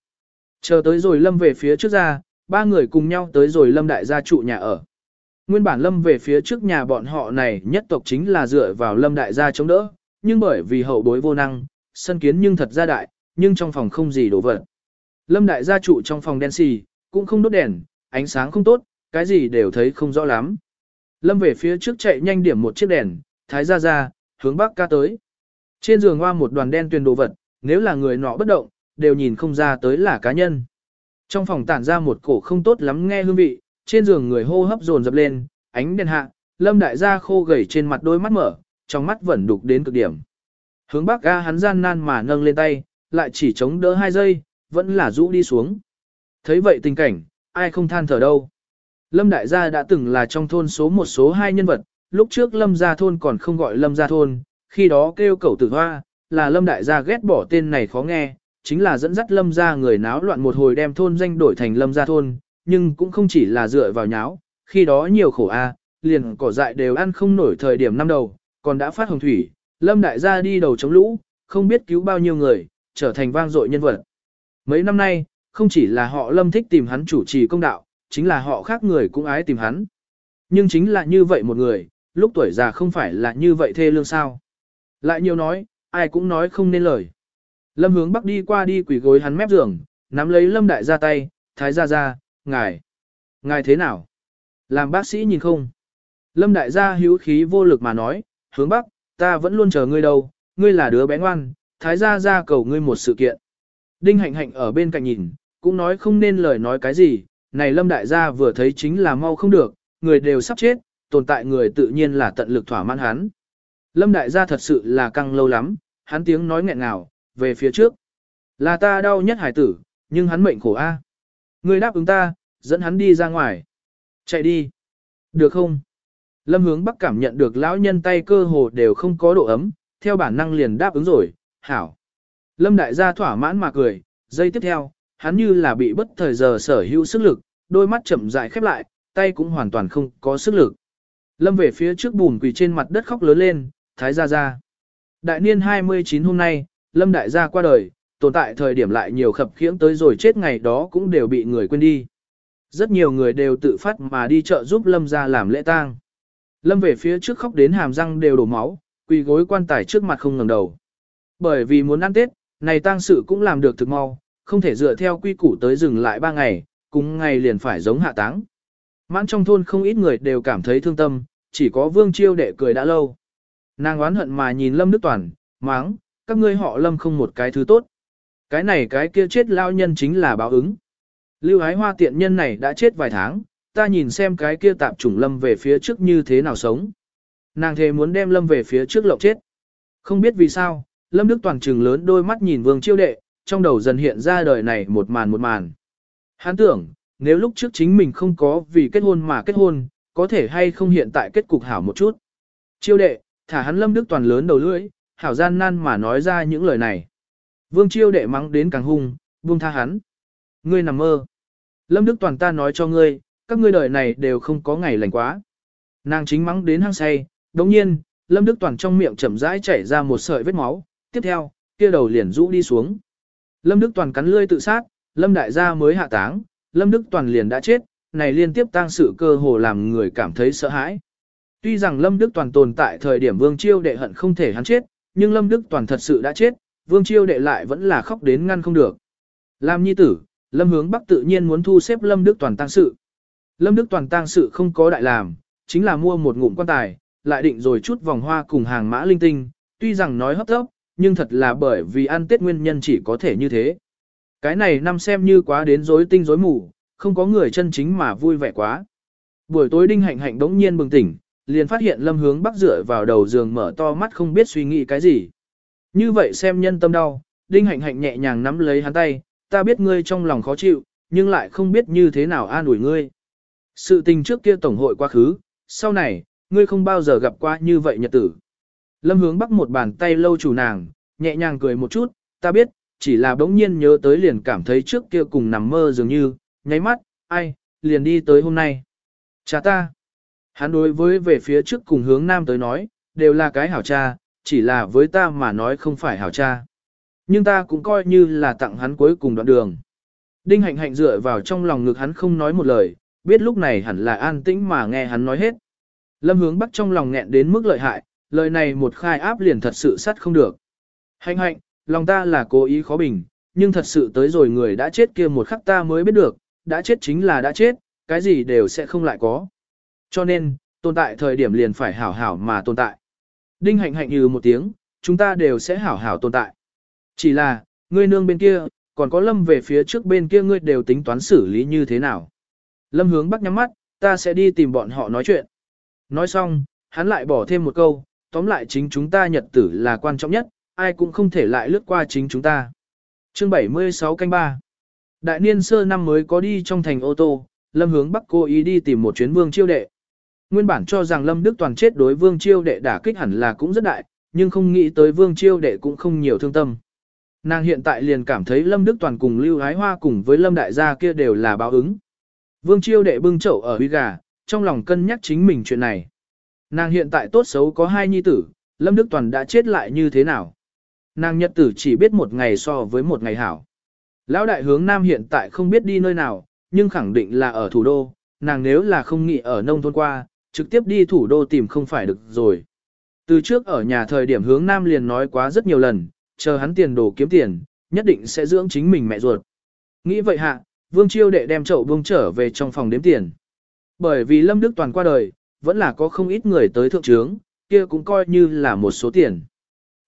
A: Chờ tới rồi lâm về phía trước ra, ba người cùng nhau tới rồi lâm đại gia trụ nhà ở. Nguyên bản lâm về phía trước nhà bọn họ này nhất tộc chính là dựa vào lâm đại gia chống đỡ, nhưng bởi vì hậu bối vô năng, sân kiến nhưng thật ra đại, nhưng trong phòng không gì đổ vật. Lâm đại gia trụ trong phòng đen xì, cũng không đốt đèn, ánh sáng không tốt, cái gì đều thấy không rõ lắm. Lâm về phía trước chạy nhanh điểm một chiếc đèn, thái ra ra, hướng bắc ca tới. Trên giường hoa một đoàn đen tuyền đồ vật, nếu là người nọ bất động, đều nhìn không ra tới là cá nhân. Trong phòng tản ra một cổ không tốt lắm nghe hương vị, trên giường người hô hấp dồn dập lên, ánh đèn hạ, lâm đại gia khô gầy trên mặt đôi mắt mở, trong mắt vẫn đục đến cực điểm. Hướng bắc Ga hắn gian nan mà nâng lên tay, lại chỉ chống đỡ hai giây, vẫn là rũ đi xuống. Thấy vậy tình cảnh, ai không than thở đâu. Lâm đại gia đã từng là trong thôn số một số hai nhân vật, lúc trước lâm gia thôn còn không gọi lâm gia thôn, khi đó kêu cẩu tử hoa, là lâm đại gia ghét bỏ tên này khó nghe, chính là dẫn dắt lâm gia người náo loạn một hồi đem thôn danh đổi thành lâm gia thôn, nhưng cũng không chỉ là dựa vào nháo, khi đó nhiều khổ a, liền cỏ dại đều ăn không nổi thời điểm năm đầu, còn đã phát hồng thủy, lâm đại gia đi đầu chống lũ, không biết cứu bao nhiêu người, trở thành vang dội nhân vật. Mấy năm nay, không chỉ là họ lâm thích tìm hắn chủ trì công đạo, chính là họ khác người cũng ái tìm hắn. Nhưng chính là như vậy một người, lúc tuổi già không phải là như vậy thê lương sao. Lại nhiều nói, ai cũng nói không nên lời. Lâm hướng bắc đi qua đi quỷ gối hắn mép giường, nắm lấy lâm đại ra tay, thái ra ra, ngài. Ngài thế nào? Làm bác sĩ nhìn không? Lâm đại gia hữu khí vô lực mà nói, hướng bắc, ta vẫn luôn chờ ngươi đâu, ngươi là đứa bé ngoan, thái gia gia cầu ngươi một sự kiện. Đinh hạnh hạnh ở bên cạnh nhìn, cũng nói không nên lời nói cái gì, này lâm đại gia vừa thấy chính là mau không được, người đều sắp chết, tồn tại người tự nhiên là tận lực thỏa mãn hắn. Lâm đại gia thật sự là căng lâu lắm, hắn tiếng nói nghẹn ngào, về phía trước. Là ta đau nhất hải tử, nhưng hắn mệnh khổ a. ngươi đáp ứng ta, dẫn hắn đi ra ngoài. Chạy đi. Được không? Lâm hướng bắc cảm nhận được lão nhân tay cơ hồ đều không có độ ấm, theo bản năng liền đáp ứng rồi, hảo. Lâm đại gia thỏa mãn mà cười, giây tiếp theo, hắn như là bị bất thời giờ sở hữu sức lực, đôi mắt chậm rãi khép lại, tay cũng hoàn toàn không có sức lực. Lâm về phía trước bùn quỳ trên mặt đất khóc lớn lên, thái gia gia. Đại niên 29 hôm nay, Lâm đại gia qua đời, tồn tại thời điểm lại nhiều khập khiễng tới rồi chết ngày đó cũng đều bị người quên đi. Rất nhiều người đều tự phát mà đi chợ giúp Lâm ra làm lễ tang. Lâm về phía trước khóc đến hàm răng đều đổ máu, quỳ gối quan tài trước mặt không ngẩng đầu. Bởi vì muốn ăn Tết, này tang sự cũng làm được thực mau, không thể dựa theo quy củ tới dừng lại ba ngày, cùng ngày liền phải giống hạ táng. Mãn trong thôn không ít người đều cảm thấy thương tâm, chỉ có Vương Chiêu đệ cười đã lâu. Nàng oán hận mà nhìn Lâm Đức Toàn, máng, các ngươi họ Lâm không một cái thứ tốt. Cái này cái kia chết lao nhân chính là báo ứng. Lưu Ái hoa tiện nhân này đã chết vài tháng, ta nhìn xem cái kia tạp chủng Lâm về phía trước như thế nào sống. Nàng thề muốn đem Lâm về phía trước lộng chết. Không biết vì sao, Lâm Đức Toàn trừng lớn đôi mắt nhìn Vương Chiêu đệ, trong đầu dần hiện ra đời này một màn một màn. Hắn tưởng, nếu lúc trước chính mình không có vì kết hôn mà kết hôn, có thể hay không hiện tại kết cục hảo một chút. Chiêu đệ, thả hắn lâm đức toàn lớn đầu lưỡi, hảo gian nan mà nói ra những lời này. Vương chiêu đệ mắng đến càng hung, buông tha hắn. Ngươi nằm mơ. Lâm đức toàn ta nói cho ngươi, các ngươi đời này đều không có ngày lành quá. Nàng chính mắng đến hăng say, đồng nhiên, lâm đức toàn trong miệng chậm rãi chảy ra một sợi vết máu, tiếp theo, kia đầu liền rũ đi xuống. Lâm Đức Toàn cắn lươi tự sát, Lâm Đại gia mới hạ táng, Lâm Đức Toàn liền đã chết, này liên tiếp tang sự cơ hồ làm người cảm thấy sợ hãi. Tuy rằng Lâm Đức Toàn tồn tại thời điểm Vương Chiêu đệ hận không thể hắn chết, nhưng Lâm Đức Toàn thật sự đã chết, Vương Chiêu đệ lại vẫn là khóc đến ngăn không được. Làm nhi tử, Lâm Hướng Bắc tự nhiên muốn thu xếp Lâm Đức Toàn tang sự. Lâm Đức Toàn tang sự không có đại làm, chính là mua một ngụm quan tài, lại định rồi chút vòng hoa cùng hàng mã linh tinh, tuy rằng nói hấp tốc, nhưng thật là bởi vì ăn tết nguyên nhân chỉ có thể như thế. Cái này năm xem như quá đến rối tinh rối mù, không có người chân chính mà vui vẻ quá. Buổi tối đinh hạnh hạnh đống nhiên bừng tỉnh, liền phát hiện lâm hướng bắc dựa vào đầu giường mở to mắt không biết suy nghĩ cái gì. Như vậy xem nhân tâm đau, đinh hạnh hạnh nhẹ nhàng nắm lấy hắn tay, ta biết ngươi trong lòng khó chịu, nhưng lại không biết như thế nào an ủi ngươi. Sự tình trước kia tổng hội quá khứ, sau này, ngươi không bao giờ gặp qua như vậy nhật tử. Lâm hướng bắc một bàn tay lâu chủ nàng, nhẹ nhàng cười một chút, ta biết, chỉ là bỗng nhiên nhớ tới liền cảm thấy trước kia cùng nằm mơ dường như, nháy mắt, ai, liền đi tới hôm nay. Cha ta, hắn đối với về phía trước cùng hướng nam tới nói, đều là cái hảo cha, chỉ là với ta mà nói không phải hảo cha. Nhưng ta cũng coi như là tặng hắn cuối cùng đoạn đường. Đinh hạnh hạnh dựa vào trong lòng ngực hắn không nói một lời, biết lúc này hẳn là an tĩnh mà nghe hắn nói hết. Lâm hướng bắc trong lòng nghẹn đến mức lợi hại, lời này một khai áp liền thật sự sắt không được. Hạnh hạnh, lòng ta là cố ý khó bình, nhưng thật sự tới rồi người đã chết kia một khắc ta mới biết được, đã chết chính là đã chết, cái gì đều sẽ không lại có. Cho nên, tồn tại thời điểm liền phải hảo hảo mà tồn tại. Đinh hạnh hạnh như một tiếng, chúng ta đều sẽ hảo hảo tồn tại. Chỉ là, ngươi nương bên kia, còn có lâm về phía trước bên kia ngươi đều tính toán xử lý như thế nào. Lâm hướng bắc nhắm mắt, ta sẽ đi tìm bọn họ nói chuyện. Nói xong, hắn lại bỏ thêm một câu, tóm lại chính chúng ta nhật tử là quan trọng nhất, ai cũng không thể lại lướt qua chính chúng ta. Chương 76 canh 3 Đại niên sơ năm mới có đi trong thành ô tô, Lâm hướng Bắc cố ý đi tìm một chuyến vương chiêu đệ. Nguyên bản cho rằng Lâm Đức Toàn chết đối vương chiêu đệ đả kích hẳn là cũng rất đại, nhưng không nghĩ tới vương chiêu đệ cũng không nhiều thương tâm. Nàng hiện tại liền cảm thấy Lâm Đức Toàn cùng Lưu Ái Hoa cùng với Lâm Đại gia kia đều là báo ứng. Vương chiêu đệ bưng chậu ở huy gà, trong lòng cân nhắc chính mình chuyện này. Nàng hiện tại tốt xấu có hai nhi tử, Lâm Đức Toàn đã chết lại như thế nào? Nàng nhật tử chỉ biết một ngày so với một ngày hảo. Lão đại hướng nam hiện tại không biết đi nơi nào, nhưng khẳng định là ở thủ đô, nàng nếu là không nghĩ ở nông thôn qua, trực tiếp đi thủ đô tìm không phải được rồi. Từ trước ở nhà thời điểm hướng nam liền nói quá rất nhiều lần, chờ hắn tiền đồ kiếm tiền, nhất định sẽ dưỡng chính mình mẹ ruột. Nghĩ vậy hạ, Vương Chiêu đệ đem chậu vương trở về trong phòng đếm tiền. Bởi vì Lâm Đức Toàn qua đời, vẫn là có không ít người tới thượng trướng, kia cũng coi như là một số tiền.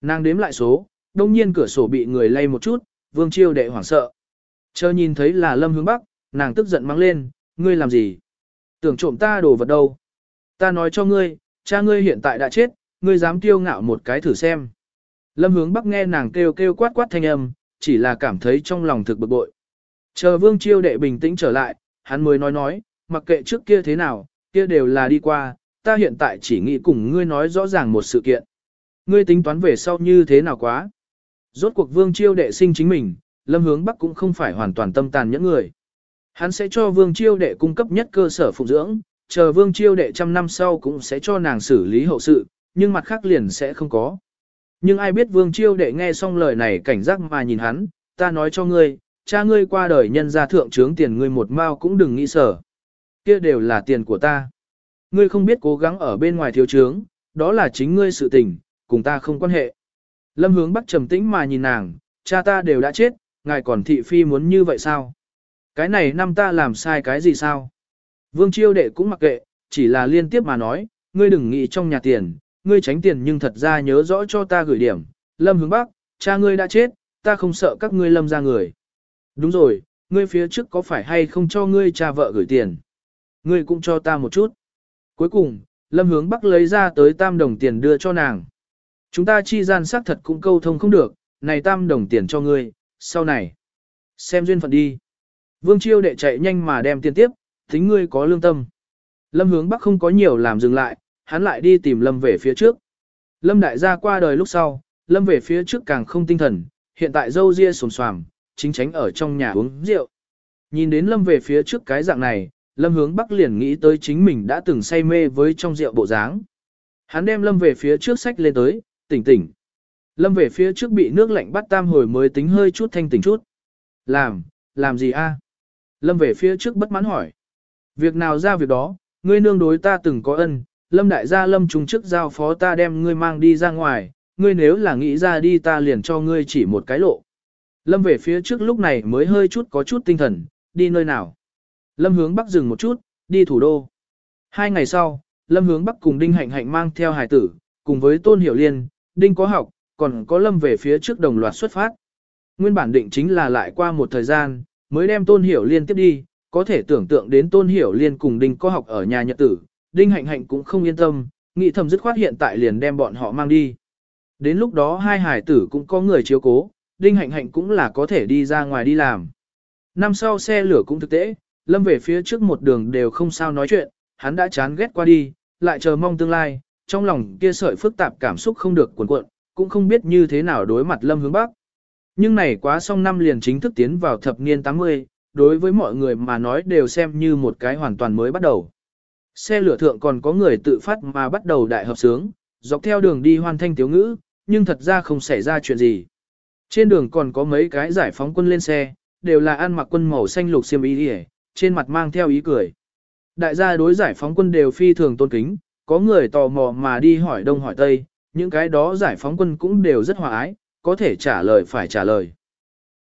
A: Nàng đếm lại số, đông nhiên cửa sổ bị người lay một chút, vương chiêu đệ hoảng sợ. Chờ nhìn thấy là lâm hướng bắc, nàng tức giận mắng lên, ngươi làm gì? Tưởng trộm ta đồ vật đâu? Ta nói cho ngươi, cha ngươi hiện tại đã chết, ngươi dám tiêu ngạo một cái thử xem. Lâm hướng bắc nghe nàng kêu kêu quát quát thanh âm, chỉ là cảm thấy trong lòng thực bực bội. Chờ vương chiêu đệ bình tĩnh trở lại, hắn mới nói nói, mặc kệ trước kia thế nào, kia đều là đi qua, ta hiện tại chỉ nghĩ cùng ngươi nói rõ ràng một sự kiện. Ngươi tính toán về sau như thế nào quá? Rốt cuộc vương chiêu đệ sinh chính mình, lâm hướng bắc cũng không phải hoàn toàn tâm tàn những người. Hắn sẽ cho vương chiêu đệ cung cấp nhất cơ sở phụ dưỡng, chờ vương chiêu đệ trăm năm sau cũng sẽ cho nàng xử lý hậu sự, nhưng mặt khác liền sẽ không có. Nhưng ai biết vương chiêu đệ nghe xong lời này cảnh giác mà nhìn hắn, ta nói cho ngươi, cha ngươi qua đời nhân ra thượng trướng tiền ngươi một mao cũng đừng nghĩ sở. Kia đều là tiền của ta. Ngươi không biết cố gắng ở bên ngoài thiếu trướng, đó là chính ngươi sự tình, cùng ta không quan hệ. Lâm hướng bắc trầm tĩnh mà nhìn nàng, cha ta đều đã chết, ngài còn thị phi muốn như vậy sao? Cái này năm ta làm sai cái gì sao? Vương chiêu đệ cũng mặc kệ, chỉ là liên tiếp mà nói, ngươi đừng nghĩ trong nhà tiền, ngươi tránh tiền nhưng thật ra nhớ rõ cho ta gửi điểm. Lâm hướng bắc, cha ngươi đã chết, ta không sợ các ngươi lâm ra người. Đúng rồi, ngươi phía trước có phải hay không cho ngươi cha vợ gửi tiền? Ngươi cũng cho ta một chút. Cuối cùng, lâm hướng bắc lấy ra tới tam đồng tiền đưa cho nàng. Chúng ta chi gian xác thật cũng câu thông không được, này tam đồng tiền cho ngươi, sau này. Xem duyên phận đi. Vương chiêu đệ chạy nhanh mà đem tiền tiếp, tính ngươi có lương tâm. Lâm hướng bắc không có nhiều làm dừng lại, hắn lại đi tìm Lâm về phía trước. Lâm đại gia qua đời lúc sau, Lâm về phía trước càng không tinh thần, hiện tại dâu ria sồm xoàm, chính tránh ở trong nhà uống rượu. Nhìn đến Lâm về phía trước cái dạng này, Lâm hướng bắc liền nghĩ tới chính mình đã từng say mê với trong rượu bộ dáng. Hắn đem Lâm về phía trước sách lên tới, tỉnh tỉnh. Lâm về phía trước bị nước lạnh bắt tam hồi mới tính hơi chút thanh tỉnh chút. Làm, làm gì a? Lâm về phía trước bất mãn hỏi. Việc nào ra việc đó, ngươi nương đối ta từng có ân, Lâm đại gia Lâm trung trước giao phó ta đem ngươi mang đi ra ngoài, ngươi nếu là nghĩ ra đi ta liền cho ngươi chỉ một cái lộ. Lâm về phía trước lúc này mới hơi chút có chút tinh thần, đi nơi nào. Lâm hướng bắc dừng một chút, đi thủ đô. Hai ngày sau, Lâm hướng bắc cùng Đinh Hạnh Hạnh mang theo hải tử, cùng với Tôn Hiểu Liên, Đinh có học, còn có Lâm về phía trước đồng loạt xuất phát. Nguyên bản định chính là lại qua một thời gian, mới đem Tôn Hiểu Liên tiếp đi, có thể tưởng tượng đến Tôn Hiểu Liên cùng Đinh có học ở nhà nhật tử, Đinh Hạnh Hạnh cũng không yên tâm, nghĩ thầm dứt khoát hiện tại liền đem bọn họ mang đi. Đến lúc đó hai hải tử cũng có người chiếu cố, Đinh Hạnh Hạnh cũng là có thể đi ra ngoài đi làm. Năm sau xe lửa cũng thực tế, Lâm về phía trước một đường đều không sao nói chuyện, hắn đã chán ghét qua đi, lại chờ mong tương lai, trong lòng kia sợi phức tạp cảm xúc không được cuộn cuộn, cũng không biết như thế nào đối mặt Lâm hướng Bắc. Nhưng này quá xong năm liền chính thức tiến vào thập niên 80, đối với mọi người mà nói đều xem như một cái hoàn toàn mới bắt đầu. Xe lửa thượng còn có người tự phát mà bắt đầu đại hợp sướng, dọc theo đường đi hoàn thanh tiếu ngữ, nhưng thật ra không xảy ra chuyện gì. Trên đường còn có mấy cái giải phóng quân lên xe, đều là ăn mặc quân màu xanh lục xiêm y trên mặt mang theo ý cười. Đại gia đối giải phóng quân đều phi thường tôn kính, có người tò mò mà đi hỏi đông hỏi tây, những cái đó giải phóng quân cũng đều rất hòa ái, có thể trả lời phải trả lời.